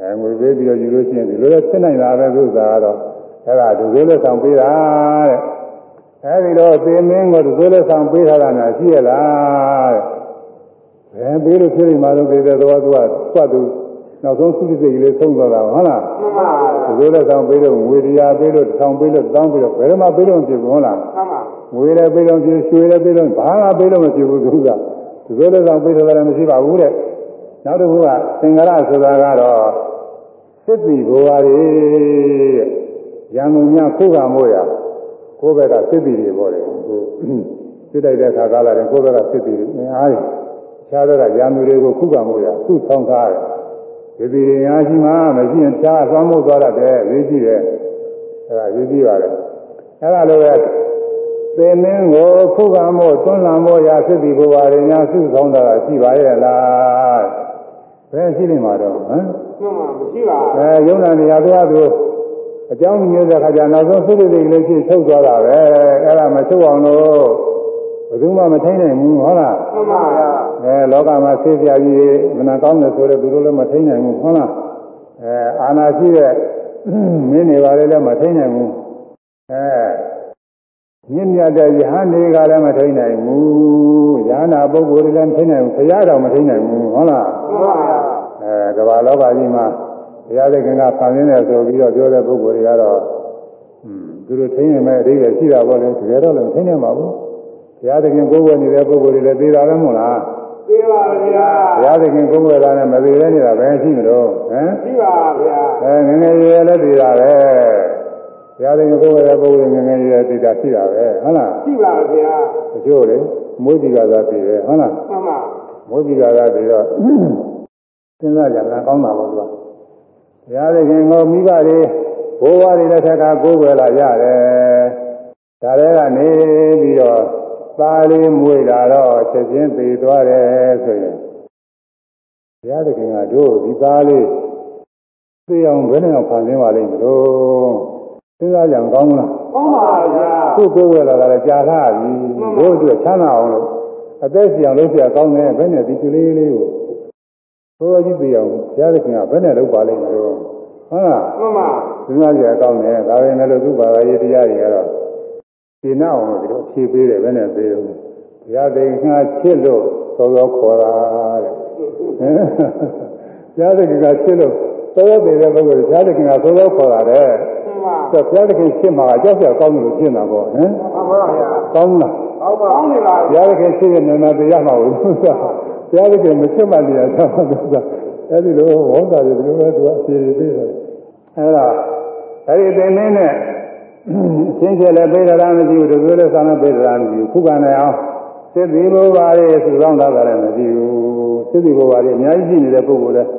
အဲငွေပေးပြီးတော့ယူလို့ရှိရင်ဒီလိုလည်းဖြစ်နိုင်တာပဲသူကကတော့အဲ့ဒါဒုစိုးလက်ဆောင်ပေးတာတဲ့အဲဒီတော့သင်မင်းကိုဒုစိုးလက်ဆောင်ပေးထားတာများရှိရလားတဲ့ဘယ်ပေးလို့ဖြစ်နေမှာလို့သိတဲ့တော့သူကသူ့သူ နောက်ဆုံးသူစိတ်ကလေးဆုံးသွားတာဟုတ်လားမှန်ပါဒုစိုးလက်ဆောင်ပေးလို့ငွေတရားပေးလို့တစ်ထောင်ပေးလို့တောင်းပေးလို့ဘယ်မှာပေးလို့မဖြစ်ဘူးဟုတ်လားမှန်ပါငွေလည်းပေးလို့ဖြစ်ရွှေလည်းပေးလို့ဘာမှပေးလို့မဖြစ်ဘူးသူကဒီလိုလည်းဆောင်ပေးတယ်လည်းမရှိပါဘူးတဲ့နောက်တစ်ခုကသင်္ကရဆိုတာကတော့စစ်တီဘဝတွေတဲ့ရန်ကုန်များခုကမို့ရကိုယ့်ဘက်ကစစ်တီတွေပေါ့လေဟိုစစ်တိုက်တဲ့ခါကားလာတယ်ကိုယ့်ဘက်ကစစ်တီတွေအင်အားကြီးခြားဘက်ကရန်သူတွေကိုခုကမို့ရစုဆောင်ထားတယ် ဒီဒီအားရှိမှမရှိရင်ခြားသွားမှုသွားတယ်ရေးကြည့်တယ်အဲဒါရေးကြည့်ပါလေအဲဒါလိုပဲသင်မင်းကိုခုခံမို့တွန်းလှန်မို့ရာစစ်တီဘဝတွေများစုဆောင်တာရှိပါရဲ့လားဘယ်ရှိနေမှာတော့ဟမ်မှန်ပါမရှိပါအဲယုံနာနေရာတရားသူအကြောင်းမျိုးတဲ့ခါကျနောက်ဆုံးသုတ္တိလေးလေးချင်းချုပ်သွားတာပဲအဲ့ဒါမချုပ်အောင်လို့ဘ ယ်သူမှမထိနိုင်ဘူးဟုတ်လားမှန်ပါဗျာအဲလောကမှာဆေးပြာကြီးမနာကောင်းတယ်ဆိုတော့သူတို့လည်းမထိနိုင်ဘူးဟုတ်လားအဲအာနာရှိတဲ့မင်းတွေပါလေလည်းမထိနိုင်ဘူးအဲမြင့်မြတ်တဲ့ယဟန်တွေကလည်းမထိနိုင်ဘူးယဟနာပုဂ္ဂိုလ်တွေလည်းမထိနိုင်ဘူးခရတော်မထိနိုင်ဘူးဟုတ်လားမှန်ပါဗျာအဲကမ္ဘာလောကကြီးမှာဘုရားသခင်ကဖန်ဆင်းတယ်ဆိုပြီးတော့ပြောတဲ့ပုဂ္ဂိုလ်တွေကတော့อืมသူတို့ထိနေမဲ့အဓိပ္ပာယ်ရှိတာပေါ့လေတကယ်တော့လည်းထိနေမှာဘူး ဘုရားသခင်ကိုယ်ဝယ်နေတဲ့ပုဂ္ဂိုလ်တွေလည်းသိတာပဲမို့လားသိပါဗျာဘုရားသခင်ကိုယ်ဝယ်တာနဲ့မသိသေးနေတာပဲရှိမလို့ဟမ်ရှိပါဗျာအဲငယ်ငယ်ရွယ်လည်းသိတာပဲဘုရားသခင်ကိုယ်ဝယ်တဲ့ပုဂ္ဂိုလ်ငယ်ငယ်ရွယ်သိတာရှိတာပဲဟုတ်လားရှိပါဗျာတချို့လေမွေးဒီကသာသိတယ်ဟုတ်လားမှန်ပါမွေးဒီကသာသိတော့စဉ်းစားကြတာကောင်းတာပေါ့သူကဘုရားသခင်ကိုမိဘတွေဘိုးဘွားတွေလက်ထက်ကကိုးကွယ်လာကြတယ်။ဒါတွေကနေပြီးတော့ သားလေးမွေးလာတော့ချက်ချင်းသေသွားတယ်ဆိုရင်ဘုရားသခင်ကတို့ဒီသားလေးသိအောင်ဘယ်နဲ့အောင်ဖန်ဆင်းပါလိမ့်မလို့စဉ်းစားကြံကောင်းလားကောင်းပါဗျာသူ့ကိုယ်ဝယ်လာတာလည်းကြာလာပြီဘို့အတွက်ချမ်းသာအောင်လို့အသက်ရှင်လို့ဆရာကောင်းတယ်ဘယ်နဲ့ဒီကလေးလေးကိုဘိုးကြီးသိအောင်ဘုရားသခင်ကဘယ်နဲ့လုပ်ပါလိမ့်မလို့ဟုတ်လားမှန်ပါစဉ်းစားကြံကောင်းတယ်ဒါပေမဲ့လို့သူ့ဘာသာရေးတရားတွေကတော့ ရှင်းအောင်လို့ဒီလိုဖြေပေးတယ်ဘယ်နဲ့ပေးတော့ဘုရားသခင်ကချစ်လို့သောသောခေါ်တာတဲ့ဟမ်ဘုရားသခင်ကချစ်လို့သောသောပေးတဲ့ပုဂ္ဂိုလ်ဘုရားသခင်ကသောသောခေါ်တာတဲ့မှန်ပါဆိုတော့ဘုရားသခင်ချစ်မှာအကြောက်ကြောက်ကောင်းတယ်လို့ရှင်းတာပေါ့ဟမ်မှန်ပါဗျာကောင်းလားကောင်းပါကောင်းနေပါဘုရားသခင်ချစ်ရင်နာမတရားမှာဘူးဆိုတော့ဘုရားသခင်မချစ်မှတရားချမှာဆိုတော့အဲဒီလိုဝေါတာတွေဒီလိုပဲသူကအဖြေပေးတယ်အဲဒါအဲဒီသင်မင်းနဲ့အ ချင်းချင်းလည်းပေးတာမရှိဘူးဒီလိုလည်းဆောင်းလည်းပေးတာမရှိဘူးခုကနိုင်အောင်စိတ်ဒီဘဝရဲ့စုဆောင်တာလည်းမရှိဘူးစိတ်ဒီဘဝရဲ့အများကြီးရှိနေတဲ့ပုဂ္ဂိုလ်လည်း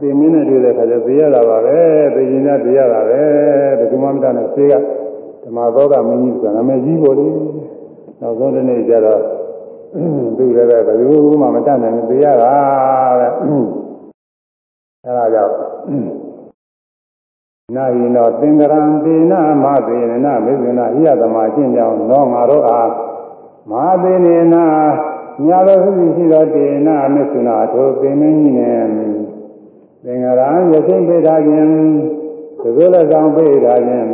သင်မင်းနဲ့တွေ့တဲ့အခါကျသိရတာပါပဲသိရင်လည်းသိရတာပဲဘယ်သူမှမတတ်နဲ့ဆေးကဓမ္မသောကမင်းကြီးဆိုတာနာမည်ကြီးပေါ်လေနောက်ဆုံးတစ်နေ့ကျတော့သူလည်းပဲဘယ်သူမှမတတ်နိုင်ဘူးသိရတာတဲ့အဲဒါကြောင့် နာယိနောသင်္ကရံတေနမသေနမေဇနာဟိယသမအချင်းကြောင့်သောငါတို့အားမဟာသေနေနာညာတော်ရှိရှိသောတေနမေဇနာထိုပင်မင်းကြီးနဲ့သင်္ကရံရသိပေတာခြင်းသဇေလဆောင်ပေတာခြင်း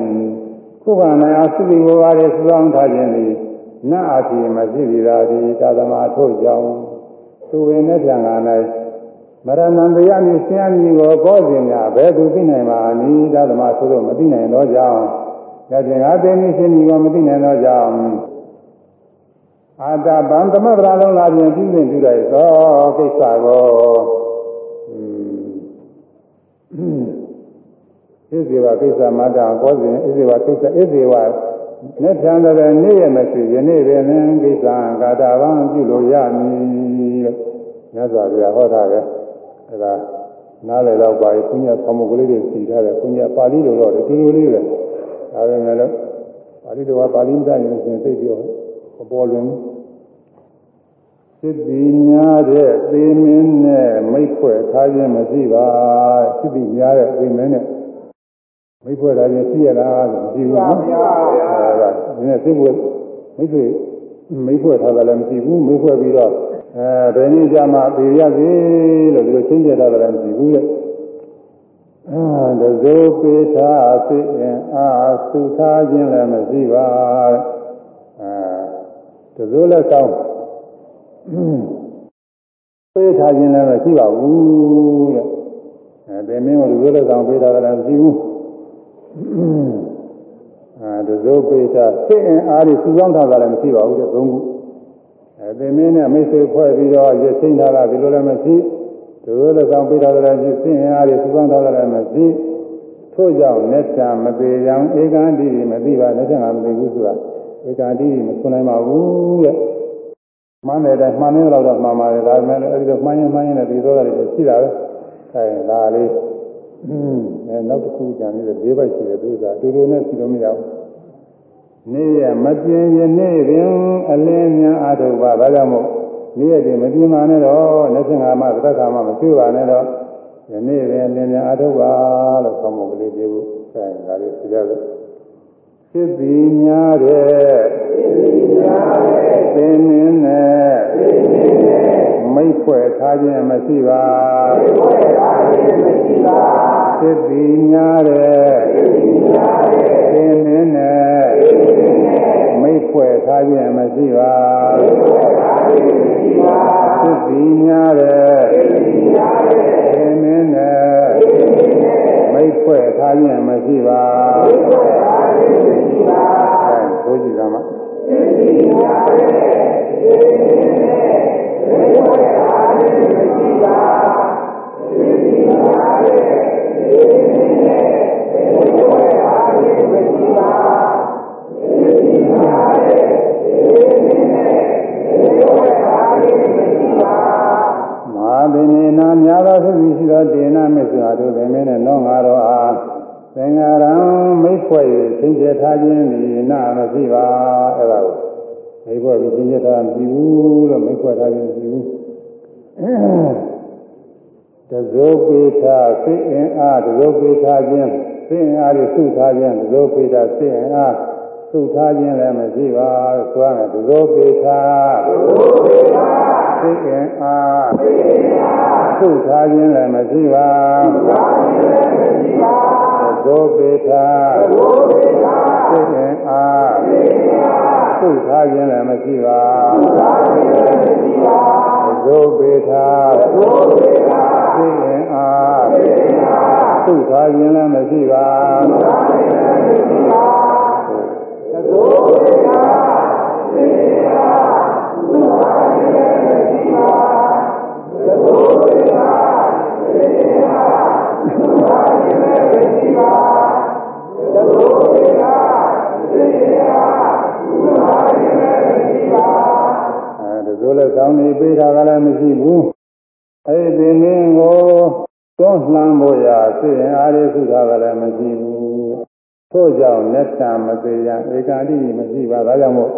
ခုခံနိုင်အသုတိဘဝရေစုဆောင်ထားခြင်းသည်နတ်အထီမရှိသည်သာဒီသာသမထို့ကြောင့်သူဝင်တဲ့ပြန်လာ၌ မရဏံတရားမြင်ဆင်းရဲမည်ကိုကောစဉ်များဘယ်သူသိနိုင်ပါနည်းသာသမဆိုလို့မသိနိုင်သောကြောင့်ယခင်ငါသိနေရှင်မည်ကိုမသိနိုင်သောကြောင့်အာတဗံသမဗရာလုံးလာခြင်းပြုစဉ်ပြုလိုက်သောကိစ္စကိုဣဇေဝကိစ္စမတ္တကောစဉ်ဣဇေဝကိစ္စဣဇေဝနဲ့ထံတဲ့နေ့ရမရှိယနေ့ပင်ကိစ္စကာတာဗံပြုလို့ရမည်လို့မြတ်စွာဘုရားဟောတာပဲ အဲဒါနားလည်တော့ပါပြီဘုညာဆောင်းမကလေးတွေစီထားတယ်ဘုညာပါဠိလိုတော့တူတူလေးပဲဒါပေမဲ့လို့ပါဠိတော်ကပါဠိမတတ်ရင်ရှင်သိပြီးတော့မပေါ်လွင်ဘူးစစ်တီများတဲ့သေမင်းနဲ့မိတ်ဖွဲ့ထားခြင်းမရှိပါစစ်တီများတဲ့သေမင်းနဲ့မိတ်ဖွဲ့ထားခြင်းရှိရလားလို့မရှိဘူးနော်အဲဒါဒီနေ့စစ်ဖွဲ့မိတ်ဆွေမိတ်ဖွဲ့ထားတယ်လည်းမရှိဘူးမိတ်ဖွဲ့ပြီးတော့ အဲဘယ်နည်းကြမှာပြေရစေလို့ဒီလိုချင်းကျက်တာလည်းမရှိဘူးရဲ့အာတဇိုပေသာစိရင်အာသုထားခြင်းလည်းမရှိပါအာတဇိုလည်းကောင်းပေးထားခြင်းလည်းမရှိပါဘူးတဲ့အဲဒီမင်းကတဇိုလည်းကောင်းပေးထားတယ်လည်းမရှိဘူးအာတဇိုပေသာစိရင်အားဒီစုဆောင်းထားတာလည်းမရှိပါဘူးတဲ့သုံးခု အဲဒီမင်းနဲ့မိတ်ဆွေဖွဲ့ပြီးတော့ရချင်းထားတာဒီလိုလည်းမရှိသူတို့လည်းဆောင်ပေးတာလည်းရှိစင်အားတွေစုဆောင်ထားတာလည်းမရှိထို့ကြောင့်လက်ချာမသေးကြောင်ဧကန်တိမသိပါလက်ချာမသိဘူးဆိုတာဧကန်တိမဆွနိုင်ပါဘူးတဲ့မှန်းတယ်တိုင်းမှန်နေတော့တော့မှန်ပါတယ်ဒါပေမဲ့အဲဒီတော့မှန်းရင်မှန်းရင်လည်းဒီသောတာတွေရှိတာပဲအဲဒါလေးอืมအဲနောက်တစ်ခုကြံနေတဲ့၄ဘက်ရှိတယ်သူကအတူတူနဲ့ရှိလို့မရဘူး နေ့ရမပြင်းရင်နေ့ပင်အလင်းများအထုပ်ပါဒါကြောင့်မို့နေ့ရက်တွေမပြင်းပါနဲ့တော့25မှသက္ကမှမရှိပါနဲ့တော့ယနေ့ပင်လင်းများအထုပ်ပါလို့ဆောင်းမကလေးပြေဖို့အဲဒါလေးပြကြလို့ဖြစ်ပြီးများတဲ့ဖြစ်ပြီးများတဲ့သင်္င်းနဲ့သင်္င်းနဲ့မိတ်ဖွဲ့ထားခြင်းမရှိပါမိတ်ဖွဲ့ထားခြင်းမရှိပါ ဖြစ်ပြီးများတဲ့ဖြစ်ပြီးများတဲ့သင်္င်းနဲ့သင်္င်းနဲ့မိတ်ဖွဲ့ထားခြင်းမရှိပါမိတ်ဖွဲ့ထားခြင်းမရှိပါဖြစ်ပြီးများတဲ့ဖြစ်ပြီးများတဲ့သင်္င်းနဲ့သင်္င်းနဲ့မိတ်ဖွဲ့ထားခြင်းမရှိပါမိတ်ဖွဲ့ထားခြင်းမရှိပါအဲဆိုကြည့်သမှာဖြစ်ပြီးများတဲ့သင်္င်းနဲ့မိတ်ဖွဲ့ထားခြင်းမရှိပါဖြစ်ပြီးများတဲ့သင်္င်းနဲ့ မိတ်ဖွဲ့ထားခြင်းမရှိပါဖြစ်ပြီးများတဲ့သင်္င်းနဲ့မိတ်ဖွဲ့ထားခြင်းမရှိပါမဟာဗိနေနာများသောသုရှိသောဒေနမစ္ဆာတို့ပင်နဲ့နောငါတော်အားသင်္ဃာရံမိတ်ဖွဲ့၍သင်္ကြထားခြင်းသည်နာမရှိပါအဲ့ဒါကိုမိတ်ဖွဲ့ပြီးသင်္ကြထားမရှိဘူးလို့မိတ်ဖွဲ့ထားခြင်းမရှိဘူး တဇောပေထာစိတ်အင်အားတဇောပေထာခြင်းစိတ်အင်အားကိုစုထားခြင်းတဇောပေထာစိတ်အင်အားစုထားခြင်းလည်းမရှိပါဆိုရမယ်တဇောပေထာတဇောပေထာစိတ်အင်အားစိတ်အင်အားစုထားခြင်းလည်းမရှိပါ စုထားခြင်းလည်းမရှိပါတဇောပေထာတဇောပေထာစိတ်အင်အားစိတ်အင်အားစုထားခြင်းလည်းမရှိပါစုထားခြင်းလည်းမရှိပါတဇောပေထာတဇောပေထာသိရင်အားသိရင်အားသုထားခြင်းလည်းမရှိပါသုထားခြင်းလည်းမရှိပါသဇိုးဝေယသိရင်အားသုထားခြင်းလည်းမရှိပါသဇိုးဝေယသိရင်အားသုထားခြင်းလည်းမရှိပါသဇိုးဝေယသိရင်အားသုထားခြင်းလည်းမရှိပါအဲဒါ ဆိုလည်းကောင်းနေပေးတာကလည်းမရှိဘူးအဲ့ဒီမင်းကိုတွန်းလှမ်းဖို့ရာသိရင်အားရစုတာကလည်းမရှိဘူးထို့ကြောင့်လက်ချာမသေးရဧကာတိမရှိပါဒါကြောင့်မို့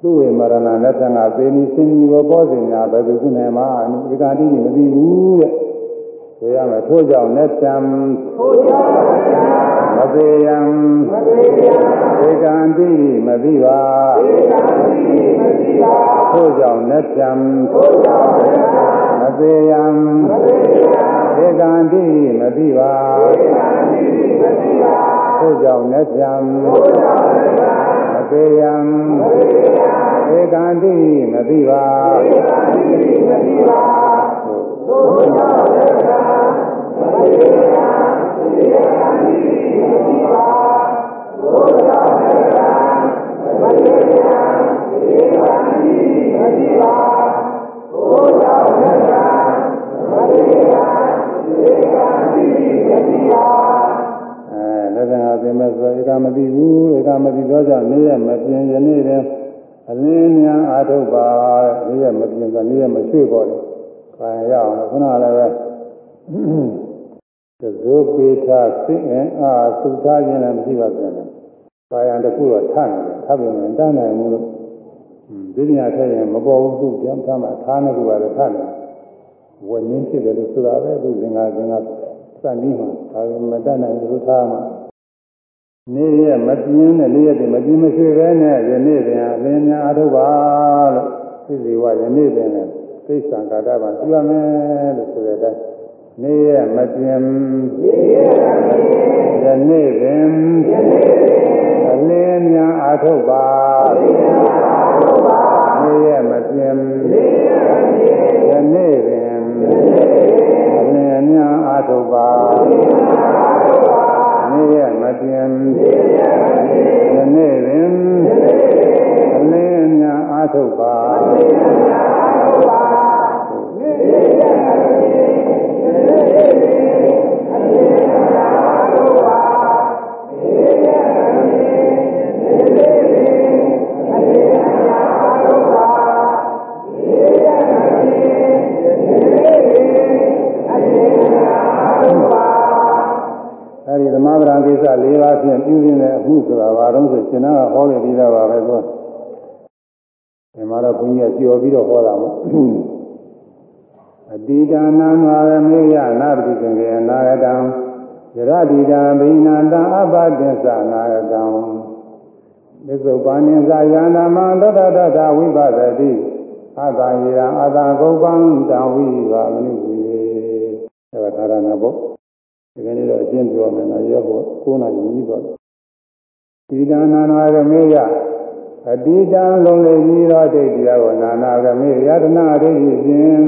သူ့ဝေမရဏလက်ထံကသေနီရှင်ကြီးဘောပေါ်စဉ်ညာဘယ်သူနဲ့မှဧကာတိမသိဘူးတဲ့ ဆိုရမယ်ထို့ကြောင့်လက်ချံထို့ကြောင့်မသေးရန်မသေးရန်ဧကာတိမသိပါဧကာတိမသိပါထို့ကြောင့်လက်ချံထို့ကြောင့်လက်ချံမသေးယံဧကံတိမသိပါသို့ကြောင့်လက်ဖြံမသေးယံဧကံတိမသိပါသို့ကြောင့်လက်ဖြံမသေးယံဧကံတိမသိပါသို့ကြောင့်လက်ဖြံမသေးယံဧကံတိမသိပါဘုရားမြတ်စွာဘုရားဧကတိယတိပါအဲလက်ခံအပြင်မဲ့ဆိုဧကမသိဘူးဧကမသိတော့ကြောင့်နေ့ရက်မပြ ပါနေ့ရက်မပြင်းဆိုနေ့ရက်မရွှေ့ပေါ်တယ် ခံရအောင်ခုနကလည်းပဲသဇုပေထစိအင်အားသုထားခြင်းလည်းမရှိပါဘူး။ကာယံတစ်ခုတော့ထနေတယ်။ထပ်ပြီးရင်တန်းနိုင်မှုလို့ဒီညထက်ရင်မပေါ်ဘူးသူပြန်ထားမှထားနေကူပါလေထနေ။ဝဉ္င်းဖြစ်တယ်လို့ဆိုတာပဲသူသင်္ဃာသင်္ဃာစံပြီးမှဒါပေမဲ့တန်းနိုင်လို့ထားမှနေ့ရက်မပြင်းတဲ့နေ့ရက်တွေမပြင်းမရှိပဲနဲ့ယနေ့ပင်အလင်းများအထုပ်ပါလို့သိစီဝယနေ့ပင်လည်း သိစ္ဆံကာတဗံပြုရမယ်လို့ဆိုတဲ့အတိုင်းနေ့ရက်မပြင်းယနေ့ပင်အလင်းများအထုပ်ပါနေ့ရက်မပြင်းယနေ့ပင်အလင်းများအထုပ်ပါနေ့ရက်မပြင်းယနေ့ပင်အလင်းများအထုပ်ပါအဲဒီ သမာဓိကိစ္စ၄ပါးဖြင့်ပြုခြင်းတဲ့အမှုဆိုတာဘာလို့ဆိုရှင်နာကဟောခဲ့ပြီးသားပါပဲဆိုဒီ မှာတော့ဘုန်းကြီးကကြော်ပြီးတော့ဟောတာမို့အတိဒါနာနာရမေယနာပတိကံကေနာယတံယရတိတာဘိနာတံအပတ္တသနာယတံသစ္စုပ္ပန်ဉ္ဇာယနာမသတ္တတတဝိပဿတိအတာယေရအတာဂုပ္ပံတံဝိပါမနုဝေအဲဒါသာရဏဘုဒီကနေ့တော့အကျဉ်းပြောမယ်နော်ရောဖို့9နာရီကြီးပါဒီဒါနာနာရမေယ အတိတံလုံးလေကြီးသောဒိဋ္ဌိယကိုနာနာရမေယတနာဒိဋ္ဌိဖြင့်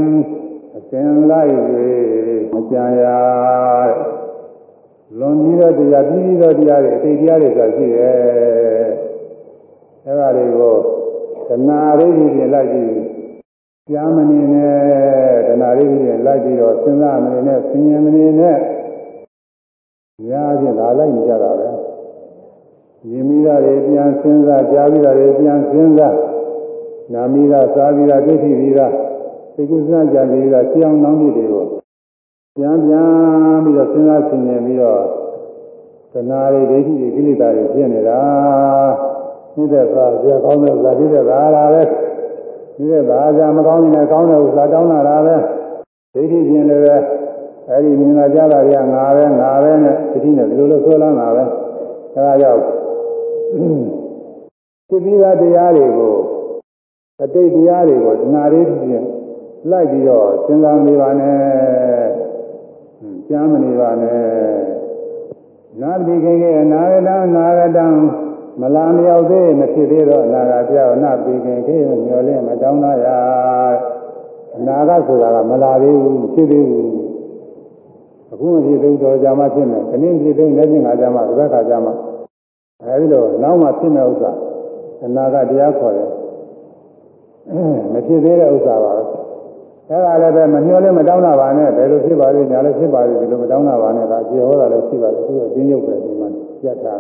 အစဉ်လိုက်၍မကြံရလွန်ပြီးတော့တရားပြီးပြီးတော့တရားတွေအတိတ်တရားတွေဆိုရှိရဲ့အဲဒါတွေကိုတဏှာရိပ်ဖြင့်လိုက်ပြီးကြားမနေနဲ့တဏှာရိပ်ဖြင့်လိုက်ပြီးတော့စဉ်းစားမနေနဲ့ဆင်ញင်မနေနဲ့များဖြင့်ဒါလိုက်နေကြတာပဲ မြင်မိတာတွေပြန်စဉ်းစားကြားပြီးတာတွေပြန်စဉ်းစားနာမိတာစားပြီးတာဒိဋ္ဌိပြီးတာသိကုသကြပြီးတာကြောင်းနှောင်းပြီးတွေကိုပြန်ပြန်ပြီးတော့စဉ်းစားဆင်ခြင်ပြီးတော့သနာတွေဒိဋ္ဌိတွေကိလေသာတွေဖြစ်နေတာနိဒက်သာကြာကောင်းတဲ့ဥစ္စာဒီတဲ့သာလာပဲနိဒက်သာကြာမကောင်းနေတဲ့ကောင်းတဲ့ဥစ္စာတောင်းတာလားပဲဒိဋ္ဌိဖြင့်လည်းပဲအဲဒီမြင်လာကြတာတွေကငါပဲငါပဲနဲ့ဒိဋ္ဌိနဲ့ဒီလိုလိုဆွဲလန်းတာပဲအဲဒါကြောင့် သိပြီးသားတရားတွေကိုအတိတ်တရားတွေကိုတဏှာလေးဖြင့်လိုက်ပြီးတော့စဉ်းစားနေပါနဲ့ကြားမနေပါနဲ့နာတိခေခေအနာဂတအနာဂတံမလာမရောက်သေးမဖြစ်သေးတော့အနာဂတ်ပြောင်းနာတိခေခေမျောလင်းမတောင်းတော့ရအနာဂတ်ဆိုတာကမလာသေးဘူးဖြစ်သေးဘူးအခုမဖြစ်သေးတော့ကြာမှဖြစ်မယ်ခဏဖြစ်သေးလက်ချင်းခါကြာမှတစ်ခါကြာမှ အဲဒီလိုနောက်မှဖြစ်မဲ့ဥစ္စာအနာဂတ်တရားခေါ်တယ်မဖြစ်သေးတဲ့ဥစ္စာပါပဲအဲဒါလည်းပဲမညှိုးလည်းမတောင်းတာပါနဲ့ဘယ်လိုဖြစ်ပါလိမ့်ညာလည်းဖြစ်ပါလိမ့်ဒီလိုမတောင်းတာပါနဲ့ဒါအခြေဟောတာလည်းရှိပါတယ်သူကအချင်းရုပ်ပဲဒီမှာပြတ်တာ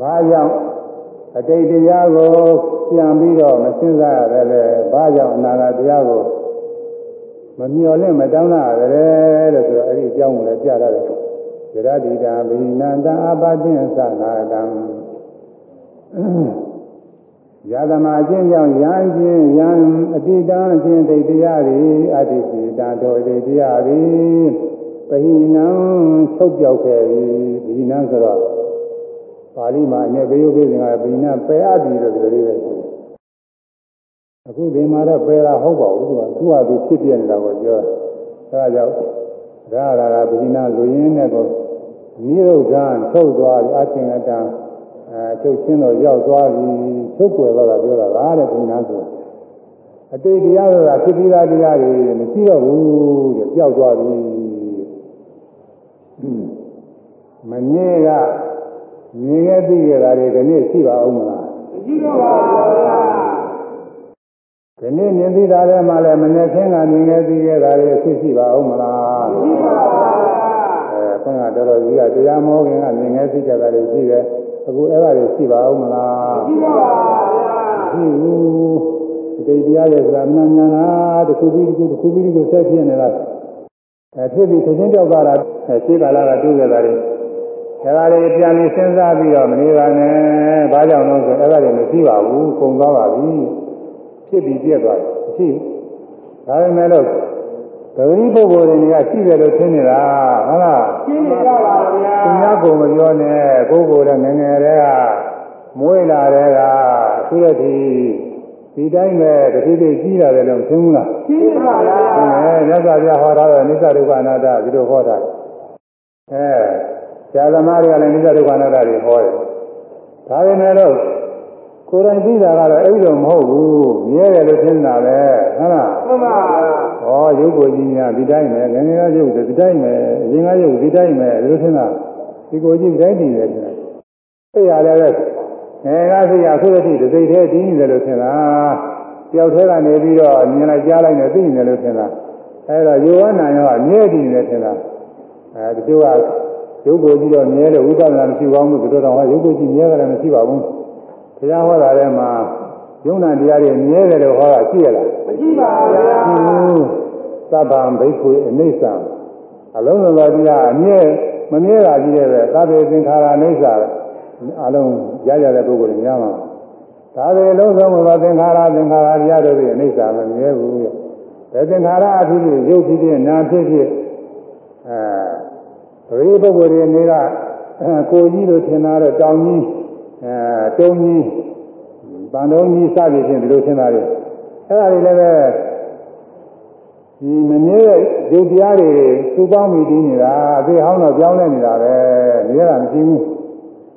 ဘာကြောင့်အတိတ်တရားကိုပြန်ပြီးတော့မစဉ်းစားရတယ်လေဘာကြောင့်အနာဂတ်တရားကိုမမျှော်လင့်မတောင်းတာရတယ်လို့ဆိုတော့အဲ့ဒီအကြောင်းကိုလည်းပြရတယ် ရတ္တိတာဘိနန္တအပတိသနာတံယသမအချင်းကြောင့်ယံချင်းယံအတိတံအချင်းဒိဋ္ဌိယရိအတ္တိစီတံတော်ဒိဋ္ဌိယရိပဟိနံချုပ်ပြောက်ခဲ့ပြီဘိနံဆိုတော့ပါဠိမှာအနေဘေယုခေစဉ်ကဘိနံပယ်အပ်ပြီလို့ဒီလိုလေးပဲဆိုအခုဒီမှာတော့ပယ်တာဟုတ်ပါဘူးသူကသူ့ဟာသူဖြစ်ပြနေတာကိုပြောအဲဒါကြောင့်ဒါရတာကဘိနံလူရင်းနဲ့ကို နိရုဒ္ဓံချုပ်သွားပြီအချင်းအတံအဲချုပ်ချင်းတော့ရောက်သွားပြီချုပ်ွယ်တော့တာပြောတာလားတဲ့ဘုရားဆိုအတိတ်တရားဆိုတာဖြစ်ပြီးသားတရားတွေမရှိတော့ဘူးတဲ့ကြောက်သွားပြီမနေ့ကမြင်ခဲ့သိခဲ့တာတွေဒီနေ့ရှိပါအောင်မလားမရှိတော့ပါဘူးဗျာဒီနေ့မြင်သိတာထဲမှာလည်းမနေ့ကမြင်ခဲ့သိခဲ့တာတွေရှိရှိပါအောင်မလားမရှိပါဘူး အဲခွင့်ကတော်တော်ကြီးကတရားမောခင်ကမြင်ခဲ့သိကြတာတွေရှိတယ်အခုအဲ့ဒါတွေရှိပါဦးမလားရှိပါပါဗျာရှိဘူးဒီတရားရဲ့ဆိုတာမနာညာတာတစ်ခုပြီးတစ်ခုတစ်ခုပြီးတစ်ခုဆက်ဖြစ်နေတာအဲဖြစ်ပြီးသင်းကြောက်သွားတာရှိကာလကတူးကြတာလေအဲဒါလေးပြန်ပြီးစဉ်းစားပြီးတော့မနေပါနဲ့ဘာကြောင့်လဲဆိုအဲ့ဒါတွေမရှိပါဘူးကုန်သွားပါပြီဖြစ်ပြီးပြက်သွားတယ်မရှိဒါပေမဲ့လို့ ဂရိပုဂ္ဂိုလ်တွေကရှိတယ်လို့ထင်နေတာဟုတ်လားရှင်းနေကြပါဗျာသူများကိုမပြောနဲ့ကိုယ်ကိုယ်လည်းငယ်ငယ်တည်းကမွေးလာတဲ့ကသူရတိဒီတိုင်းပဲတတိတိကြီးလာတယ်လို့သိဘူးလားရှင်းနေပါဗျာအဲမြတ်စွာဘုရားဟောထားတဲ့နိစ္စဒုက္ခအနတ္တဒီလိုဟောတာအဲဆရာသမားတွေကလည်းနိစ္စဒုက္ခအနတ္တတွေဟောတယ်ဒါပေမဲ့လို့ ကိုယ်တိုင်သိတာကတော့အဲ့လိုမဟုတ်ဘူးမြဲတယ်လို့ထင်တာပဲဟုတ်လားမှန်ပါဗျာဩရုပ်ကိုကြီးများဒီတိုင်းပဲငယ်ငယ်ကရုပ်ဒီတိုင်းပဲအရင်ကရုပ်ဒီတိုင်းပဲဒီလိုထင်တာဒီကိုကြီးဒီတိုင်းတည်တယ်ထင်တာသိရတယ်လေငယ်ကသိရအခုတည်းဒီစိတ်သေးတည်နေတယ်လို့ထင်တာတယောက်တည်းကနေပြီးတော့မြင်လိုက်ကြားလိုက်နေသိနေတယ်လို့ထင်တာအဲဒါယောဝနာရောအမြဲတည်နေတယ်ထင်တာအဲဒီလိုကရုပ်ကိုကြီးတော့မြဲလို့ဝိပဿနာမရှိပါဘူးဒီလိုတော့ဟောရုပ်ကိုကြီးမြဲတယ်မရှိပါဘူးဘု ရားဟောတာထဲမှာယုံနာတရားတွေမြဲတယ်လို့ဟောတာရှိရလားမရှိပါဗျာသဗ္ဗံဘိက္ခွေအနိစ္စံအလုံးစုံသောတရားအမြဲမမြဲတာကြီးတဲ့ပဲသဗ္ဗေသင်္ခါရအနိစ္စအလုံးရရတဲ့ပုဂ္ဂိုလ်တွေများမှာဒါပေအလုံးစုံသောသင်္ခါရသင်္ခါရတရားတို့ဖြင့်အနိစ္စမမြဲဘူးရဲ့ဘယ်သင်္ခါရအဖြစ်ဖြစ်ရုပ်ဖြစ်ဖြစ်နာဖြစ်ဖြစ်အဲပရိပုဂ္ဂိုလ်တွေအနေကကိုကြီးလို့ထင်တာတော့တောင်ကြီး အဲတုံးကြီးပန်တော်ကြီးစသည်ဖြင့်ဒီလိုထင်တာတွေအဲ့ဒါတွေလည်းပဲဒီမမြဲတဲ့ရုပ်တရားတွေစူပေါင်းပြီးတည်နေတာအသေးဟောင်းတော့ကြောင်းနေနေတာပဲမြဲတာမရှိဘူး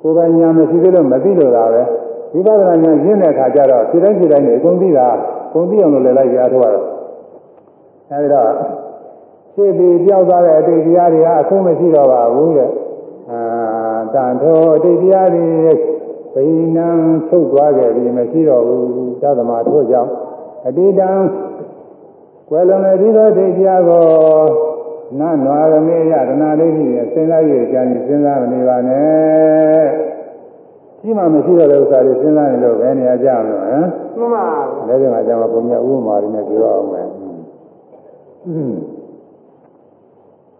ကိုယ်ပိုင်ညာမရှိသေးလို့မသိလို့တာပဲဝိပဿနာဉာဏ်ရင်းတဲ့အခါကျတော့ဒီတိုင်းဒီတိုင်းနေအကုန်သိတာအကုန်သိအောင်လို့လည်းလိုက်ရတော့တော့အဲဒီတော့ရှင်းပြီးပြောက်သွားတဲ့အတိတ်တရားတွေကအခုမရှိတော့ပါဘူးတဲ့အာတန်ထောအတိတ်တရားတွေ ဘိနံထုတ်သွားခဲ့ပြီမရှိတော့ဘူးသဒ္ဓမာထို့ကြောင့်အတိတံကွယ်လွန်တဲ့ဒီသောဒိဋ္ဌိကိုနတ်နွားရမေယတနာဒိဋ္ဌိနဲ့စဉ်းစားရကြရင်စဉ်းစားမနေပါနဲ့ရှိမှမရှိတော့တဲ့ဥစ္စာတွေစဉ်းစားနေလို့ပဲနေရာကြအောင်လို့ဟမ်မှန်ပါလည်းဒီမှာကျမဘုံမြတ်ဥပမာတွေနဲ့ပြောအောင်မယ်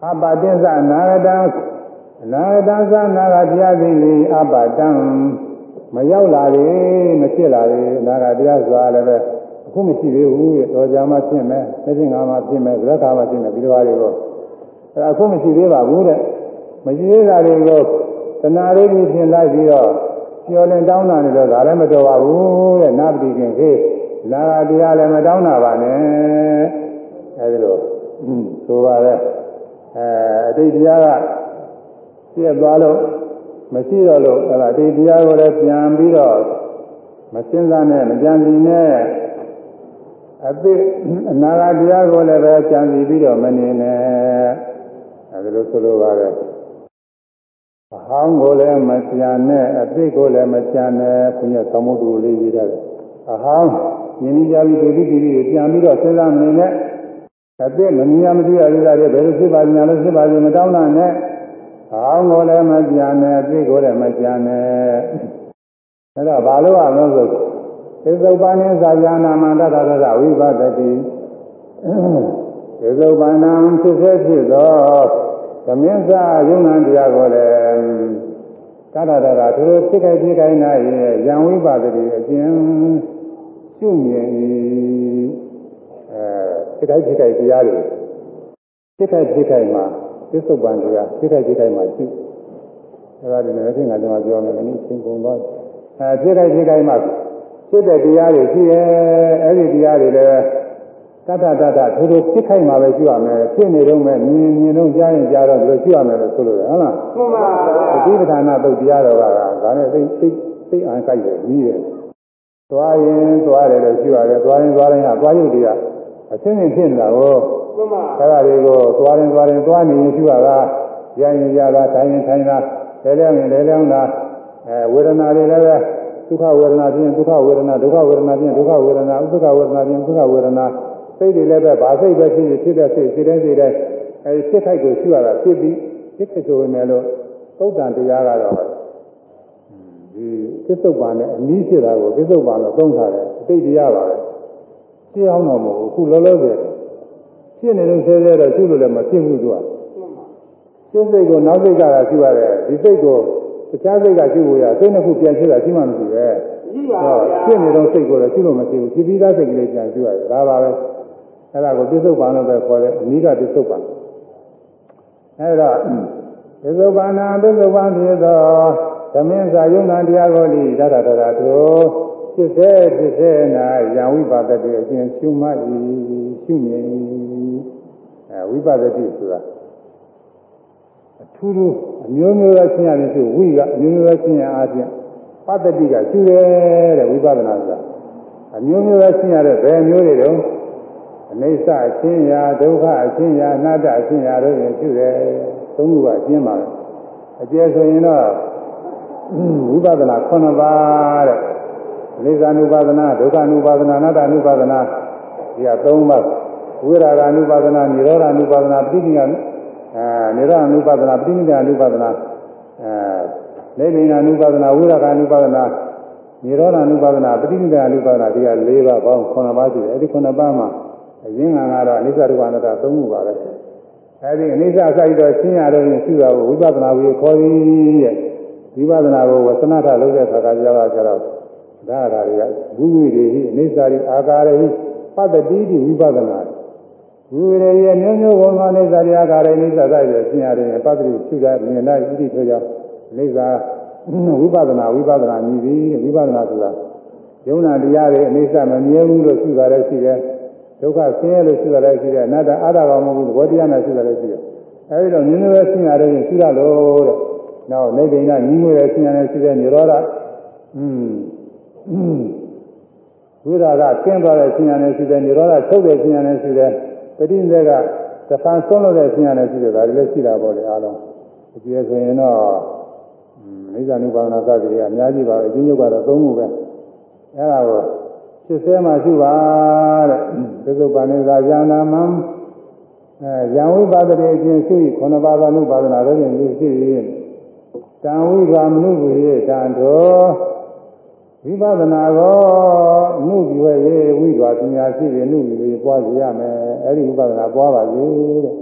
အပတိသနာဂတံနာဂတံသနာဂတရားသိပြီအပတံ မရောက်လာလေမဖြစ်လာလေနာဂတရားစွာလည်းပဲအခုမရှိသေးဘူးရဲ့တော်ကြမှာဖြစ်မယ်သိချင်းငါမှာဖြစ်မယ်ဇက်ခါမှာဖြစ်မယ်ဒီလိုပါတွေကိုအဲအခုမရှိသေးပါဘူးတဲ့မရှိသေးတာတွေကိုတဏှာလေးကြီးဖြစ်လိုက်ပြီးတော့ကျော်လင်တောင်းတာနေတော့ဒါလည်းမတော်ပါဘူးတဲ့နာပတိခင်ခေလာတရားလည်းမတောင်းတာပါနဲ့အဲဒီလိုဆိုပါလေအဲအတိတ်တရားကပြည့်သွားလို့ မရှိတော့လို့အဲဒါအတိတ်တရားကိုလည်းပြန်ပြီးတော့မစင်စားနဲ့မကြံစီနဲ့အသိအနာဂတ်တရားကိုလည်းပဲကြံစီပြီးတော့မနေနဲ့အဲဒီလိုဆိုလိုပါတယ်အဟောင်းကိုလည်းမကြံနဲ့အသိကိုလည်းမကြံနဲ့ဘုရားသမုဒ္ဒရာလေးရေးတယ်အဟောင်းယဉ်ကြပြီးဒုတိယပြီးပြန်ပြီးတော့စဉ်းစားမနေနဲ့အသိမမြင်မသိရသေးတာတွေဘယ်လိုဖြစ်ပါညာလို့ဖြစ်ပါစေမတောင်းတာနဲ့ အဟောင်းကိုလည်းမကြံနဲ့အသိကိုလည်းမကြံနဲ့အဲ့တော့ဘာလို့အောင်လို့ဆိုသေသုပ္ပနိသာယနာမန္တတရဝိပဒတိသေသုပ္ပနံဖြစ်စေဖြစ်သောသမင်းစာယုံနာတရားကိုလည်းတတရရသူတို့ဖြစ်ခိုက်ဖြစ်ခိုက်နာရဲ့ယံဝိပဒတိအကျဉ်ရှုမြင်၏အဲဖြစ်ခိုက်ဖြစ်ခိုက်တရားတွေဖြစ်ခိုက်ဖြစ်ခိုက်မှာ သစ္စုပ္ပန်တရားဖြစ်ခိုက်ဖြစ်ခိုက်မှာရှိအဲဒါဒီနေ့အချင်းကကျွန်တော်ပြောမယ်လည်းချင်းကုန်သွားအဲဖြစ်ခိုက်ဖြစ်ခိုက်မှာဖြစ်တဲ့တရားတွေရှိရဲ့အဲ့ဒီတရားတွေလည်းတတတတထိုးထိုးဖြစ်ခိုက်မှာပဲရှိရမယ်ဖြစ်နေတော့မယ်မြင်မြင်တော့ကြားရင်ကြားတော့ဒီလိုရှိရမယ်လို့ဆိုလို့ရဟုတ်လားမှန်ပါအတိပဌာနာပုတ်တရားတော်ကဒါနဲ့သိသိသိအံကြိုက်တယ်ကြီးတယ်သွားရင်သွားတယ်လို့ရှိရတယ်သွားရင်သွားရင်ကသွားရုပ်တွေကအစင်းစင်းဖြစ်နေတာကိုမှန်ပါ အဲဒါတွေကိုသွားရင်သွားရင်သွားနေရင်ရှိရတာရရင်ရတာထိုင်ရင်ထိုင်တာလဲလဲရင်လဲလဲတာအဲဝေဒနာတွေလည်းပဲဒုက္ခဝေဒနာဖြင့်ဒုက္ခဝေဒနာဒုက္ခဝေဒနာဖြင့်ဒုက္ခဝေဒနာဥပ္ပခဝေဒနာဖြင့်ဥပ္ပခဝေဒနာစိတ်တွေလည်းပဲဘာစိတ်ပဲဖြစ်ဖြစ်တဲ့စိတ်စိတ်တိုင်းစိတ်တိုင်းအဲဒီဖြစ်ခိုက်ကိုရှိရတာဖြစ်ပြီးဖြစ်ဖြစ်ဆိုပေမဲ့လို့သုတ်တန်တရားကတော့ဒီကိစ္ဆုတ်ပန်နဲ့အနည်းဖြစ်တာကိုကိစ္ဆုတ်ပန်လို့သုံးထားတယ်အတိတ်တရားပါပဲရှင်းအောင်တော့မဟုတ်ဘူးအခုလောလောဆယ် ဖြစ်နေလို့ဆဲဆဲတော့ရှုလို့လည်းမဖြစ်ဘူးသူကရှင်းစိတ်ကိုနောက်စိတ်ကသာရှုရတယ်ဒီစိတ်ကိုတခြားစိတ်ကရှုဖို့ရစိတ်နှစ်ခုပြန်ရှုတာရှိမှမရှိပဲရှိပါဗျာဖြစ်နေတော့စိတ်ကိုလည်းရှုလို့မရှိဘူးဖြစ်ပြီးသားစိတ်ကလေးပြန်ရှုရတယ်ဒါပါပဲအဲ့ဒါကိုပြစ္ဆုတ်ပန်လို့ပဲခေါ်တယ်အနိကပြစ္ဆုတ်ပန်အဲ့တော့ပြစ္ဆုတ်ပန်နာပြစ္ဆုတ်ပန်ဖြစ်သောသမင်းစာယုံနာတရားကိုလိဒါရတရာတို့ ဖြစ်စေဖြစ်စေနာယံဝိပါဒတိအကျဉ်ရှုမှတ်၏ရှုမြင်၏အဲဝိပါဒတိဆိုတာအထူးထူးအမျိုးမျိုးသောရှင်းရတယ်ဆိုဝိကအမျိုးမျိုးသောရှင်းရအားဖြင့်ပတ္တတိကရှုတယ်တဲ့ဝိပဿနာဆိုတာအမျိုးမျိုးသောရှင်းရတဲ့ဘယ်မျိုးတွေတုန်းအနိစ္စအချင်းရာဒုက္ခအချင်းရာအနတ္တအချင်းရာတို့ရင်ရှုတယ်သုံးခုကအချင်းပါပဲအကျယ်ဆိုရင်တော့ဝိပဿနာ9ပါးတဲ့ အိသ ानु ပါဒနာဒုက္ခ ानु ပါဒနာအနတ္တ ानु ပါဒနာဒီက၃ပါးဝိရာဂ ानु ပါဒနာនិရောဓ ानु ပါဒနာပဋိနိယအဲនិရောဓ ानु ပါဒနာပဋိနိယ ानु ပါဒနာအဲနေဗိနာ ानु ပါဒနာဝိရာဂ ानु ပါဒနာនិရောဓ ानु ပါဒနာပဋိနိယ ानु ပါဒနာဒီက၄ပါးပေါင်း9ပါးရှိတယ်အဲဒီ9ပါးမှာအရင်းငံကတော့အနိစ္စဒုက္ခအနတ္တ၃ခုပါပဲအဲဒီအနိစ္စအစိုက်တော့ရှင်းရတော့ရင်ရှုတာကိုဝိပဿနာကိုခေါ်ပြီးရဲ့ဝိပဿနာကိုဝသနာထလုပ်တဲ့ခါကကြာတော့ကျတော့ ဒါအရာတွေကဘုဝိတွေဟိအနိစ္စရိအာကာရဟိပတ္တိတိဝိပဿနာဘုဝိတွေရဲ့မျိုးမျိုးဘုံမှာအိစ္ဆရိအာကာရအိစ္ဆစိုက်ရရှင်းရတယ်ပတ္တိရှုတာမြင်လိုက်ဣတိဆိုကြောင့်အိစ္ဆာဝိပဿနာဝိပဿနာမြည်ပြီးဝိပဿနာဆိုတာယုံနာတရားတွေအိစ္ဆမမြဲဘူးလို့ရှုတာလည်းရှိတယ်ဒုက္ခဆင်းရဲလို့ရှုတာလည်းရှိတယ်အနတ္တအာရကောင်မဟုတ်ဘူးသဘောတရားနဲ့ရှုတာလည်းရှိတယ်အဲဒီတော့မြင်လို့ရှင်းရတယ်ရှုရလို့တဲ့နောက်နေဗိဏညီငွေရဲ့ရှင်းရတယ်ရှိတယ်និရောဓอืม ဝိရာကကျင်းသွားတဲ့ဆင်းရဲနဲ့ရှိတယ်និရောဓချုပ်တဲ့ဆင်းရဲနဲ့ရှိတယ်ပဋိနိဒေကတဖန်ဆုံးလို့တဲ့ဆင်းရဲနဲ့ရှိတယ်ဒါတွေလည်းရှိတာပေါ့လေအားလုံးအကျေဆိုရင်တော့မိစ္ဆာနုပါဒနာသတိတွေကအများကြီးပါပဲအချင်းချုပ်ကတော့သုံးခုပဲအဲဒါကိုဖြစ်ဆဲမှရှိပါတဲ့သစ္စုပ္ပန်နေသာဉာဏမံအဲယံဝိပါဒရေအချင်းရှိခုနပါးသောနုပါဒနာတို့ရင်ရှိရင်တံဝိပါမနုဝိရေတံတော် ဝိပဿနာကိုအမှုပြုရဲ့ဝိဓဝပညာရှိရင်အမှုပြုပွားစီရမယ်အဲ့ဒီဝိပဿနာပွားပါစေတဲ့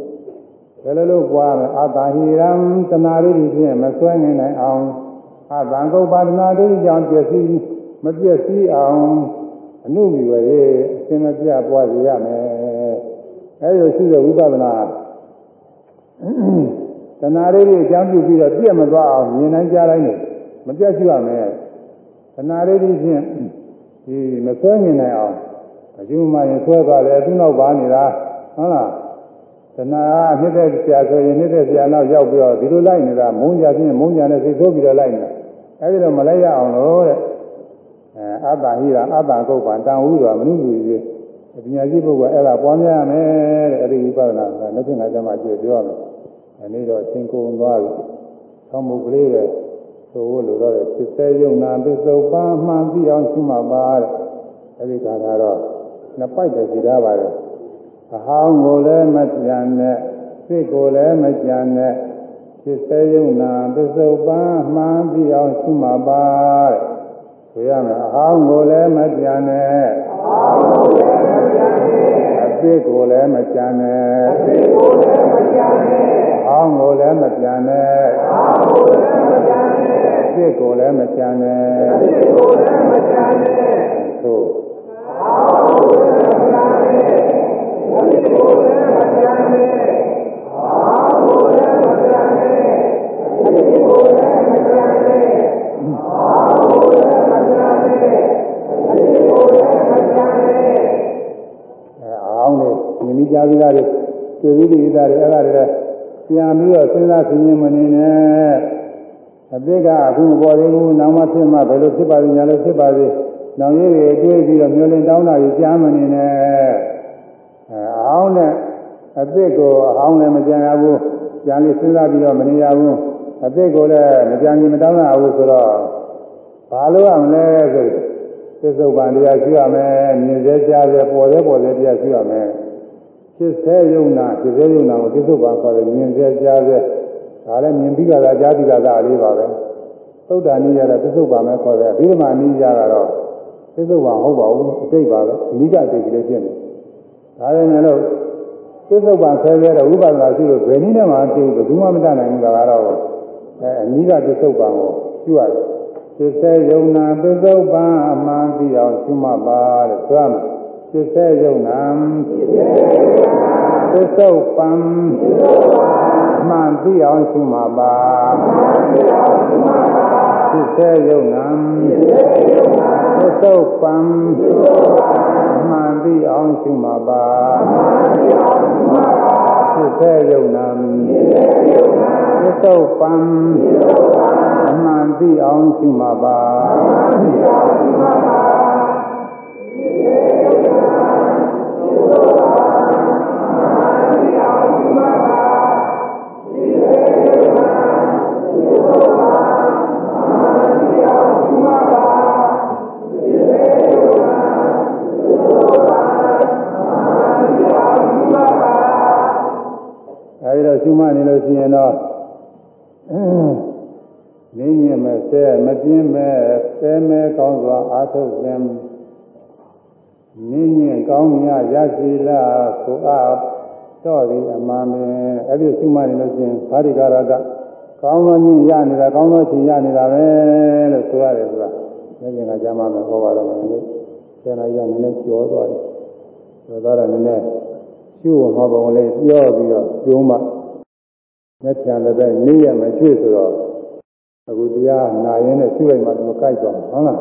ဘယ်လိုလုပ်ပွားမလဲအတ္တဟိရံတဏှာရိတိဖြင့်မဆွဲနေနိုင်အောင်အတ္တကုပ္ပဒနာတိကြောင့်ပျက်စီးမပျက်စီးအောင်အမှုပြုရဲ့အရှင်မပြပွားစီရမယ်အဲ့ဒီရှိတဲ့ဝိပဿနာတဏှာရိတိအကြောင်းပြုပြီးတော့ပြည့်မသွားအောင်မြင်နိုင်ကြတိုင်းမပြတ်ရှိရမယ် ခဏလေးဒီဖြင့်ဒီမဆွဲမြင်နိုင်အောင်အကျိုးမှရင်ဆွဲသွားတယ်သူ့နောက်ပါနေတာဟုတ်လားတဏှာအနှစ်သက်ဆရာဆိုရင်နှစ်သက်ဆရာနောက်ရောက်ပြီးတော့ဒီလိုလိုက်နေတာမုန်းကြခြင်းမုန်းကြနဲ့စိတ်ဆိုးပြီးတော့လိုက်နေတာအဲဒီတော့မလိုက်ရအောင်လို့တဲ့အဲအတ္တဟိရာအတ္တကုတ်ပါတန်ဝိတော်မနုလူကြီးပညာရှိပုဂ္ဂိုလ်အဲ့ဒါပွားများရမယ်တဲ့အဲဒီဝိပဿနာကလက်ဖြင့်ငါကျမှကြည့်ပြောရမယ်ဒီနေ့တော့သင်္ကုံသွားပြီသောမှုကလေးပဲ ဆိုလို့လိုတော့ဖြစ်စေယုံနာပစ္စုပန်မှန်ပြီးအောင်ရှိမှပါတဲ့အဲဒီခါကတော့နှစ်ပိုက်တည်းစီထားပါတယ်အဟောင်းကိုလည်းမကြံနဲ့စိတ်ကိုလည်းမကြံနဲ့ဖြစ်စေယုံနာပစ္စုပန်မှန်ပြီးအောင်ရှိမှပါတဲ့ဆိုရမယ်အဟောင်းကိုလည်းမကြံနဲ့အဟောင်းကိုလည်းမကြံနဲ့အသိကိုလည်းမကြံနဲ့အသိကိုလည်းမကြံနဲ့အဟောင်းကိုလည်းမကြံနဲ့အဟောင်းကိုလည်းမကြံနဲ့ အစ်ကိုလည်းမကြံနဲ့အစ်ကိုလည်းမကြံနဲ့သို့အာဟုလည်းမကြံနဲ့အစ်ကိုလည်းမကြံနဲ့အာဟုလည်းမကြံနဲ့အစ်ကိုလည်းမကြံနဲ့အာဟုလည်းမကြံနဲ့အစ်ကိုလည်းမကြံနဲ့အဲအောင်လေမြင်မိကြပြီးသားတွေတွေ့ပြီးပြီးသားတွေအဲ့ဒါတွေပြန်ပြီးတော့စဉ်းစားဆင်ခြင်မနေနဲ့ အတိတ်ကအခုမပေါ်သေးဘူးနောက်မှဖြစ်မှဘယ်လိုဖြစ်ပါလိမ့်ညာလို့ဖြစ်ပါသေးနောင်ရည်တွေတွေးပြီးတော့မျောလင်းတောင်းတာကြီးကြားမနေနဲ့အဲအောင်နဲ့အတိတ်ကိုအအောင်လည်းမကြံရဘူးကြံလေးစဉ်းစားပြီးတော့မနေရဘူးအတိတ်ကိုလည်းမကြံကြီးမတောင်းရဘူးဆိုတော့ဘာလို့ရမလဲဆိုသစ္စုပ္ပန်တရားရှိရမယ်မြင်စေကြားစေပေါ်စေပေါ်စေတရားရှိရမယ်ဖြစ်စေယုံနာဖြစ်စေယုံနာကိုသစ္စုပ္ပန်ခေါ်တယ်မြင်စေကြားစေ ဒါလည်းမြင်ပြီးကြတာကြားပြီးကြတာလေးပါပဲသုဒ္ဓနိယတော့သစ္စုပ္ပန်ပဲခေါ်တယ်အဘိဓမ္မာနိယကတော့သစ္စုပ္ပန်ဟုတ်ပါဘူးအတိတ်ပါပဲအနိကအတိတ်ကလေးဖြစ်နေဒါပေမဲ့လို့သစ္စုပ္ပန်ဆဲဆဲတော့ဝိပဿနာရှိလို့ဘယ်နည်းနဲ့မှသိဘူးဘယ်သူမှမတတ်နိုင်ဘူးကတော့အဲအနိဒသစ္စုပ္ပန်ကိုရှိရတယ်သစ္စေယုံနာသစ္စုပ္ပန်အမှန်သိအောင်ရှုမှတ်ပါတဲ့ဆိုရမယ်သစ္စေယုံနာသစ္စု ပ္ပန်အမှန်သိအောင်ရှုမှတ်ပါသစ္စေယုံနာသစ္စုပ္ပန်အမှန်သိအောင်ရှုမှတ်ပါသစ္စေယုံနာသစ္စုပ္ပန်အမှန်သိအောင်ရှုမှတ်ပါအဲဒီတော့ရှု မှတ်နေလို့ရှိရင်တော့နင်းညင်မဲ့ဆဲမပြင်းမဲ့ဆဲမဲ့ကောင်းစွာအာထုတ်ခြင်းနင်းညင်ကောင်းမြတ်ရစီလားဆိုအား တော့ဒီအမှန်ပဲအဲ့ဒီရှုမှတ်နေလို့ရှိရင်သာရိကာရကကောင်းသောညင်ရနေတာကောင်းသောချင်းရနေတာပဲလို့ဆိုရတယ်ဆိုတာလက်ကျင်ကကြားမှမယ်ဟောပါတော့မယ်လေဆယ်နာရီကနည်းနည်းကျော်သွားတယ်ကျော်သွားတော့နည်းနည်းရှုဟောပုံလေးပြောပြီးတော့ကျုံးမှမျက်ပြန်လည်းပဲနေရမယ်ကျွေ့ဆိုတော့အခုတရားနာရင်းနဲ့ရှုလိုက်မှသူကြိုက်သွားမှာဟုတ်လား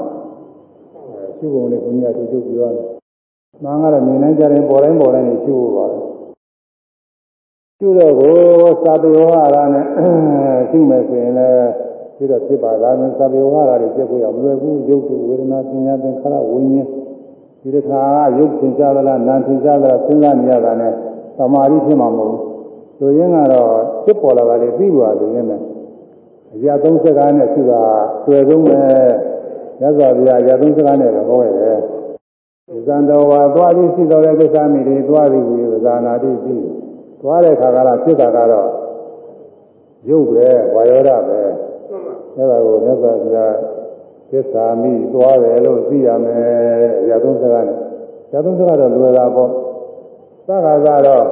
အဲရှုပုံလေးဘုန်းကြီးကသူချုပ်ပြောတယ်မှန်ကတော့နေနိုင်ကြတယ်ပေါ်တိုင်းပေါ်တိုင်းနေရှုဖို့ပါ ပဲရှုတော့ကိုသာပေဝါရနဲ့ရှုမယ်ဆိုရင်လည်းပြီးတော့ဖြစ်ပါလားသာပေဝါရတွေပြည့်ဖို့ရမလွယ်ဘူးရုပ်တုဝေဒနာပညာသင်္ခါရဝိညာဉ်ဒီတစ်ခါရုပ်သင်ရှားသလားနာမ်သင်ရှားသလားစဉ်းစားနေရတာနဲ့သမာဓိဖြစ်မှာမဟုတ်ဘူးဆိုရင်ကတော့ဖြစ်ပေါ်လာတာလေပြီးပါလို့ရင်းမယ်အရာသုံးစကားနဲ့ရှိတာဆွဲဆုံးပဲရသော်ဗျာအရာသုံးစကားနဲ့ပဲဟောရတယ်ဒီဇံတော်ဝါသွားပြီးရှိတော်တဲ့ကိစ္စမိတွေသွားပြီးပြီးဇာနာတိပြီး သွားတဲ့ခါကလာဖြစ်တာကတော့ရုပ်ပဲဝါယောဓပဲအဲ့ဒါကိုမြတ်စွာဘုရားသစ္စာမိသွားတယ်လို့သိရမယ်အရာသုံးစကားနဲ့အရာသုံးစကားတော့လွယ်တာပေါ့သက္ကာကတော့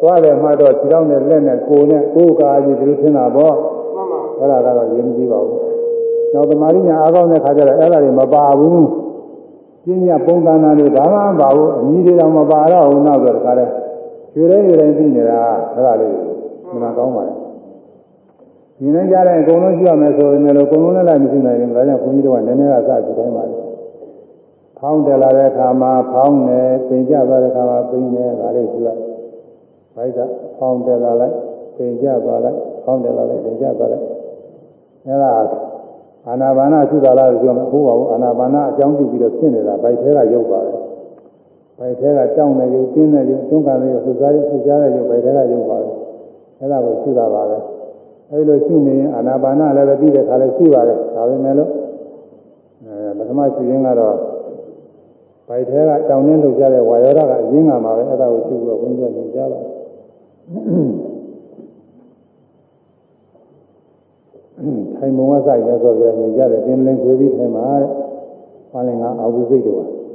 သွားတယ်မှတော့ခြေထောက်နဲ့လက်နဲ့ကိုယ်နဲ့ကိုယ်ကာကြီးဒီလိုထင်တာပေါ့မှန်ပါအဲ့ဒါကတော့ရင်းမကြည့်ပါဘူးနောက်သမာဓိညာအားကောင်းတဲ့ခါကျတော့အဲ့ဒါတွေမပါဘူးပညာပုံသဏ္ဍာန်တွေဘာမှမပါဘူးအမီတွေတော့မပါတော့ဘူးနောက်တော့တခါတည်း ရွှေတိုင်းရွှေတိုင်းသိနေတာအဲ့ဒါလေးမှန်ကောင်းပါလေဒီနေ့ကြားတဲ့အကုန်လုံးကြည့်ရမယ်ဆိုရင်လည်းအကုန်လုံးလည်းလိုက်မရှိနိုင်ဘူးဒါကြောင့်ခွန်ကြီးတို့ကနည်းနည်းကစကြည့်တိုင်းပါလေဖောင်းတယ်လာတဲ့အခါမှာဖောင်းတယ်ပြင်ကြသွားတဲ့အခါမှာပြင်တယ်ဒါလေးကြည့်လိုက်ဘိုက်ကဖောင်းတယ်လာလိုက်ပြင်ကြသွားလိုက်ဖောင်းတယ်လာလိုက်ပြင်ကြသွားလိုက်အဲ့ဒါအာနာပါနာသုသာလားဆိုတော့ဟုတ်ပါဘူးအာနာပါနာအကြောင်းပြုပြီးတော့ဖြစ်နေတာဘိုက်ထဲကရုပ်ပါပဲ ဘိုက်ထဲကတောင်းတဲ့ရုပ်ကျင်းတဲ့ရုပ်တွန်းကန်တဲ့ရုပ်ဆူစားရုပ်ဆူကြားတဲ့ရုပ်ဘိုက်ထဲကရုပ်ပါပဲအဲ့ဒါကိုရှုတာပါပဲအဲဒီလိုရှုနေရင်အာနာပါနာလည်းပဲပြီးတဲ့ခါလည်းရှိပါတယ်ဒါပေမဲ့လို့အဲပထမရှုရင်းကတော့ဘိုက်ထဲကတောင်းနှင်းလှုပ်ရှားတဲ့ဝါယောဓာကအရင်းကမှာပဲအဲ့ဒါကိုရှုပြီးတော့ဘုန်းကြီးကညွှန်ကြားပါတယ်ထိုင်မုံဝဆိုင်ရဆိုပြမြင်ကြတယ်ပြင်းလင်းခွေပြီးထိုင်မှာတဲ့။ဘာလဲငါအာဟုစိတ်တော်။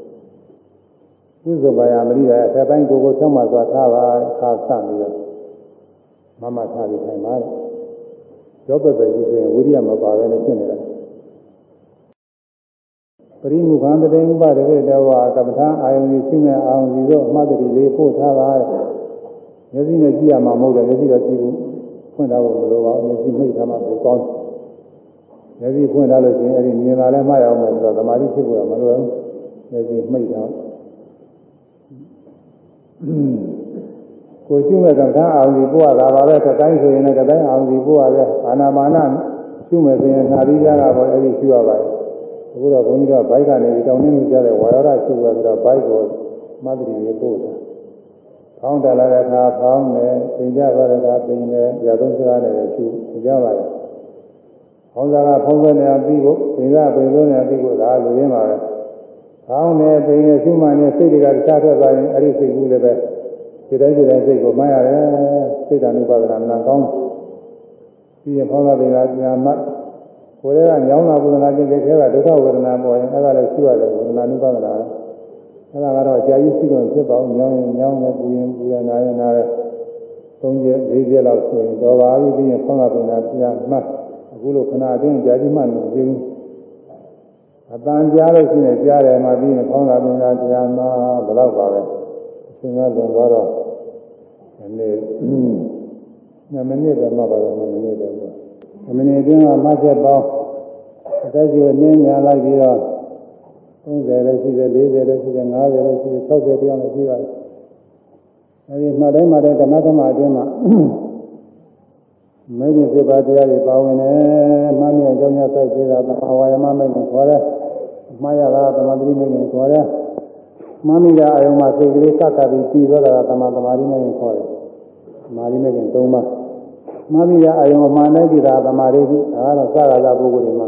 ကုသဘာယမရိယာအထက်ပိုင်းကိုကိုဆောင်းမှသွားထားပါခါဆပြီးတော့မမထားပြီးထိုင်ပါတဲ့။ရောပပကြီးဆိုရင်ဝိရိယမပါဘဲနဲ့ဖြစ်နေတာ။ပရိမုခံတည်းဥပဒေဝေတဝါကပ္ပထာအာယုန်ကြီးရှိမဲ့အာယုန်ကြီးတို့အမှတ်တရလေးပို့ထားပါတဲ့။မျက်စိနဲ့ကြည့်ရမှာမဟုတ်တယ်မျက်စိတော့ကြည့်ဘူး။ဖွင့်ထားဖို့မလိုပါဘူးမျက်စိမိတ်ထားမှကိုကောင်းတယ်မျက်စိဖွင့်ထားလို့ရှိရင်အဲ့ဒီမြင်လာလဲမှတ်ရအောင်မယ်ဆိုတော့သမာဓိဖြစ်ဖို့ကမလွယ်ဘူးမျက်စိမှိတ်ထား ကိုရှုမဲ့ကံထားအောင်ဒီပို့ရတာပါပဲကတိုင်းဆိုရင်လည်းကတိုင်းအောင်ဒီပို့ရပဲအာနာပါနရှုမဲ့ဆိုရင်နာရီကြတာပေါ့အဲ့ဒီရှုရပါတယ်အခုတော့ဘုန်းကြီးတို့ဘိုက်ကနေတောင်းနေလို့ကြားတဲ့ဝါရဒရှုရဆိုတော့ဘိုက်ကိုမသတိလေးပို့တာဖောင်းတယ်လာတဲ့အခါဖောင်းတယ်ပြင်ကြသွားတဲ့အခါပြင်တယ်ရသုံးစကားနဲ့ရှုကြပါတယ်။ဖောင်းစားကဖောင်းစားနေအောင်ပြီးဖို့ပြင်ကပြင်လို့နေအောင်ပြီးဖို့ဒါလူရင်းပါပဲ။ ဖောင်းတယ်ပြင်နေရှုမှန်နေစိတ်တွေကတခြားထွက်သွားရင်အဲ့ဒီစိတ်ကူးလည်းပဲဒီတိုင်းဒီတိုင်းစိတ်ကိုမှတ်ရတယ်။စိတ်ဓာတ်ဥပါဒနာနာကောင်းပြီးရင်ဖောင်းစားပြင်ကညာမှကိုယ်ကညောင်းတာဝေဒနာချင်းတဲ့ခဲကဒုက္ခဝေဒနာပေါ်ရင်အဲ့ဒါလည်းရှုရတယ်ဝေဒနာဥပါဒနာ။ဒအဲ့ဒါကတော့အကြာကြီးရှိတော့ဖြစ်ပါအောင်ညောင်းရင်ညောင်းနေပူရင်ပူရနာရင်နာရဲသုံးချက်၄ချက်လောက်ဆိုရင်တော်ပါပြီပြီးရင်ဆောင်းကပင်သာပြန်မှတ်အခုလိုခဏအတွင်းကြာကြီးမှမသိဘူး အတန်ကြားလို့ရှိရင်ကြားတယ်မှပြီးရင်ဆောင်းကပင်သာပြန်မှဘယ်တော့ပါပဲအရှင်ကလွန်သွားတော့ဒီနေ့2မိနစ်ပဲမှပါတော့2မိနစ်ပဲ2မိနစ်အတွင်းကမှတ်ချက်ပေါင်းအသက်ကြီးနင်းညာလိုက်ပြီးတော့30လည်းရှိတယ်40လည်းရှိတယ်50လည်းရှိတယ်60တရားလည်းရှိပါတယ်အဲဒီမှတ်တိုင်းမှတိုင်းဓမ္မသမအတွင်းမှာမဂ္ဂင်7ပါးတရားတွေပါဝင်တယ်မှတ်မြအကြောင်းများစိုက်သေးတာသမာဝါယမမဂ္ဂင်ခေါ်တယ် မှားရတာသမာဓိမဂ္ဂင်ခေါ်တယ်မှတ်မိတာအယုံမှာစိတ်ကလေးစက်ကပြီးပြီးသွားတာသမာသမာဓိမဂ္ဂင်ခေါ်တယ်သမာဓိမဂ္ဂင်3ပါးမှတ်မိတာအယုံအမှန်တိုင်းပြီးတာသမာဓိဒါကတော့စကားသာပုဂ္ဂိုလ်တွေမှာ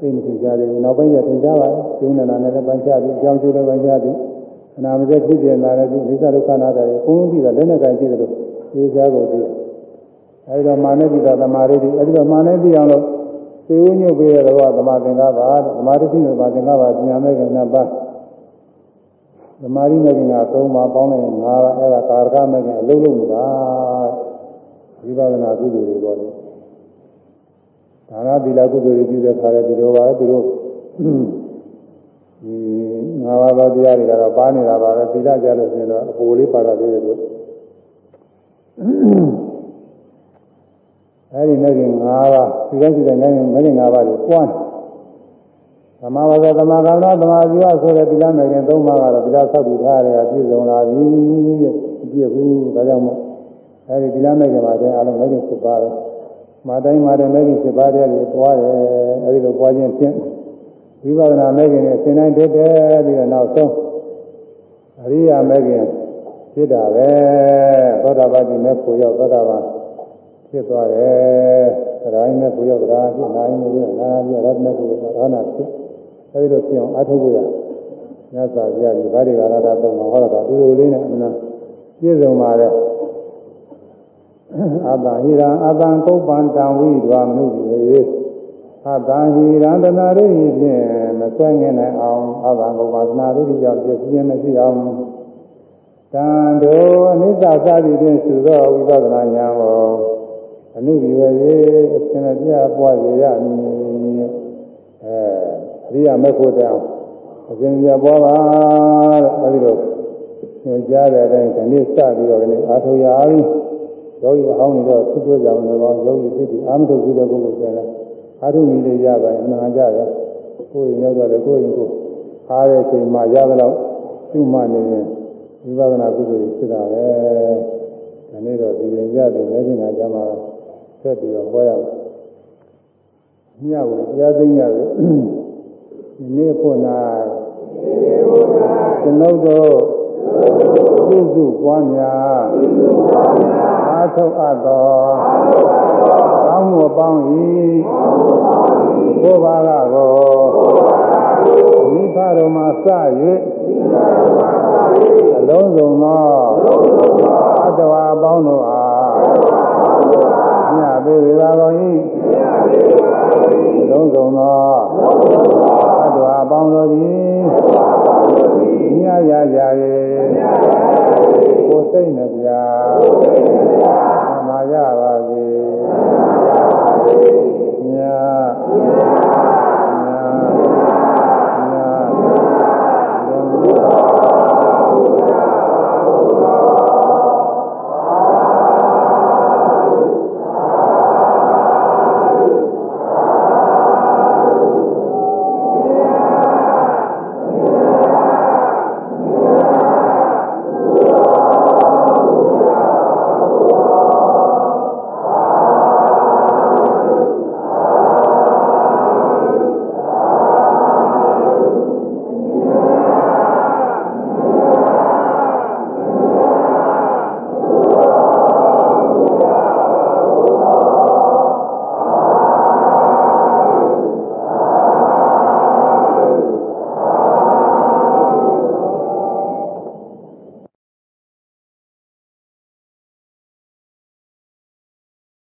သိမသိကြတယ်နောက်ပိုင်းကျသင်ကြပါကျုံနေတာနဲ့လည်းပိုင်းခြားပြီးအကြောင်းကျိုးလည်းပိုင်းခြားပြီးအနာမစက်ဖြစ်ပြလာတဲ့ဒီလိစ္ဆဒုက္ခနာတယ်ဘုံလုံးပြီးတော့လက်နဲ့ကင်ကြည့်တယ်လို့သိကြကုန်သေးတယ်အဲဒီတော့မာနတိတာသမာဓိတိအဲဒီတော့မာနတိအောင်လို့ သေဝညုတ်ပေးတဲ့တော့သမာသင်္ကပ္ပသမာဓိတိနဲ့သမာသင်္ကပ္ပဉာဏ်မဲ့ကနှစ်ပါးသမာဓိမဲ့က3ပါးပေါင်းလိုက်ရင်5ပါးအဲဒါကာရကမဲ့ကအလုံးလုံးတာဝိပဿနာကုသိုလ်တွေပေါ်တယ်ဒါနသီလကုသိုလ်တွေပြုတဲ့ခါလဲဒီလိုပါပဲသူတို့ဒီငါးပါးသောတရားတွေကတော့ပါနေတာပါပဲသီလကြလို့ရှိရင်တော့အပိုလေးပါတော့သေးတယ်သူ အဲဒီနဲ့ကငါးပါးဒီတိုင်းဒီတိုင်းနဲ့မင်းငါးပါးကိုပွားသမာဝဇ္ဇသမာကံသောသမာဇီဝဆိုတဲ့သီလမဲ့ခင်သုံးပါးကတော့သီလဆောက်တည်ထားရတာပြည့်စုံလာပြီတဲ့ပြည့်ဘူးဒါကြောင့်မို့အဲဒီသီလမဲ့ခင်မှာတဲ့အလုံးမဲ့ခင်ဖြစ်ပါပဲမတိုင်းမတိုင်းမဲ့ခင်ဖြစ်ပါတဲ့လေပွားတယ်အဲဒီလိုပွားခြင်းဖြင့်ဝိပဿနာမဲ့ခင်နဲ့သင်တိုင်းတက်တယ်ပြီးတော့နောက်ဆုံးအရိယာမဲ့ခင်ဖြစ်တာပဲသောတာပတိမဲ့ကိုရောက်သောတာပန် ဖြစ်သွားတယ်သရိုင်းမဲ့ကိုရောက်သရာဖြစ်နိုင်နေပြီနာနာပြရတ်မဲ့ကိုသာနာဖြစ်အဲဒီလိုဖြစ်အောင်အထုပ်ရမြတ်စွာဘုရားဒီဗာဒီကာရတာသုံးမှာဟောတာတူတူလေးနဲ့အမှန်ပြည့်စုံပါတဲ့အာတဟိရံအာတံကုပ္ပံတံဝိဒွာမနုတိရေအာတံဟိရံတနာရိဖြင့်မဆွဲငင်နိုင်အောင်အာတံကုပ္ပံတနာရိကြောင့်ပြည့်စုံမရှိအောင်တံတို့အနိစ္စသတိဖြင့်သုသောဝိပဿနာဉာဏ်ကို အနုဒီဝရေအရှင်မပြပွားရရမည်အဲအရိယာမေဖို့တောင်အရှင်ပြပွားပါတဲ့အဲဒီလိုသင်ကြားတဲ့အတိုင်းဒီနေ့စပြီးတော့ဒီနေ့အာထုရပြီယောဂီအဟောင်းတွေတော့သူ့ပြောကြအောင်လည်းယောဂီဖြစ်ပြီးအာမထုတ်ဘူးတဲ့ပုဂ္ဂိုလ်ဆိုရင်အာထုမီလေးရပါရင်အနာကြတယ်ကိုယ်ရင်ရောက်တော့လေကိုယ်ရင်ကိုအားတဲ့ချိန်မှာရသလောက်သူ့မှနေရင်ဝိပဿနာကုသိုလ်ဖြစ်တာပဲဒီနေ့တော့ဒီရင်ကြတယ်လက်ရှင်ကကြမှာ ဆက်ပြီးတော့ဟောရမယ်ညကိုတရားသိရတယ်ဒီနေ့ဖို့နာကျွန်ုပ်တို့ပြုစုပွားများအာထုတ်အပ်သောကောင်းမှုပေါင်း၏ဘုရားကကိုမိဖတော်မှာစ၍အလုံးစုံသောအတ္တဝါပေါင်းတို့အား ညသေးဝေပါကုန်၏လုံးစုံသောအတ္တဝါပေါင်းတို့သည်ညရကြ၍ကိုယ်စိတ်နှပြမာရပါ